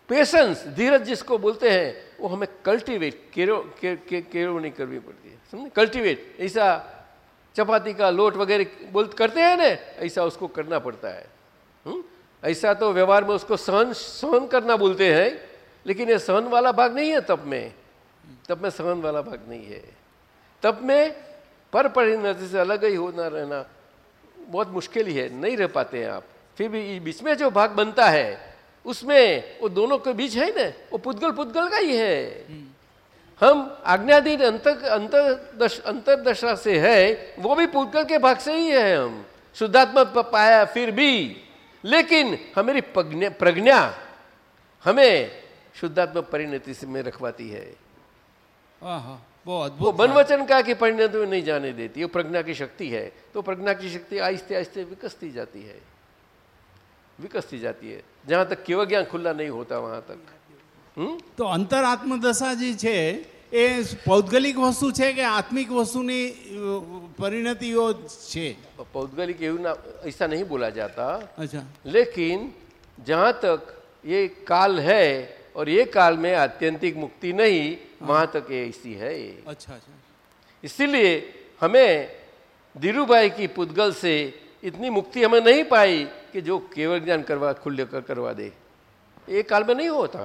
पेशेंस धीरज जिसको बोलते हैं वो हमें कल्टीवेट केरो के, के, करनी पड़ती है। समझे? कल्टीवेट ऐसा चपाती का लोट वगैरह बोल करते हैं ना, ऐसा उसको करना पड़ता है। हुँ? ऐसा तो व्यवहार में उसको सहन सहन करना बोलते हैं, लेकिन ये सहन वाला भाग नहीं है तप में। तप में सहन वाला भाग नहीं है। तप में पर परिणति से अलग ही होना रहना बहुत मुश्किल ही है, नहीं रह पाते हैं आप। फिर भी बीच में जो भाग बनता है, उसमें वो दोनों के बीच है ना, वो पुद्गल पुद्गल का ही है। हम आज्ञाधीन अंतरदशा से है वो भी पूजकर के भाग से ही है हम। शुद्धात्मा पाया फिर भी। लेकिन हमारी प्रज्ञा हमें शुद्धात्मा परिणति से में रखवाती है। वो बनवचन का कि परिणति में नहीं जाने देती वो प्रज्ञा की शक्ति है। तो प्रज्ञा की शक्ति आहिस्ते आहिस्ते विकसती जाती है। विकसती जाती है। जहाँ तक केवल ज्ञान खुला नहीं होता वहाँ तक। તો અંતર આત્મદશા જે છે એ પૌદ્ગલિક વસ્તુ છે કે આત્મિક વસ્તુની અ, પરિણતિઓ છે पौद्गलिक એવું ना ऐसा नहीं बोला जाता अच्छा लेकिन जहाँ तक ये काल है और ये काल में आत्यंतिक मुक्ति नहीं वहाँ तक ये ऐसी है અચ્છા અચ્છા इसीलिए हमें धीरूभाई की पुद्गल से इतनी मुक्ति हमें नहीं पाई कि जो केवल ज्ञान करवा खुल्य कर करवा दे ये काल में नहीं होता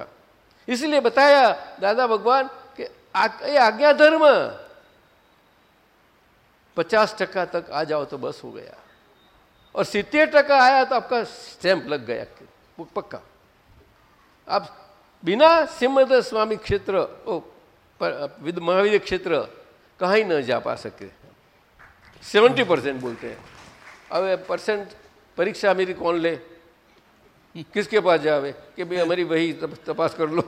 इसलिए बताया दादा भगवान कि ये आज्ञा धर्म। पचास टका तक आ जाओ तो बस हो गया। और सितर टका आया तो आपका स्टैंप लग गया। पक्का। आप बिना सिमद स्वामी क्षेत्र विद महावीर क्षेत्र, कहीं न जा पा सके। सेवेंटी परसेंट बोलते हैं। अब परसेंट परीक्षा मेरी कौन ले? किसके पास जावे कि भाई हमारी वही तप- तपास कर लो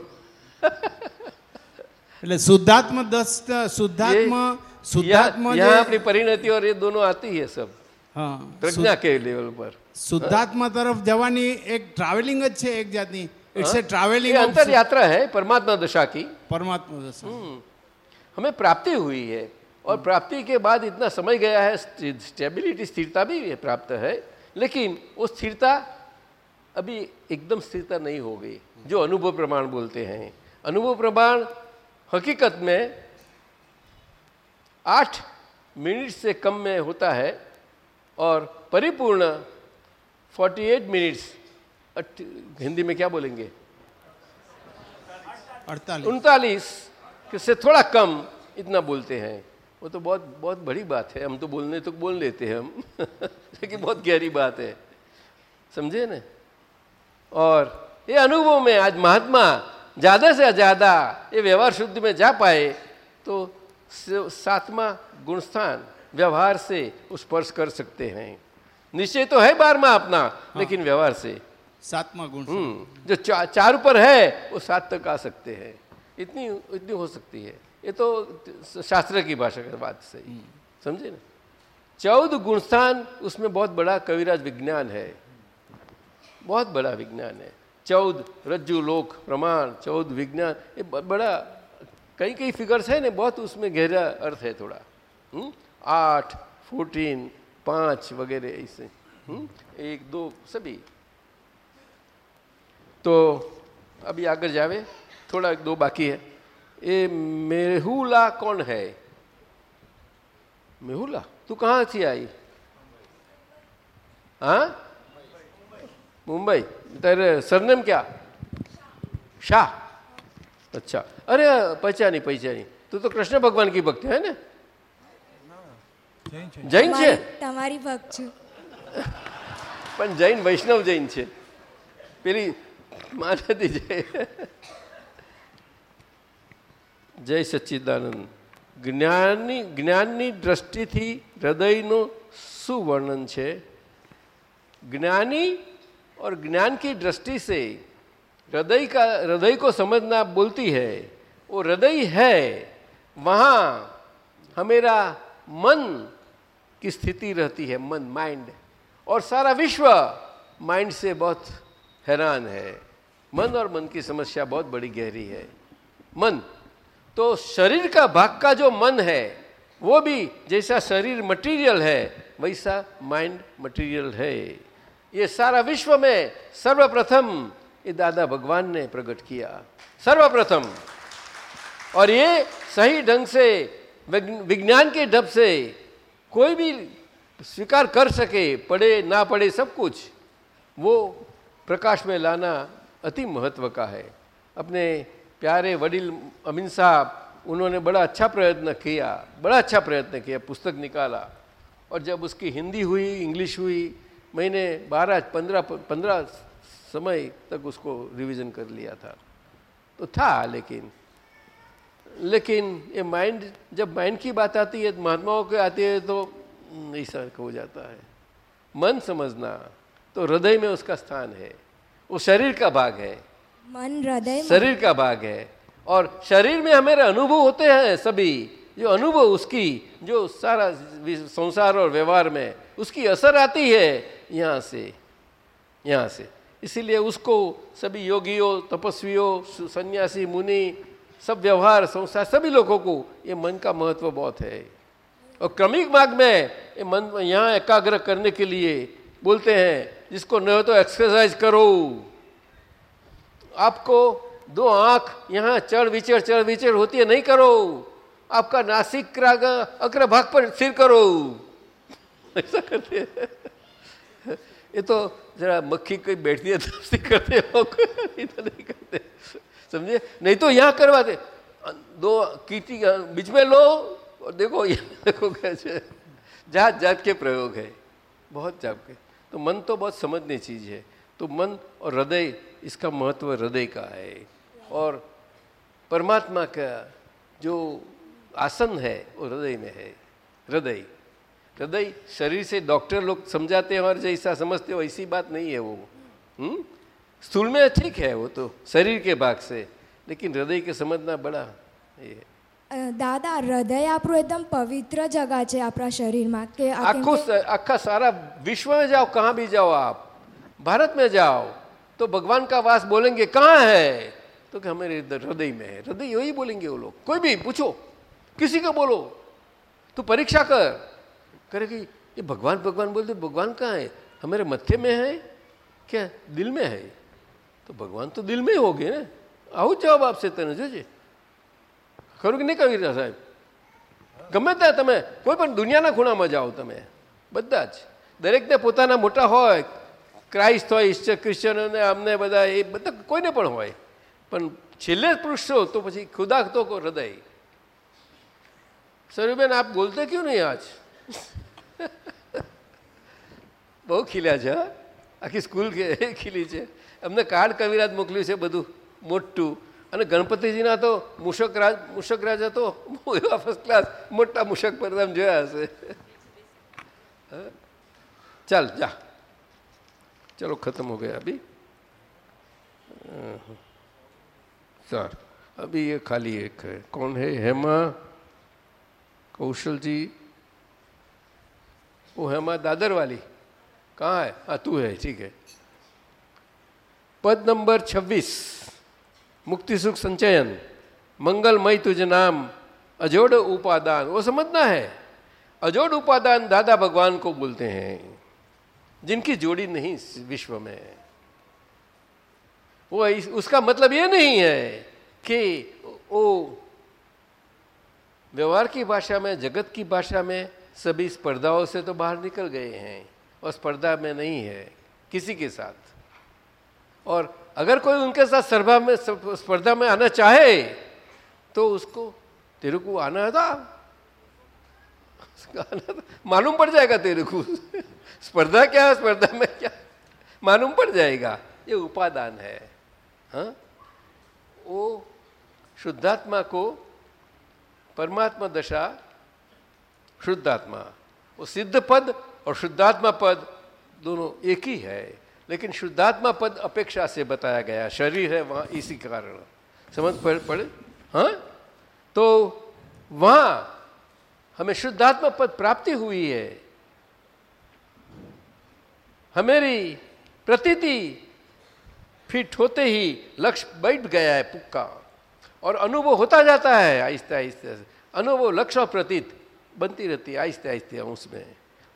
એટલે શુદ્ધાત્મ દસ શુદ્ધાત્મ ये- શુદ્ધાત્મ यहाँ જે यहाँ अपनी परिणति और ये दोनों आती है सब હા प्रज्ञा के लेवल पर શુદ્ધાત્મા તરફ જવાની એક ટ્રાવેલિંગ જ છે એક જાતની ઇટ્સ એ हाँ? ટ્રાવેલિંગ ये अंतर यात्रा है परमात्मा दशा की પરમાત્મા દશા हम्म। हमें प्राप्ति हुई है और प्राप्ति के बाद इतना समय गया है स्टेबिलिटी स्थिरता भी है प्राप्त है लेकिन वो स्थिरता अभी एकदम स्थिरता नहीं हो गई। जो अनुभव प्रमाण बोलते हैं। अनुभव प्रमाण हकीकत में आठ मिनट से कम में होता है और परिपूर्ण 48 मिनट्स हिंदी में क्या बोलेंगे? उनतालीस से थोड़ा कम इतना बोलते हैं। वो तो बहुत बहुत बड़ी बात है। हम तो बोलने तो बोल लेते हैं हम। लेकिन बहुत गहरी बात है। समझे ना? और ये अनुभव में आज महात्मा ज़्यादा से ज़्यादा ये व्यवहार शुद्ध में जा पाए तो सातवा गुणस्थान व्यवहार से स्पर्श कर सकते हैं। निश्चय तो है बारवा अपना हाँ। लेकिन व्यवहार से। सातवा गुण हम्म, जो चा, चार पर है वो सात तक आ सकते हैं। इतनी इतनी हो सकती है। ये तो शास्त्र की भाषा की बात सही। हम्म। समझे ना? चौदह गुणस्थान उसमें बहुत बड़ा कविराज विज्ञान है। बहुत बड़ा विज्ञान है। चौद रज्जु लोक, प्रमाण चौद विज्ञान, ये बड़ा कई कई फिगर्स है ना, बहुत उसमें गहरा अर्थ है थोड़ा। हम्म? आठ फोर्टीन पाँच वगैरह ऐसे। हम्म? एक, दो, सभी। तो अभी आगे जावे, थोड़ा दो बाकी है। ये मेहुला कौन है? मेहुला? तू कहाँ से आई? हाँ? મુંબઈ. તારે સરનેમ ક્યાં? શાહ. અચ્છા. અરે પૈસાની પૈસાની. તું તો કૃષ્ણ ભગવાન કી ભક્તિ હે ને? જૈન છે. તમારી ભક્ત છું. પણ જૈન વૈષ્ણવ જૈન છે. પેલી માનતી જય જય સચ્ચિદાનંદ. જ્ઞાનની જ્ઞાનની દ્રષ્ટિથી હૃદયનું શું વર્ણન છે. જ્ઞાની और ज्ञान की दृष्टि से हृदय का, हृदय को समझना बोलती है, वो हृदय है, वहाँ हमेरा मन की स्थिति रहती है, मन माइंड और सारा विश्व माइंड से बहुत हैरान है। मन और मन की समस्या बहुत बड़ी गहरी है। मन तो शरीर का भाग का जो मन है, वो भी जैसा शरीर मटेरियल है, वैसा माइंड मटेरियल है। ये सारा विश्व में सर्वप्रथम ये दादा भगवान ने प्रकट किया। सर्वप्रथम। और ये सही ढंग से विज्ञान के ढब से कोई भी स्वीकार कर सके, पढ़े, ना पढ़े सब कुछ, वो प्रकाश में लाना अति महत्व का है। अपने प्यारे वडील अमीन साहब, उन्होंने बड़ा अच्छा प्रयत्न किया, बड़ा अच्छा प्रयत्न किया, पुस्तक निकाला। और जब उसकी हिंदी हुई, इंग्लिश हुई मैंने बारह पंद्रह पंद्रह समय तक उसको रिवीजन कर लिया था। तो था लेकिन लेकिन ये माइंड जब माइंड की बात आती है महात्माओं की आती है तो ऐसा हो जाता है। मन समझना तो हृदय में उसका स्थान है। वो शरीर का भाग है। मन हृदय शरीर का भाग है। और शरीर में हमारे अनुभव होते हैं सभी। जो अनुभव उसकी जो सारा संसार और व्यवहार में उसकी असर आती है यहाँ से यहाँ से। इसीलिए उसको सभी योगियों, तपस्वियों सन्यासी, मुनि, सब व्यवहार, संसार, सभी लोगों को ये मन का महत्व बहुत है। और क्रमिक मार्ग में ये मन, यहाँ एकाग्र करने के लिए बोलते हैं, जिसको न हो तो एक्सरसाइज करो। आपको दो आँख यहाँ चढ़ विचर चढ़ विचर होती है, नहीं करो। आपका नासिक अग्र भाग पर स्थिर करो। ऐसा करते हैं। ये तो जरा मक्खी कोई बैठती है तब से करते हो नहीं तो नहीं करते। समझे? नहीं तो यहाँ करवाते। दो कीटी, बीच में लो, और देखो ये देखो कैसे। जात जात के प्रयोग है। बहुत जात के। तो मन तो बहुत समझनी चीज़ है। तो मन और हृदय, इसका महत्व हृदय का है। और परमात्मा का जो आसन है, वो हृदय में है। हृदय। हृदय शरीर से डॉक्टर लोग समझाते हैं और जैसा समझते हो ऐसी बात नहीं है वो हम्म स्थूल में ठीक है वो तो शरीर के भाग से लेकिन हृदय के समझना बड़ा ये है અ, દાદા હૃદય આપણું એકદમ પવિત્ર જગા છે આપણા શરીરમાં કે આ કેમ आखो કે आखा सारा विश्व में जाओ कहाँ भी जाओ आप भारत में जाओ तो भगवान का वास बोलेंगे कहाँ है तो कि हमारे इधर हृदय में है हृदय यही बोलेंगे वो लोग कोई भी पूछो किसी को बोलो तू परीक्षा कर करे કે, એ ભગવાન ભગવાન बोलते ભગવાન कहाँ है हमारे મેં હૈ? કે क्या दिल में તો ભગવાન તો દિલમાં હો ગયે ને. આવું જવાબ આપશે તને, જોજે. ખરું કે નહીં કહી રહ્યા સાહેબ? ગમે ત્યાં તમે, કોઈ પણ દુનિયાના ખૂણામાં જાઓ તમે, બધા જ. દરેકને પોતાના મોટા હોય, ક્રાઇસ્ટ હોય ઈસ્ટર ક્રિશ્ચન અને અમને બધા, એ બધા કોઈને પણ હોય. પણ છેલ્લે પૃષ્ઠો તો પછી ખુદા તો હૃદય. સરુબેન, આપ બોલતે ક્યુ નહીં આજ? બહુ ખીલ્યા છે હા આખી સ્કૂલ કે ખીલી છે અમને કાર્ડ કવિરાજ મોકલ્યું છે બધું મોટું અને ગણપતિજીના તો મુશક રાજ મુશક રાજ હતો એવા ફર્સ્ટ ક્લાસ મોટા મુશક પર તમે જોયા હશે हाँ? चल जा चलो खत्म हो गया अभी सर अभी ये खाली एक है कौन है हेमा कौशल जी वो हेमा दादर वाली। कहाँ है? हाँ तू है, ठीक है। पद नंबर छब्बीस, मुक्ति सुख संचयन मंगलमय तुझ नाम, अजोड़ उपादान। वो समझना है, अजोड़ उपादान दादा भगवान को बोलते हैं, जिनकी जोड़ी नहीं विश्व में। वो इस- उसका मतलब ये नहीं है कि वो व्यवहार की भाषा में, जगत की भाषा में सभी स्पर्धाओं से तो बाहर निकल गए हैं और स्पर्धा में नहीं है, किसी के साथ। और अगर कोई उनके साथ स्पर्धा में स्पर्धा में आना चाहे तो उसको तेरे को आना था। मालूम पड़ जाएगा तेरे को स्पर्धा क्या है, स्पर्धा में क्या? मालूम पड़ जाएगा। ये उपादान है। हाँ? वो शुद्धात्मा को परमात्मा दशा शुद्धात्मा। वो सिद्ध पद और शुद्धात्मा पद दोनों एक ही है, लेकिन शुद्धात्मा पद अपेक्षा से बताया गया। शरीर है, वहाँ इसी कारण। समझ पड़ पड़े हाँ? तो वहाँ हमें शुद्धात्मा पद प्राप्ति हुई है। हमेरी प्रतीति फिट होते ही लक्ष्य बैठ गया है पुक्का। और अनुभव होता जाता है आहिस्ते आहिस्ते अनुभव लक्ष्य और प्रतीत। बनती रहती है, आहिस्ते आहिस्ते उसमें।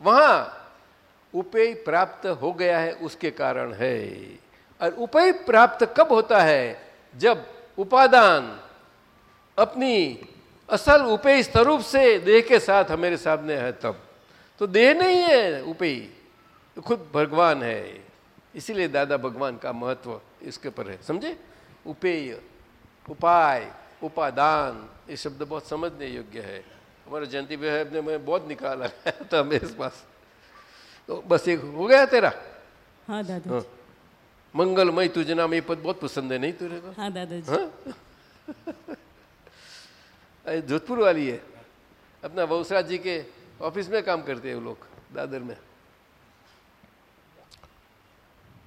वहाँ उपेय प्राप्त हो गया है, उसके कारण है। और उपेय प्राप्त कब होता है? जब उपादान अपनी असल उपेय स्वरूप से देह के साथ हमारे सामने है तब। तो देह नहीं है उपेय तो खुद भगवान है। इसीलिए दादा भगवान का महत्व इसके पर है। समझे? उपेय, उपाय, उपादान, ये शब्द बहुत समझने योग्य है। हमारे जयंती साहब ने मैं बहुत निकाला था मेरे पास तो बस एक हो गया तेरा? हाँ दादा हाँ। मंगलमय तुझे नाम ये पद बहुत पसंद है नहीं तुझे को? हाँ दादाजी। हाँ? जोधपुर वाली है। अपना बहुसराज जी के ऑफ़िस में काम करते हैं वो लोग दादर में।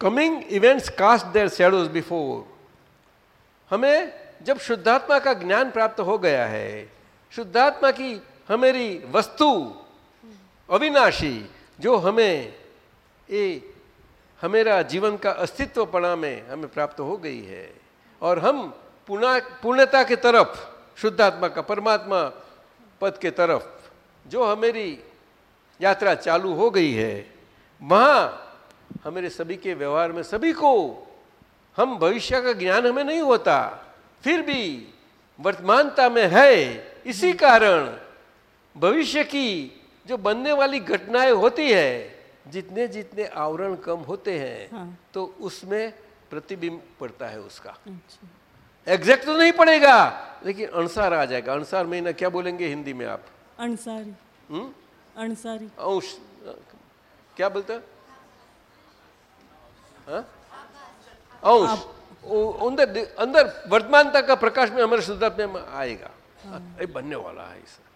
Coming events cast their shadows before हमें जब शुद्धात्मा का ज्ञान प्राप्त हो गया है शुद्धात्मा की हमारी वस्तु अविनाशी, जो हमें ये हमेरा जीवन का अस्तित्वपणा में हमें प्राप्त हो गई है। और हम पुनः पूर्णता की तरफ़, शुद्धात्मा का परमात्मा पद के तरफ़, जो हमेरी यात्रा चालू हो गई है, वहाँ हमारे सभी के व्यवहार में सभी को हम भविष्य का ज्ञान हमें नहीं होता, फिर भी वर्तमानता में है, इसी कारण भविष्य की जो बनने वाली घटनाएँ होती है जितने जितने आवरण कम होते हैं हाँ। तो उसमें प्रतिबिंब पड़ता है उसका। एग्जैक्ट तो नहीं पड़ेगा लेकिन अनुसार आ जाएगा। अनुसार महीना क्या बोलेंगे हिंदी में आप? हम्म? अणसारी। अंश क्या बोलते? हैं? हाँ? अंश अंदर अंदर वर्तमानता का प्रकाश में हमारे शुद्धात्मा में आएगा। ये बनने वाला है इसे।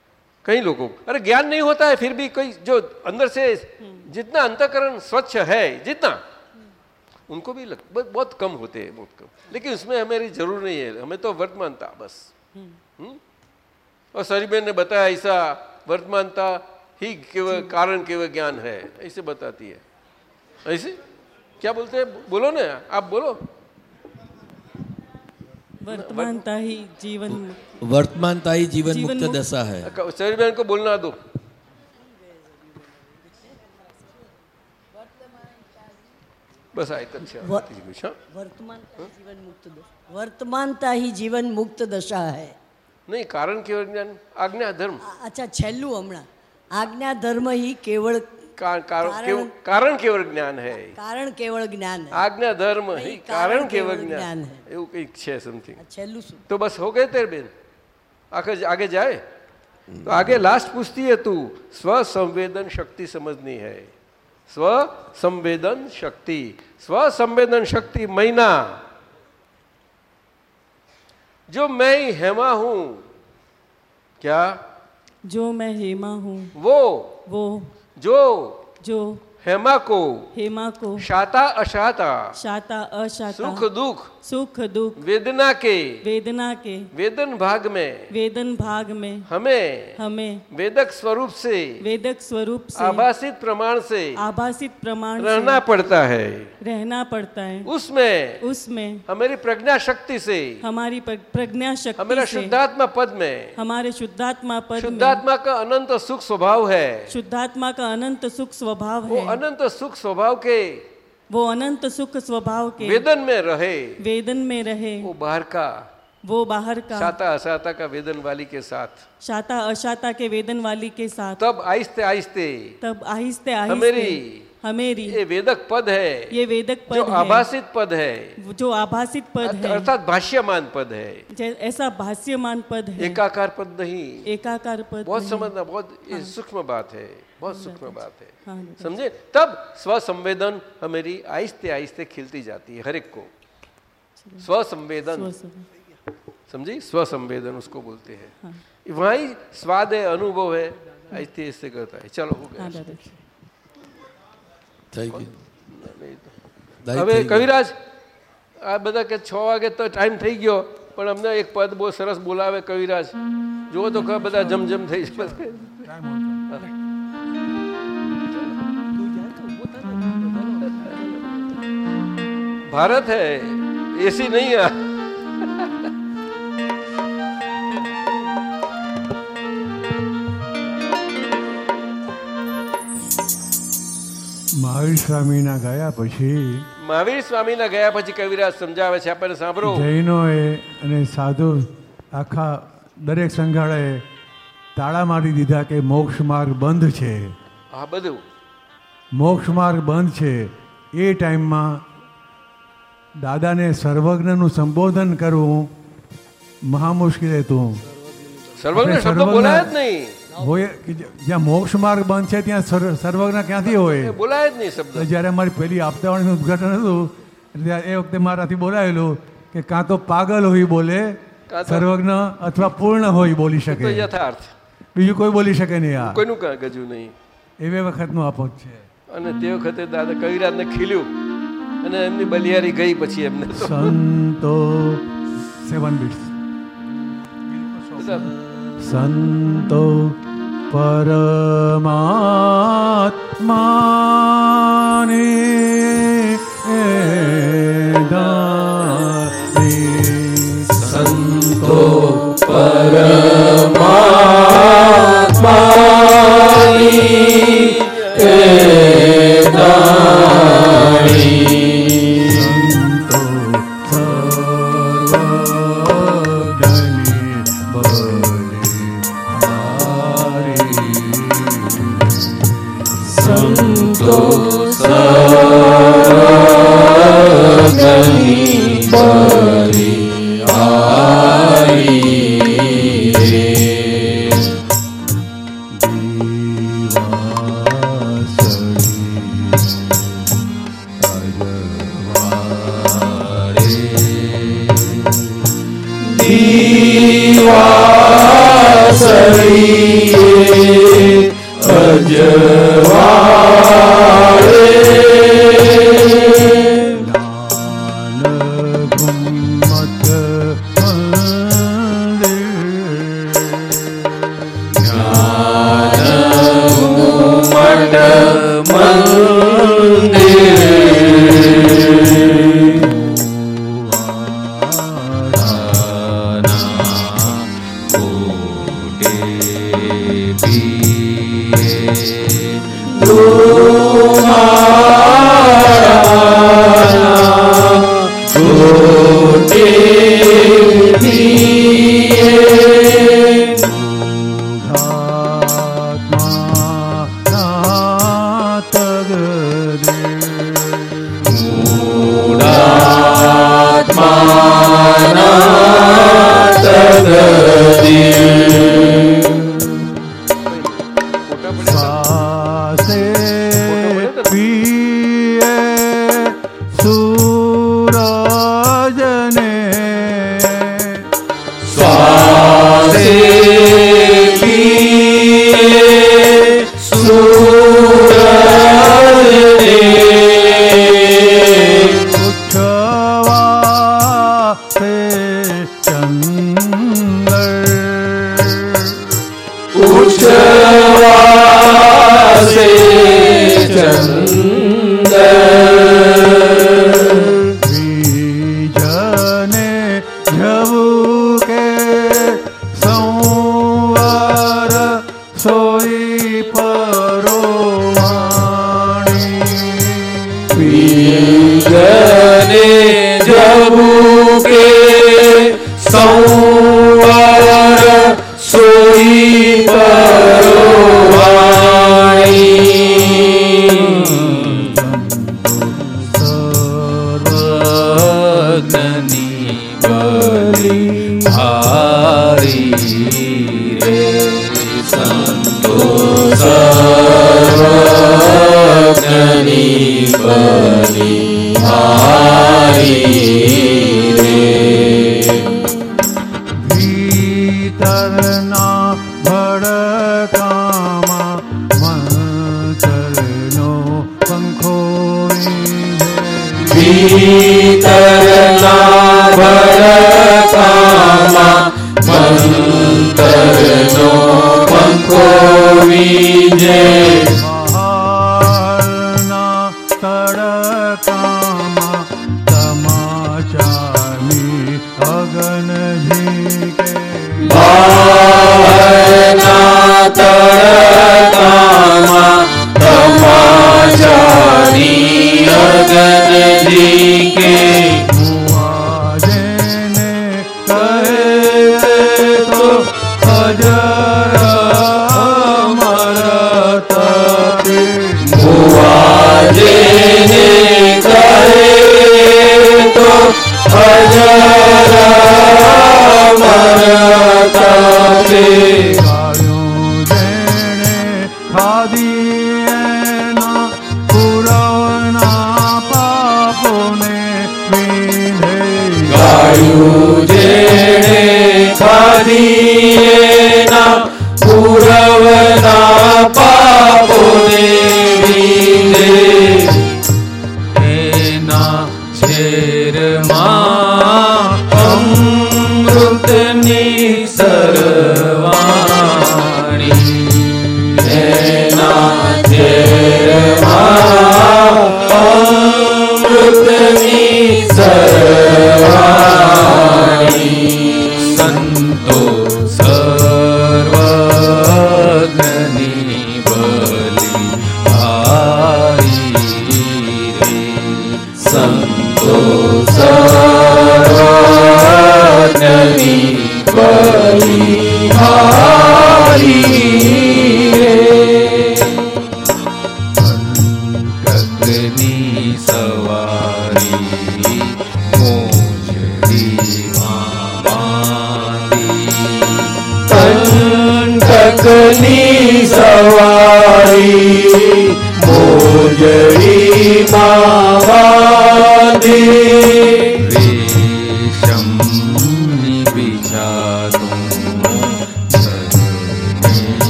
कई लोगों को। अरे ज्ञान नहीं होता है फिर भी कोई जो अंदर से जितना अंतकरण स्वच्छ है जितना उनको भी लग, बहुत, कम होते हैं बहुत कम। लेकिन उसमें हमारी ज़रूर नहीं है हमें तो वर्तमानता बस। हम्म? और सरीबेन ने बताया ऐसा वर्तमानता ही केवल कारण केवल ज्ञान है ऐसे बताती है। ऐसे? क्या बोलते हैं? बोलो ना आप बोलो। वर्तमानता ही जीवन वर्तमानता ही जीवन मुक्त दशा है सर बहन को બસ આ એક જીવન મુક્ત દશા હૈ. નહીં કારણ કેવળ જ્ઞાન? આજ્ઞા ધર્મ અચ્છા છેલ્લું હમણાં. આજ્ઞા ધર્મ ही કેવળ કારણ કારણ- કેવળ- કારણ કેવળ જ્ઞાન હૈ કારણ કેવળ જ્ઞાન है આજ્ઞા ધર્મ ही નહીં, કારણ કારણ કેવળ કેવળ જ્ઞાન જ્ઞાન એવું કંઈક છે સમથિંગ છેલ્લું શું तो बस हो गए तेरे बेन आगे आगे जाए तो आगे लास्ट पूछती है तू स्व संवेदन शक्ति समझनी है स्व संवेदन शक्ति स्व संवेदन शक्ति महीना जो मैं ही हेमा हूं क्या जो मैं हेमा हूँ वो वो जो जो हेमा को। हेमा को। शाता अशाता। शाता अशाता। सुख दुख। सुख दुख। वेदना के। वेदना के। वेदन भाग में। वेदन भाग में। हमें। हमें। वेदक स्वरूप से। वेदक स्वरूप से। आभासित प्रमाण से। आभासित प्रमाण रहना पड़ता है। रहना पड़ता है। उसमें। उसमें हमारी प्रज्ञा शक्ति से। हमारी प्रज्ञा शक्ति हमारा शुद्धात्मा पद में। हमारे शुद्धात्मा पद शुद्धात्मा का अनंत सुख स्वभाव है। शुद्धात्मा का अनंत सुख स्वभाव है। अनंत सुख स्वभाव के वो अनंत सुख स्वभाव के वेदन में रहे। वेदन में रहे। वो बाहर का। वो बाहर का। शाता अशाता का वेदन वाली के साथ। शाता अशाता के वेदन वाली के साथ। तब आहिस्ते आहिस्ते। तब आहिस्ते आहिस्ते। हमेरी ये वेदक पद है। ये वेदक पद है। आभासित पद है। जो आभासित पद है। अर्थात भाष्यमान पद है। ऐसा भाष्यमान पद है। एकाकार पद नहीं। एकाकार पद बहुत समझना बहुत ये सूक्ष्म बात है बहुत सूक्ष्म बात है। हाँ, समझे? तब स्व संवेदन हमारी आहिस्ते आहिस्ते खिलती जाती है हर एक को। स्व संवेदन समझी? स्व संवेदन उसको बोलते हैं। वही स्वाद है अनुभव है आहिस्ते आहिस्ते करता है। चलो हो हाँ, गया। હવે કવિરાજ આ બધા કે છ વાગે તો ટાઈમ થઈ ગયો પણ અમને એક પદ બહુ સરસ બોલાવે કવિરાજ. જુઓ તો બધા જમજમ થઈ જશે ભારત હૈ એસી નહીં આ. મહાવીર સ્વામીના ગયા પછી મહાવીર સ્વામીના ગયા પછી કવિરાજ સમજાવે છે આપણને સાંભળો. જૈનોએ અને સાધુ આખા દરેક સંઘાળે તાળા મારી દીધા કે મોક્ષ માર્ગ બંધ છે. હા બધું. મોક્ષ માર્ગ બંધ છે. એ ટાઈમમાં દાદાને સર્વજ્ઞનું સંબોધન કરવું મહા મુશ્કેલ હતું. સર્વજ્ઞ શબ્દ બોલાય જ નહીં. હોય જ્યાં મોક્ષ માર્ગ બંધ છે ત્યાં સર્વ- સર્વજ્ઞ ક્યાંથી હોય? બોલાય જ નહીં શબ્દ. જ્યારે અમારી પહેલી આપતાવાળીનું ઉદઘાટન હતું એટલે એ વખતે મારાથી બોલાયેલું કે કાં તો પાગલ હોય બોલે સર્વજ્ઞ અથવા પૂર્ણ હોય બોલી શકે. યથાર્થ. બીજું કોઈ બોલી શકે નહીં આ. કોઈનું ગજું નહીં. એવી વખતનું આપત છે. અને તે વખતે દાદા કવિરાજને ખીલ્યું અને એમની બલિયારી ગઈ પછી એમને સંતો સેવન બીટ્સ. सन्तो परमात्माने।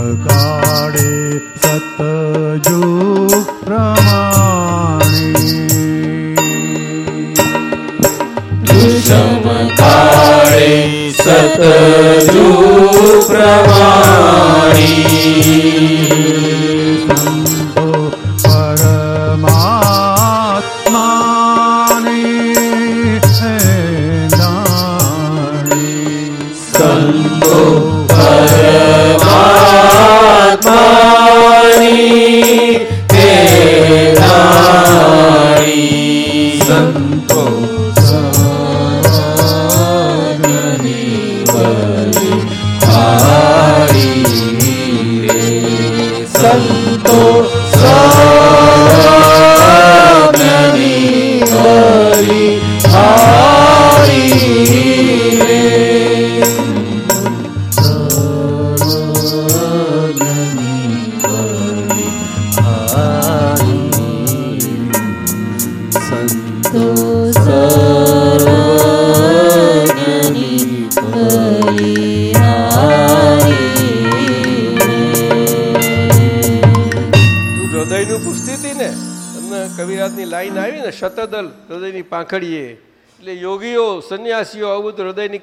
कार सत्यजो प्रवाे सत्य प्रमाणे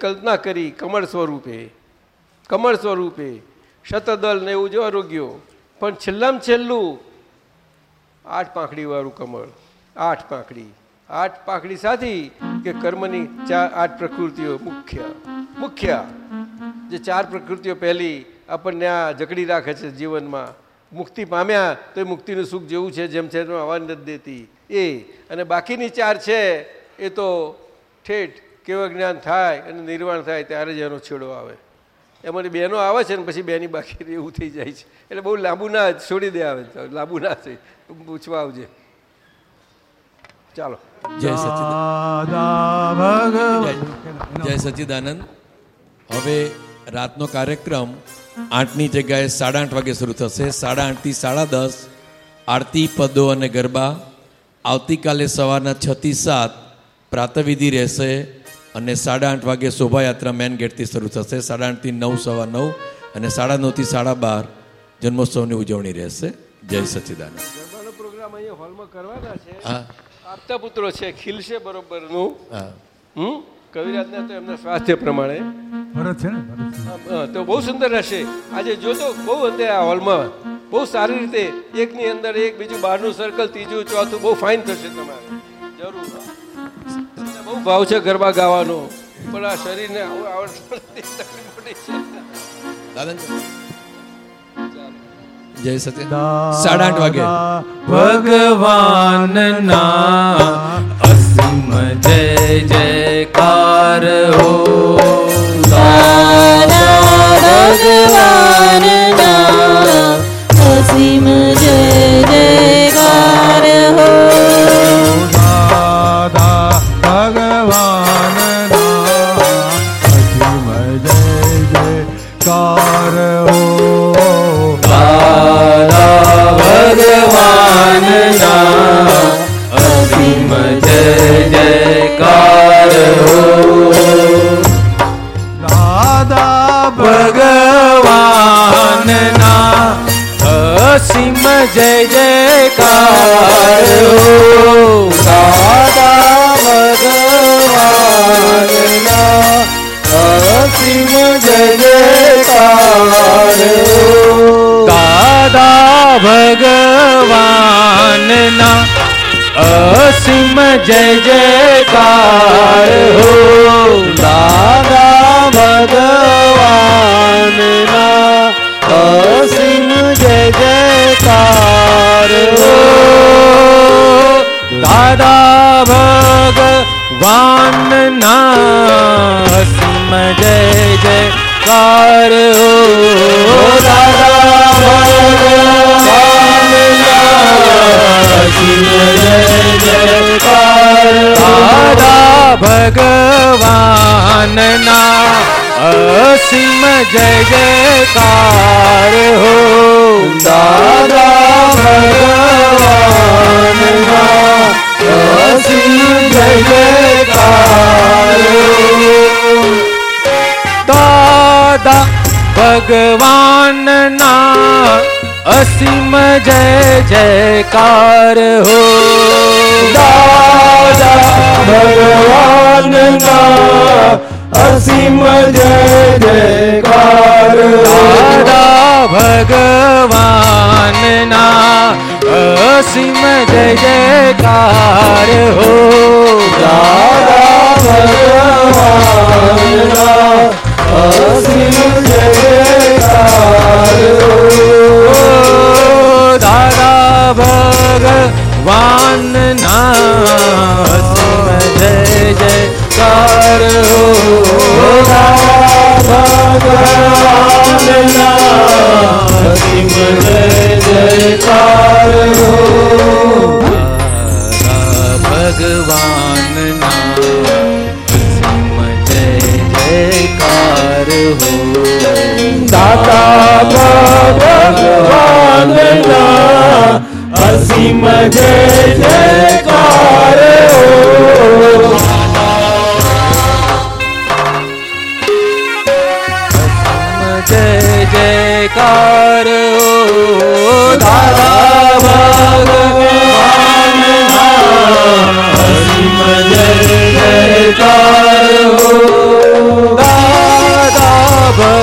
કલ્પના કરી કમળ સ્વરૂપે કમળ સ્વરૂપે, શતદલ ને એવું જોવા રોગ્યો પણ છેલ્લામાં છેલ્લું, આઠ પાંખડીવાળું કમળ, આઠ પાંખડી. આઠ પાંખડી સાથી કે કર્મની ચાર, આઠ પ્રકૃતિઓ મુખ્ય મુખ્ય. જે ચાર પ્રકૃતિઓ પહેલી આપણને આ જકડી રાખે છે જીવનમાં. મુક્તિ પામ્યા તો એ મુક્તિનું સુખ જેવું છે જેમ છે એનો આવવા નથી દેતી. એ અને બાકીની ચાર છે, એ તો ઠેઠ કેવળ જ્ઞાન થાય અને નિર્વાણ થાય ત્યારે જ એનો છેડો આવે. એમાં બહેનો આવે છે ને પછી બેની બાકી એવું થઈ જાય છે. એટલે બહુ લાંબુ ના છોડી દે આવે લાંબુ ના થઈ. પૂછવા આવજે. ચાલો. જય સચિદાનંદ. જય સચિદાનંદ. હવે રાતનો કાર્યક્રમ આઠની જગ્યાએ સાડા આઠ વાગે શરૂ થશે. સાડા આઠથી સાડા દસ આરતી પદો અને ગરબા. આવતીકાલે સવારના છ થી સાત પ્રાતવિધિ રહેશે. અને સાડા આઠ વાગે શોભાયાત્રા મેન ગેટથી શરૂ થશે. સાડા આઠથી નવ સવા નવ અને સાડા નવથી સાડા બાર જન્મોત્સવની ઉજવણી રહેશે. જય સચિદાનંદ. પ્રોગ્રામ અહીંયા હોલમાં કરવાના છે. હા. આપતા પુત્રો છે ખીલશે બરોબરનું. હા. હમ? કવિરાજના તો એમના સ્વાસ્થ્ય પ્રમાણે. ભરત છે ને? તો બહુ સુંદર રહેશે આજે જોતો બહુ અત્યારે આ હોલમાં. બહુ સારી રીતે એકની અંદર એક બીજું બહારનું સર્કલ ત્રીજું ચોથું બહુ ફાઇન થશે તમારે. જરૂર. ભાવ છે ગરબા ગાવાનો. પણ આ શરીરને આવું આવડતું નથી જય સત્ય. સાડા આઠ વાગે. ભગવાનના અસીમ જય જયકાર હો. અસીમ જય જયકાર હો. અસીમ જય જયકાર દાદા ભગવાનના અસીમ જય જયકાર દાદા ભગવાનના અસીમ જય જયકાર હો દાદા ભગવાનના જય જયકાર હો દાદા દાદા ભગવાનના અસીમ જય જયકાર હો દાદા અસીમ જય જયકાર દાદા ભગવાનના અસીમ જય જયકાર હો. દાદા ભગવાનના અસીમ જય જયકાર દાદા ભગવાનના અસીમ જય જયકાર હો. દાદા ભગવાનના દાદા ભગવાનના અસીમ જય જયકાર હો અસીમ જય જયકાર હો દાદા દાતા ભગવાનના અસીમ જય જયકાર જય જયકાર દાદા ભગવાનના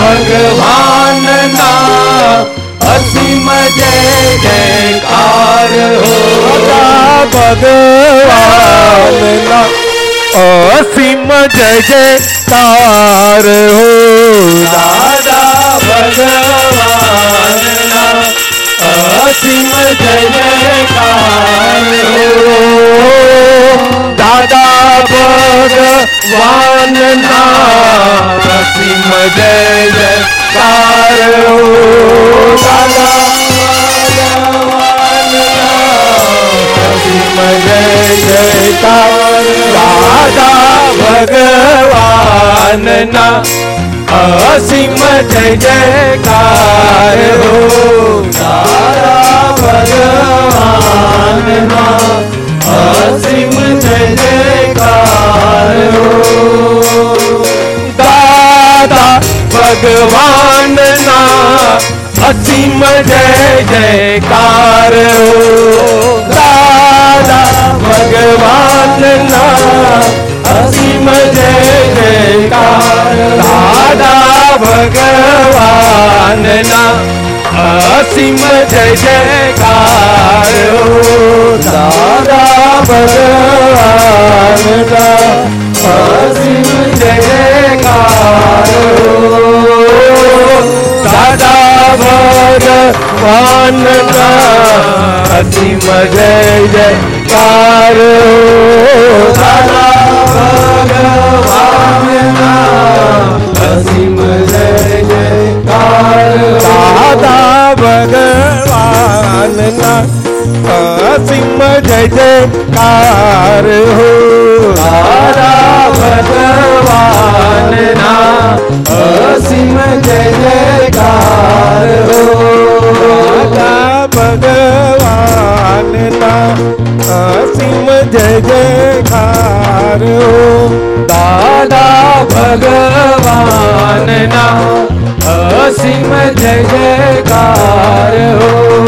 ભગવાનના અસીમ જય જયકાર હો. ભગવાનના અસીમ જય જયકાર હો. દાદા ભગવાનના સિંહ જયકાર હો દાદા ભગવાન ના સિંહ જયકાર હો દાદા જય જયકાર દાદા ભગવાન ના અસીમ જય જયકાર હો તારા ભગવાનના અસીમ જય જયકાર હો દાદા ભગવાનના અસીમ જય જયકાર હો અસીમ જય જયકાર. દાદા ભગવાનના અસીમ જય જયકાર. દાદા ભગવાનના અસીમ જય જયકાર. દાદા ભગવાનના અસીમ જય ભગવાનના અસીમ જય જયકાર હો. તારા ભગવાન ના અસીમ જય જયકાર હો. તારા ભગવાન ના અસીમ જય જયકાર હો. દાદા ભગવાનના અસીમ જય જયકાર હો.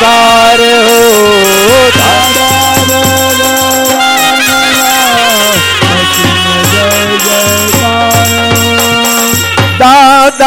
સાર હો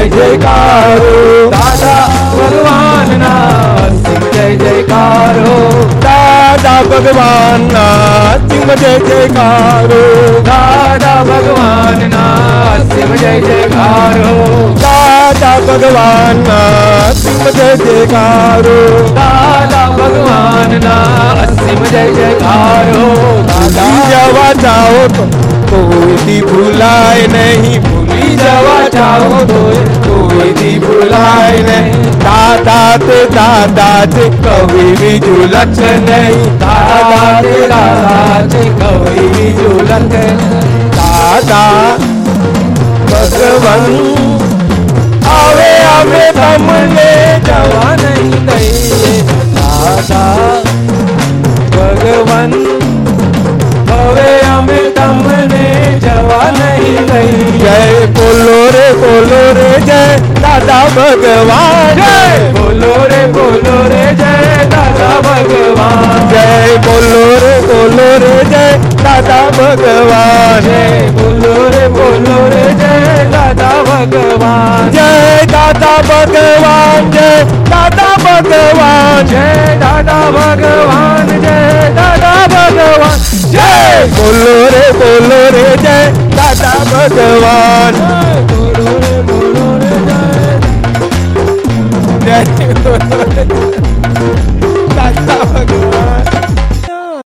जय जयकारो। दादा भगवान नाथ सिंह जय जयकारो। दादा भगवान नाथ सिंह जय जयकारो। दादा भगवान नाथ सिंह जय जयकारो। दादा भगवान नाथ सिंह जय जयकारो। दादा भगवान नाथ सिंह जय जयकारो। दादा जवा जाओ तो कोई भी भुलाए नहीं जवाटा होतोय कोयती भुलायने दातात दातात कवी विजुलक्ष नाही दातात दातात कवी नहीं दादा भगवान आवे आवे तमने जवा नहीं दादा भगवान હવે અમે તમને જવા નહીં દઈએ જય બોલો રે બોલો રે જય દાદા ભગવાન. જય બોલો રે બોલો રે જય દાદા ભગવાન. જય બોલો રે બોલો રે જય દાદા ભગવાન. જય બોલો રે બોલો રે જય દાદા ભગવાન જય દાદા ભગવાન જય દાદા ભગવાન જય દાદા ભગવાન જય દાદા ભગવાન જય બોલો રે બોલો રે જય દાદા ભગવાન બોલો રે બોલો રે જય જય